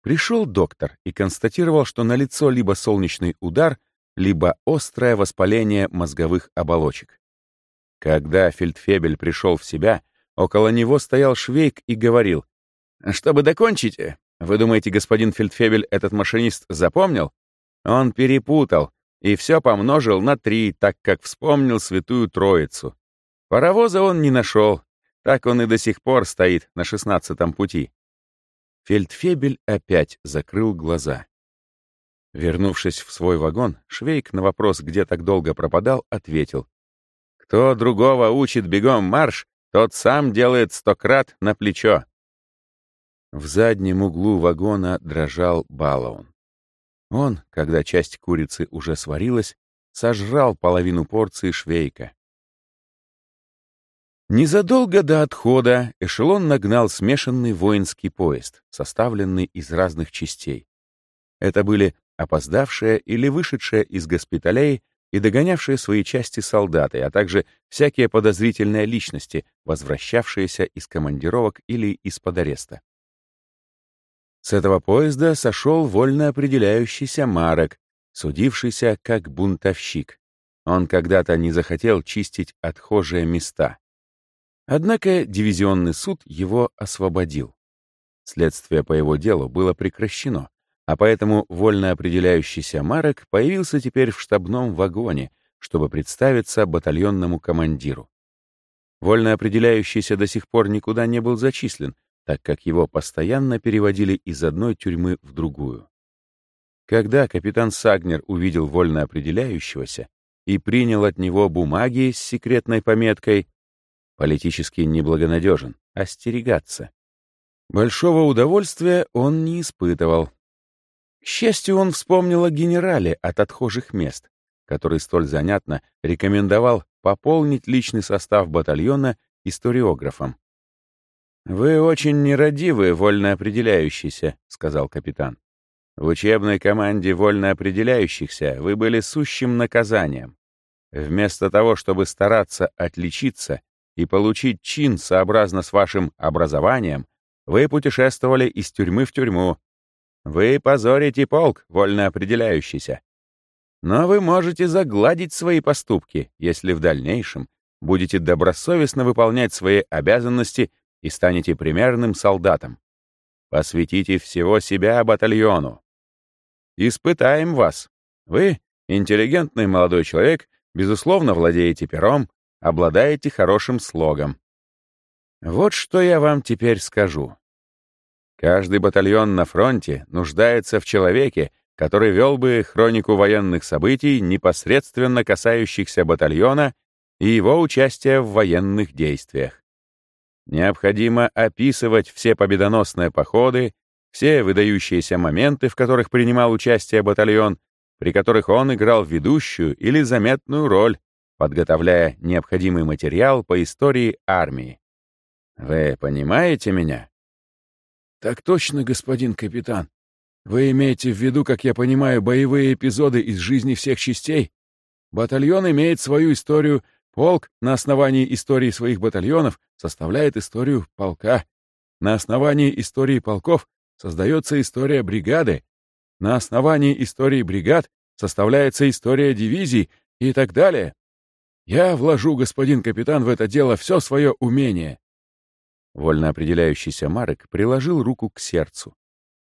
Пришел доктор и констатировал, что на лицо либо солнечный удар, либо острое воспаление мозговых оболочек. Когда Фельдфебель пришел в себя, около него стоял Швейк и говорил, «Чтобы докончить, вы думаете, господин Фельдфебель этот машинист запомнил? Он перепутал и все помножил на три, так как вспомнил Святую Троицу. Паровоза он не нашел, так он и до сих пор стоит на шестнадцатом пути. Фельдфебель опять закрыл глаза. Вернувшись в свой вагон, Швейк на вопрос, где так долго пропадал, ответил. «Кто другого учит бегом марш, тот сам делает стократ на плечо». В заднем углу вагона дрожал Балаун. Он, когда часть курицы уже сварилась, сожрал половину порции Швейка. Незадолго до отхода эшелон нагнал смешанный воинский поезд, составленный из разных частей. Это были опоздавшие или вышедшие из госпиталей и догонявшие свои части солдаты, а также всякие подозрительные личности, возвращавшиеся из командировок или из-под ареста. С этого поезда сошел вольно определяющийся Марок, судившийся как бунтовщик. Он когда-то не захотел чистить отхожие места. Однако дивизионный суд его освободил. Следствие по его делу было прекращено, а поэтому вольно определяющийся Марок появился теперь в штабном вагоне, чтобы представиться батальонному командиру. Вольно определяющийся до сих пор никуда не был зачислен, так как его постоянно переводили из одной тюрьмы в другую. Когда капитан Сагнер увидел вольно определяющегося и принял от него бумаги с секретной пометкой Политически неблагонадежен, остерегаться. Большого удовольствия он не испытывал. К счастью, он вспомнил о генерале от отхожих мест, который столь занятно рекомендовал пополнить личный состав батальона историографом. «Вы очень нерадивы, вольно определяющийся», — сказал капитан. В учебной команде вольно определяющихся вы были сущим наказанием. Вместо того, чтобы стараться отличиться и получить чин сообразно с вашим образованием, вы путешествовали из тюрьмы в тюрьму. Вы позорите полк, вольно определяющийся. Но вы можете загладить свои поступки, если в дальнейшем будете добросовестно выполнять свои обязанности и станете примерным солдатом. Посвятите всего себя батальону. Испытаем вас. Вы, интеллигентный молодой человек, безусловно, владеете пером, обладаете хорошим слогом. Вот что я вам теперь скажу. Каждый батальон на фронте нуждается в человеке, который вел бы хронику военных событий, непосредственно касающихся батальона и его участия в военных действиях. Необходимо описывать все победоносные походы, все выдающиеся моменты, в которых принимал участие батальон, при которых он играл ведущую или заметную роль, подготовляя необходимый материал по истории армии. Вы понимаете меня? Так точно, господин капитан. Вы имеете в виду, как я понимаю, боевые эпизоды из жизни всех частей? Батальон имеет свою историю, полк на основании истории своих батальонов составляет историю полка. На основании истории полков создается история бригады, на основании истории бригад составляется история дивизий и так далее. Я вложу, господин капитан, в это дело все свое умение. Вольно определяющийся Марек приложил руку к сердцу.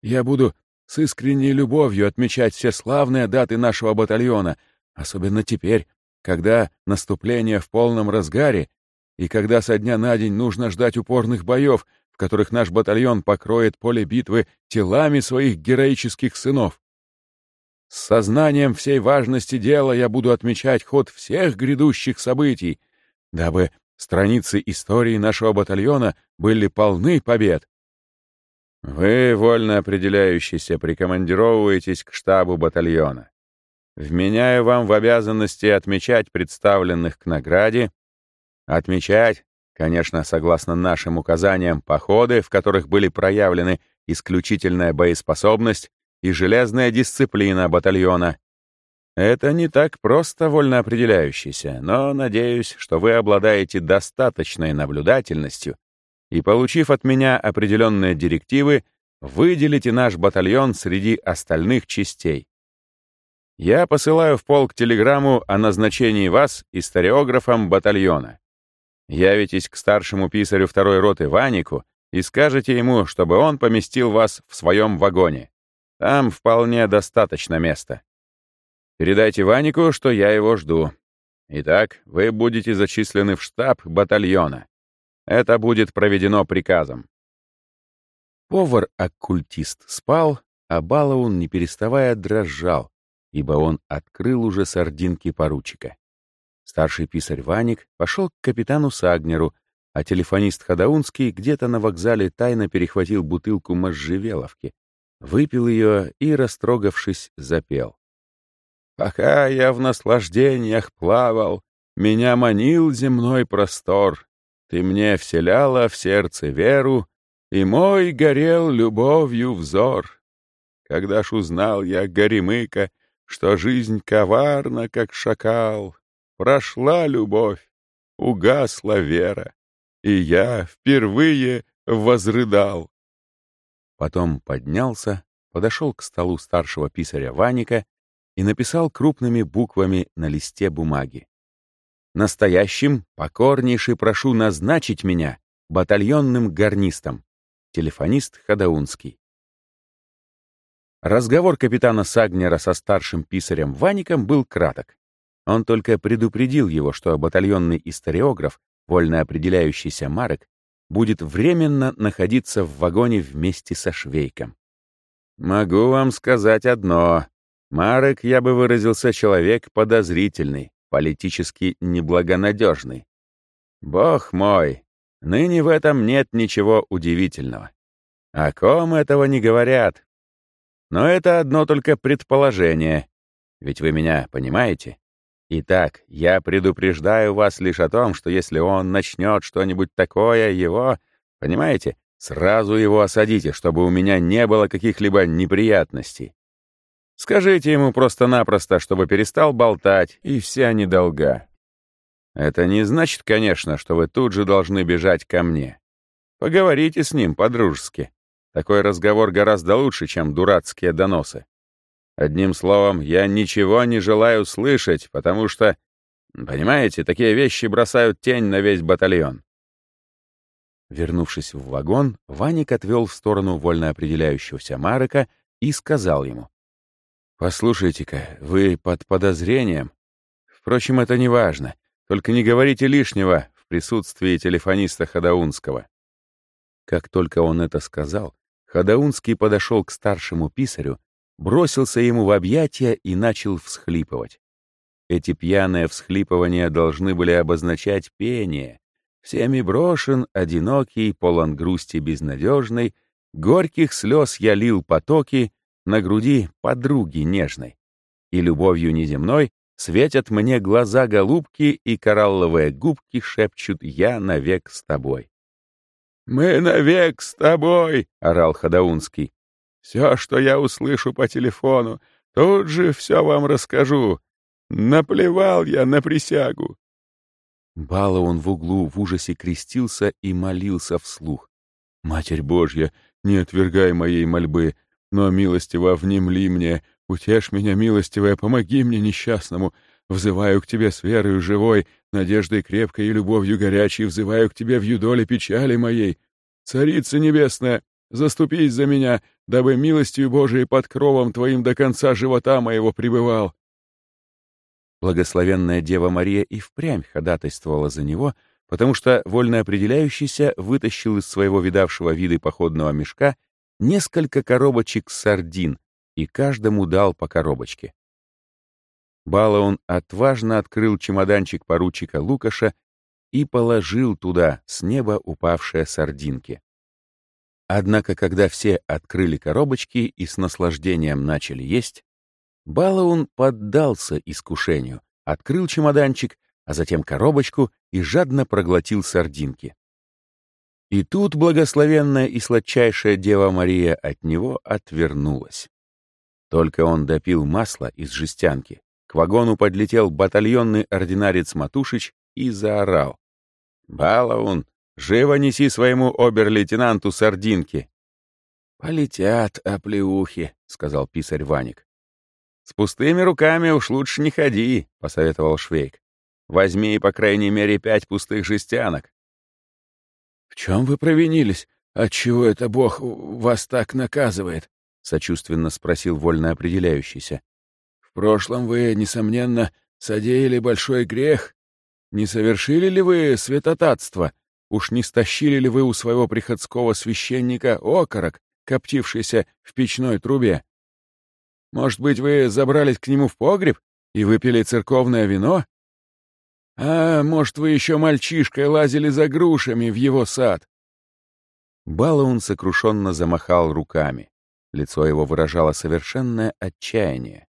Я буду с искренней любовью отмечать все славные даты нашего батальона, особенно теперь, когда наступление в полном разгаре и когда со дня на день нужно ждать упорных боев, которых наш батальон покроет поле битвы телами своих героических сынов. С сознанием всей важности дела я буду отмечать ход всех грядущих событий, дабы страницы истории нашего батальона были полны побед. Вы, вольно определяющийся, прикомандировываетесь к штабу батальона. Вменяю вам в обязанности отмечать представленных к награде, отмечать Конечно, согласно нашим указаниям, походы, в которых были проявлены исключительная боеспособность и железная дисциплина батальона. Это не так просто вольно определяющийся, но надеюсь, что вы обладаете достаточной наблюдательностью и, получив от меня определенные директивы, выделите наш батальон среди остальных частей. Я посылаю в полк телеграмму о назначении вас историографом батальона. Явитесь к старшему писарю второй роты Ванику и скажете ему, чтобы он поместил вас в своем вагоне. Там вполне достаточно места. Передайте Ванику, что я его жду. Итак, вы будете зачислены в штаб батальона. Это будет проведено приказом. Повар-оккультист спал, а Балаун, не переставая, дрожал, ибо он открыл уже сардинки поручика. Старший писарь Ваник пошел к капитану Сагнеру, а телефонист Хадаунский где-то на вокзале тайно перехватил бутылку можжевеловки, выпил ее и, растрогавшись, запел. «Пока я в наслаждениях плавал, меня манил земной простор, ты мне вселяла в сердце веру, и мой горел любовью взор. Когда ж узнал я, Горемыка, что жизнь коварна, как шакал, Прошла любовь, угасла вера, и я впервые возрыдал. Потом поднялся, подошел к столу старшего писаря Ваника и написал крупными буквами на листе бумаги. «Настоящим покорнейше прошу назначить меня батальонным гарнистом. Телефонист Хадаунский». Разговор капитана Сагнера со старшим писарем Ваником был краток. Он только предупредил его, что батальонный историограф, вольно определяющийся Марек, будет временно находиться в вагоне вместе со Швейком. «Могу вам сказать одно. Марек, я бы выразился, человек подозрительный, политически неблагонадежный. Бог мой, ныне в этом нет ничего удивительного. О ком этого не говорят? Но это одно только предположение. Ведь вы меня понимаете? Итак, я предупреждаю вас лишь о том, что если он начнет что-нибудь такое, его, понимаете, сразу его осадите, чтобы у меня не было каких-либо неприятностей. Скажите ему просто-напросто, чтобы перестал болтать, и вся недолга. Это не значит, конечно, что вы тут же должны бежать ко мне. Поговорите с ним по-дружески. Такой разговор гораздо лучше, чем дурацкие доносы. Одним словом, я ничего не желаю слышать, потому что, понимаете, такие вещи бросают тень на весь батальон. Вернувшись в вагон, Ваник отвел в сторону вольно определяющегося Марека и сказал ему. «Послушайте-ка, вы под подозрением. Впрочем, это не важно. Только не говорите лишнего в присутствии телефониста Хадаунского». Как только он это сказал, Хадаунский подошел к старшему писарю, бросился ему в объятия и начал всхлипывать. Эти пьяные всхлипывания должны были обозначать пение. Всеми брошен, одинокий, полон грусти безнадежной, горьких слез я лил потоки на груди подруги нежной. И любовью неземной светят мне глаза голубки, и коралловые губки шепчут «Я навек с тобой». «Мы навек с тобой!» — орал Хадаунский. «Все, что я услышу по телефону, тут же все вам расскажу. Наплевал я на присягу!» Балаон в углу в ужасе крестился и молился вслух. «Матерь Божья, не отвергай моей мольбы, но милостиво внемли мне, утешь меня, милостивая, помоги мне несчастному, взываю к тебе с верою живой, надеждой крепкой и любовью горячей, взываю к тебе в юдоле печали моей. Царица небесная, заступись за меня, дабы милостью Божией под кровом твоим до конца живота моего пребывал». Благословенная Дева Мария и впрямь ходатайствовала за него, потому что вольно определяющийся вытащил из своего видавшего виды походного мешка несколько коробочек сардин и каждому дал по коробочке. Балаон отважно открыл чемоданчик поручика Лукаша и положил туда с неба упавшие сардинки. Однако, когда все открыли коробочки и с наслаждением начали есть, Балаун поддался искушению, открыл чемоданчик, а затем коробочку и жадно проглотил сардинки. И тут благословенная и сладчайшая Дева Мария от него отвернулась. Только он допил масло из жестянки, к вагону подлетел батальонный ординарец Матушич и заорал. «Балаун, живо неси своему обер-лейтенанту сардинки!» «Полетят оплеухи», — сказал писарь Ваник. «С пустыми руками уж лучше не ходи», — посоветовал Швейк. «Возьми, по крайней мере, пять пустых жестянок». «В чем вы провинились? Отчего это Бог вас так наказывает?» — сочувственно спросил вольно определяющийся. В прошлом вы, несомненно, содеяли большой грех. Не совершили ли вы святотатство? Уж не стащили ли вы у своего приходского священника окорок, коптившийся в печной трубе? Может быть, вы забрались к нему в погреб и выпили церковное вино? А может, вы еще мальчишкой лазили за грушами в его сад?» Балаун сокрушенно замахал руками. Лицо его выражало совершенное отчаяние.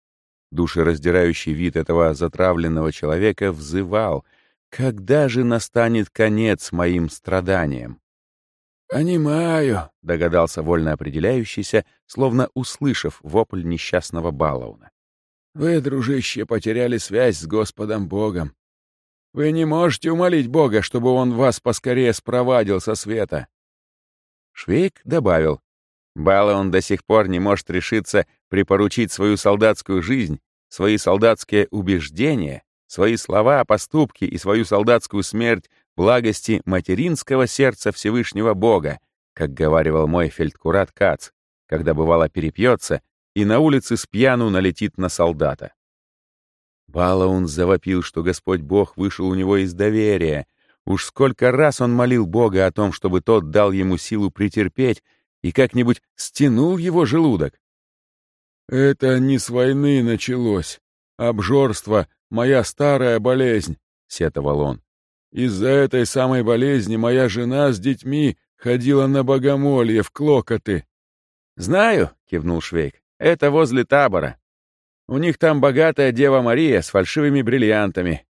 Душераздирающий вид этого затравленного человека взывал, «Когда же настанет конец моим страданиям?» «Понимаю», — догадался вольно определяющийся, словно услышав вопль несчастного Балауна. «Вы, дружище, потеряли связь с Господом Богом. Вы не можете умолить Бога, чтобы Он вас поскорее спровадил со света». Швейк добавил, Балаун до сих пор не может решиться припоручить свою солдатскую жизнь, свои солдатские убеждения, свои слова, поступки и свою солдатскую смерть благости материнского сердца Всевышнего Бога, как говаривал мой фельдкурат Кац, когда бывало перепьется и на улице с пьяну налетит на солдата. Балаун завопил, что Господь Бог вышел у него из доверия. Уж сколько раз он молил Бога о том, чтобы тот дал ему силу претерпеть и как-нибудь стянул его желудок. «Это не с войны началось. Обжорство — моя старая болезнь», — сетовал он. «Из-за этой самой болезни моя жена с детьми ходила на богомолье в клокоты». «Знаю», — кивнул Швейк, — «это возле табора. У них там богатая Дева Мария с фальшивыми бриллиантами.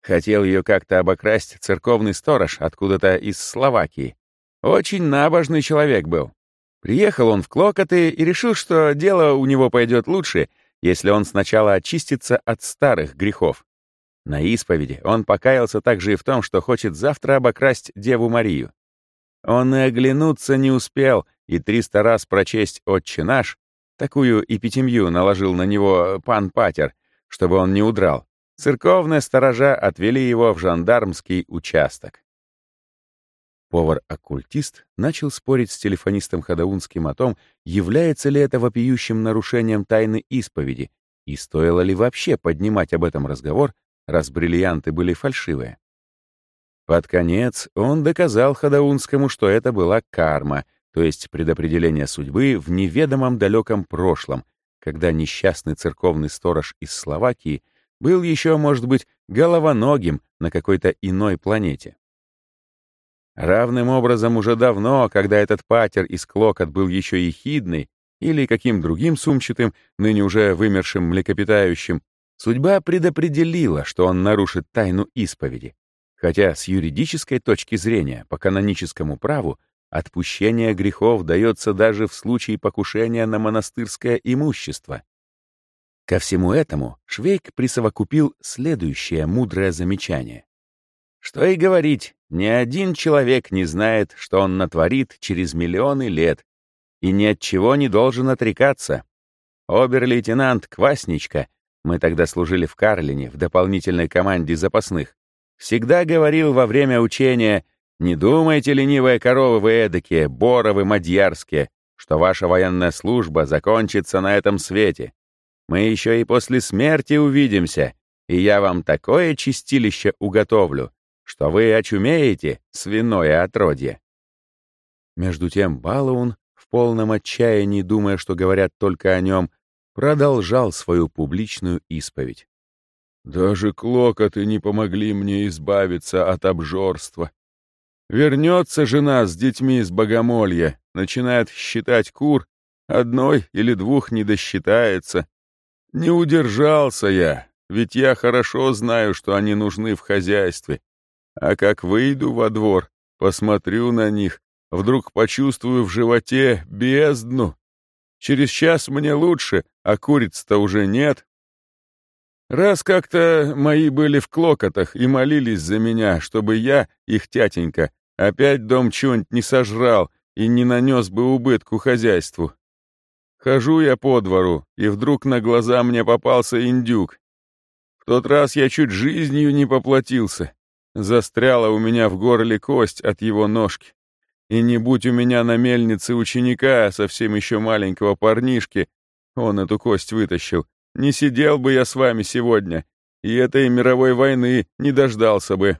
Хотел ее как-то обокрасть церковный сторож откуда-то из Словакии. Очень набожный человек был. Приехал он в Клокоты и решил, что дело у него пойдет лучше, если он сначала очистится от старых грехов. На исповеди он покаялся также и в том, что хочет завтра обокрасть Деву Марию. Он и оглянуться не успел, и триста раз прочесть «Отче наш», такую эпитемью наложил на него пан Патер, чтобы он не удрал. Церковные сторожа отвели его в жандармский участок. Повар-оккультист начал спорить с телефонистом Хадаунским о том, является ли это вопиющим нарушением тайны исповеди, и стоило ли вообще поднимать об этом разговор, раз бриллианты были фальшивые. Под конец он доказал Хадаунскому, что это была карма, то есть предопределение судьбы в неведомом далеком прошлом, когда несчастный церковный сторож из Словакии был еще, может быть, головоногим на какой-то иной планете. Равным образом уже давно, когда этот патер из Клокот был еще ехидный или каким другим сумчатым, ныне уже вымершим млекопитающим, судьба предопределила, что он нарушит тайну исповеди. Хотя с юридической точки зрения, по каноническому праву, отпущение грехов дается даже в случае покушения на монастырское имущество. Ко всему этому Швейк присовокупил следующее мудрое замечание. Что и говорить, ни один человек не знает, что он натворит через миллионы лет, и ни от чего не должен отрекаться. Обер-лейтенант Квасничка, мы тогда служили в Карлине, в дополнительной команде запасных, всегда говорил во время учения «Не думайте, ленивые коровы вы эдакие, боровы мадьярские, что ваша военная служба закончится на этом свете. Мы еще и после смерти увидимся, и я вам такое чистилище уготовлю, что вы очумеете, свиное отродье». Между тем Балаун, в полном отчаянии, думая, что говорят только о нем, продолжал свою публичную исповедь. «Даже клокоты не помогли мне избавиться от обжорства. Вернется жена с детьми из богомолья, начинает считать кур, одной или двух не досчитается. Не удержался я, ведь я хорошо знаю, что они нужны в хозяйстве. А как выйду во двор, посмотрю на них, вдруг почувствую в животе бездну. Через час мне лучше, а куриц-то уже нет. Раз как-то мои были в клокотах и молились за меня, чтобы я, их тятенька, опять дом чего-нибудь не сожрал и не нанес бы убытку хозяйству. Хожу я по двору, и вдруг на глаза мне попался индюк. В тот раз я чуть жизнью не поплатился. Застряла у меня в горле кость от его ножки. И не будь у меня на мельнице ученика, совсем еще маленького парнишки, он эту кость вытащил, не сидел бы я с вами сегодня, и этой мировой войны не дождался бы.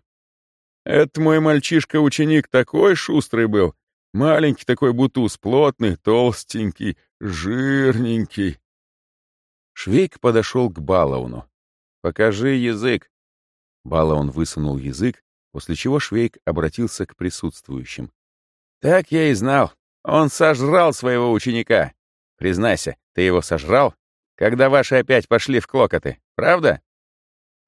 Это мой мальчишка-ученик такой шустрый был, маленький такой бутуз, плотный, толстенький, жирненький. Швейк подошел к Балауну. «Покажи язык», Балаон высунул язык, после чего Швейк обратился к присутствующим. «Так я и знал. Он сожрал своего ученика. Признайся, ты его сожрал, когда ваши опять пошли в клокоты, правда?»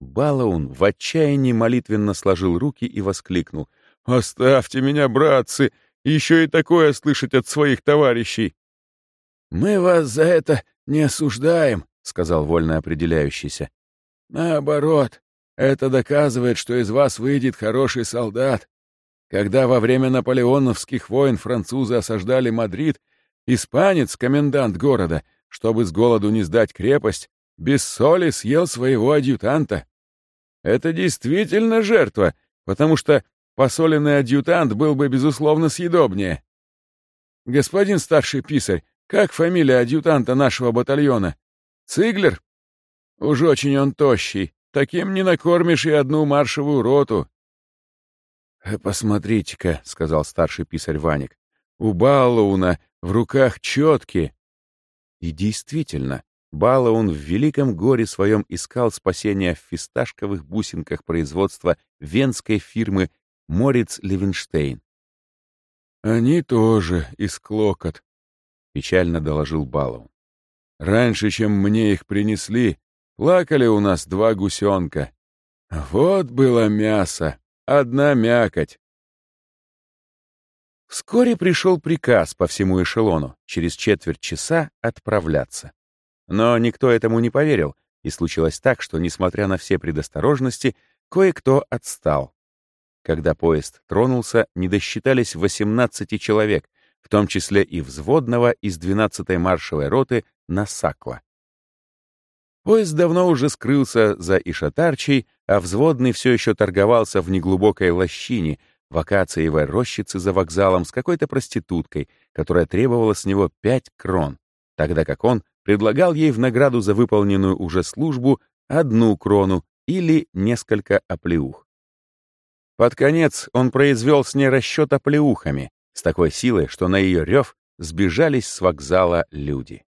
Балаун в отчаянии молитвенно сложил руки и воскликнул. «Оставьте меня, братцы! Еще и такое слышать от своих товарищей!» «Мы вас за это не осуждаем», — сказал вольно определяющийся. «Наоборот, это доказывает, что из вас выйдет хороший солдат. Когда во время наполеоновских войн французы осаждали Мадрид, испанец, комендант города, чтобы с голоду не сдать крепость, без соли съел своего адъютанта. Это действительно жертва, потому что посоленный адъютант был бы, безусловно, съедобнее. Господин старший писарь, как фамилия адъютанта нашего батальона? Циглер? Уж очень он тощий. Таким не накормишь и одну маршевую роту. «Э, «Посмотрите-ка», — сказал старший писарь Ваник, — «у Балауна в руках четки». И действительно, Балаун в великом горе своем искал спасения в фисташковых бусинках производства венской фирмы Морец Левенштейн. «Они тоже из клокот», — печально доложил Балаун. «Раньше, чем мне их принесли, Плакали у нас два гусенка. Вот было мясо, одна мякоть. Вскоре пришел приказ по всему эшелону через четверть часа отправляться. Но никто этому не поверил, и случилось так, что, несмотря на все предосторожности, кое-кто отстал. Когда поезд тронулся, не досчитались 18 человек, в том числе и взводного из 12-й маршевой роты Насакла. Поезд давно уже скрылся за Ишатарчей, а взводный все еще торговался в неглубокой лощине, в акациевой рощице за вокзалом с какой-то проституткой, которая требовала с него пять крон, тогда как он предлагал ей в награду за выполненную уже службу одну крону или несколько оплеух. Под конец он произвел с ней расчет оплеухами, с такой силой, что на ее рев сбежались с вокзала люди.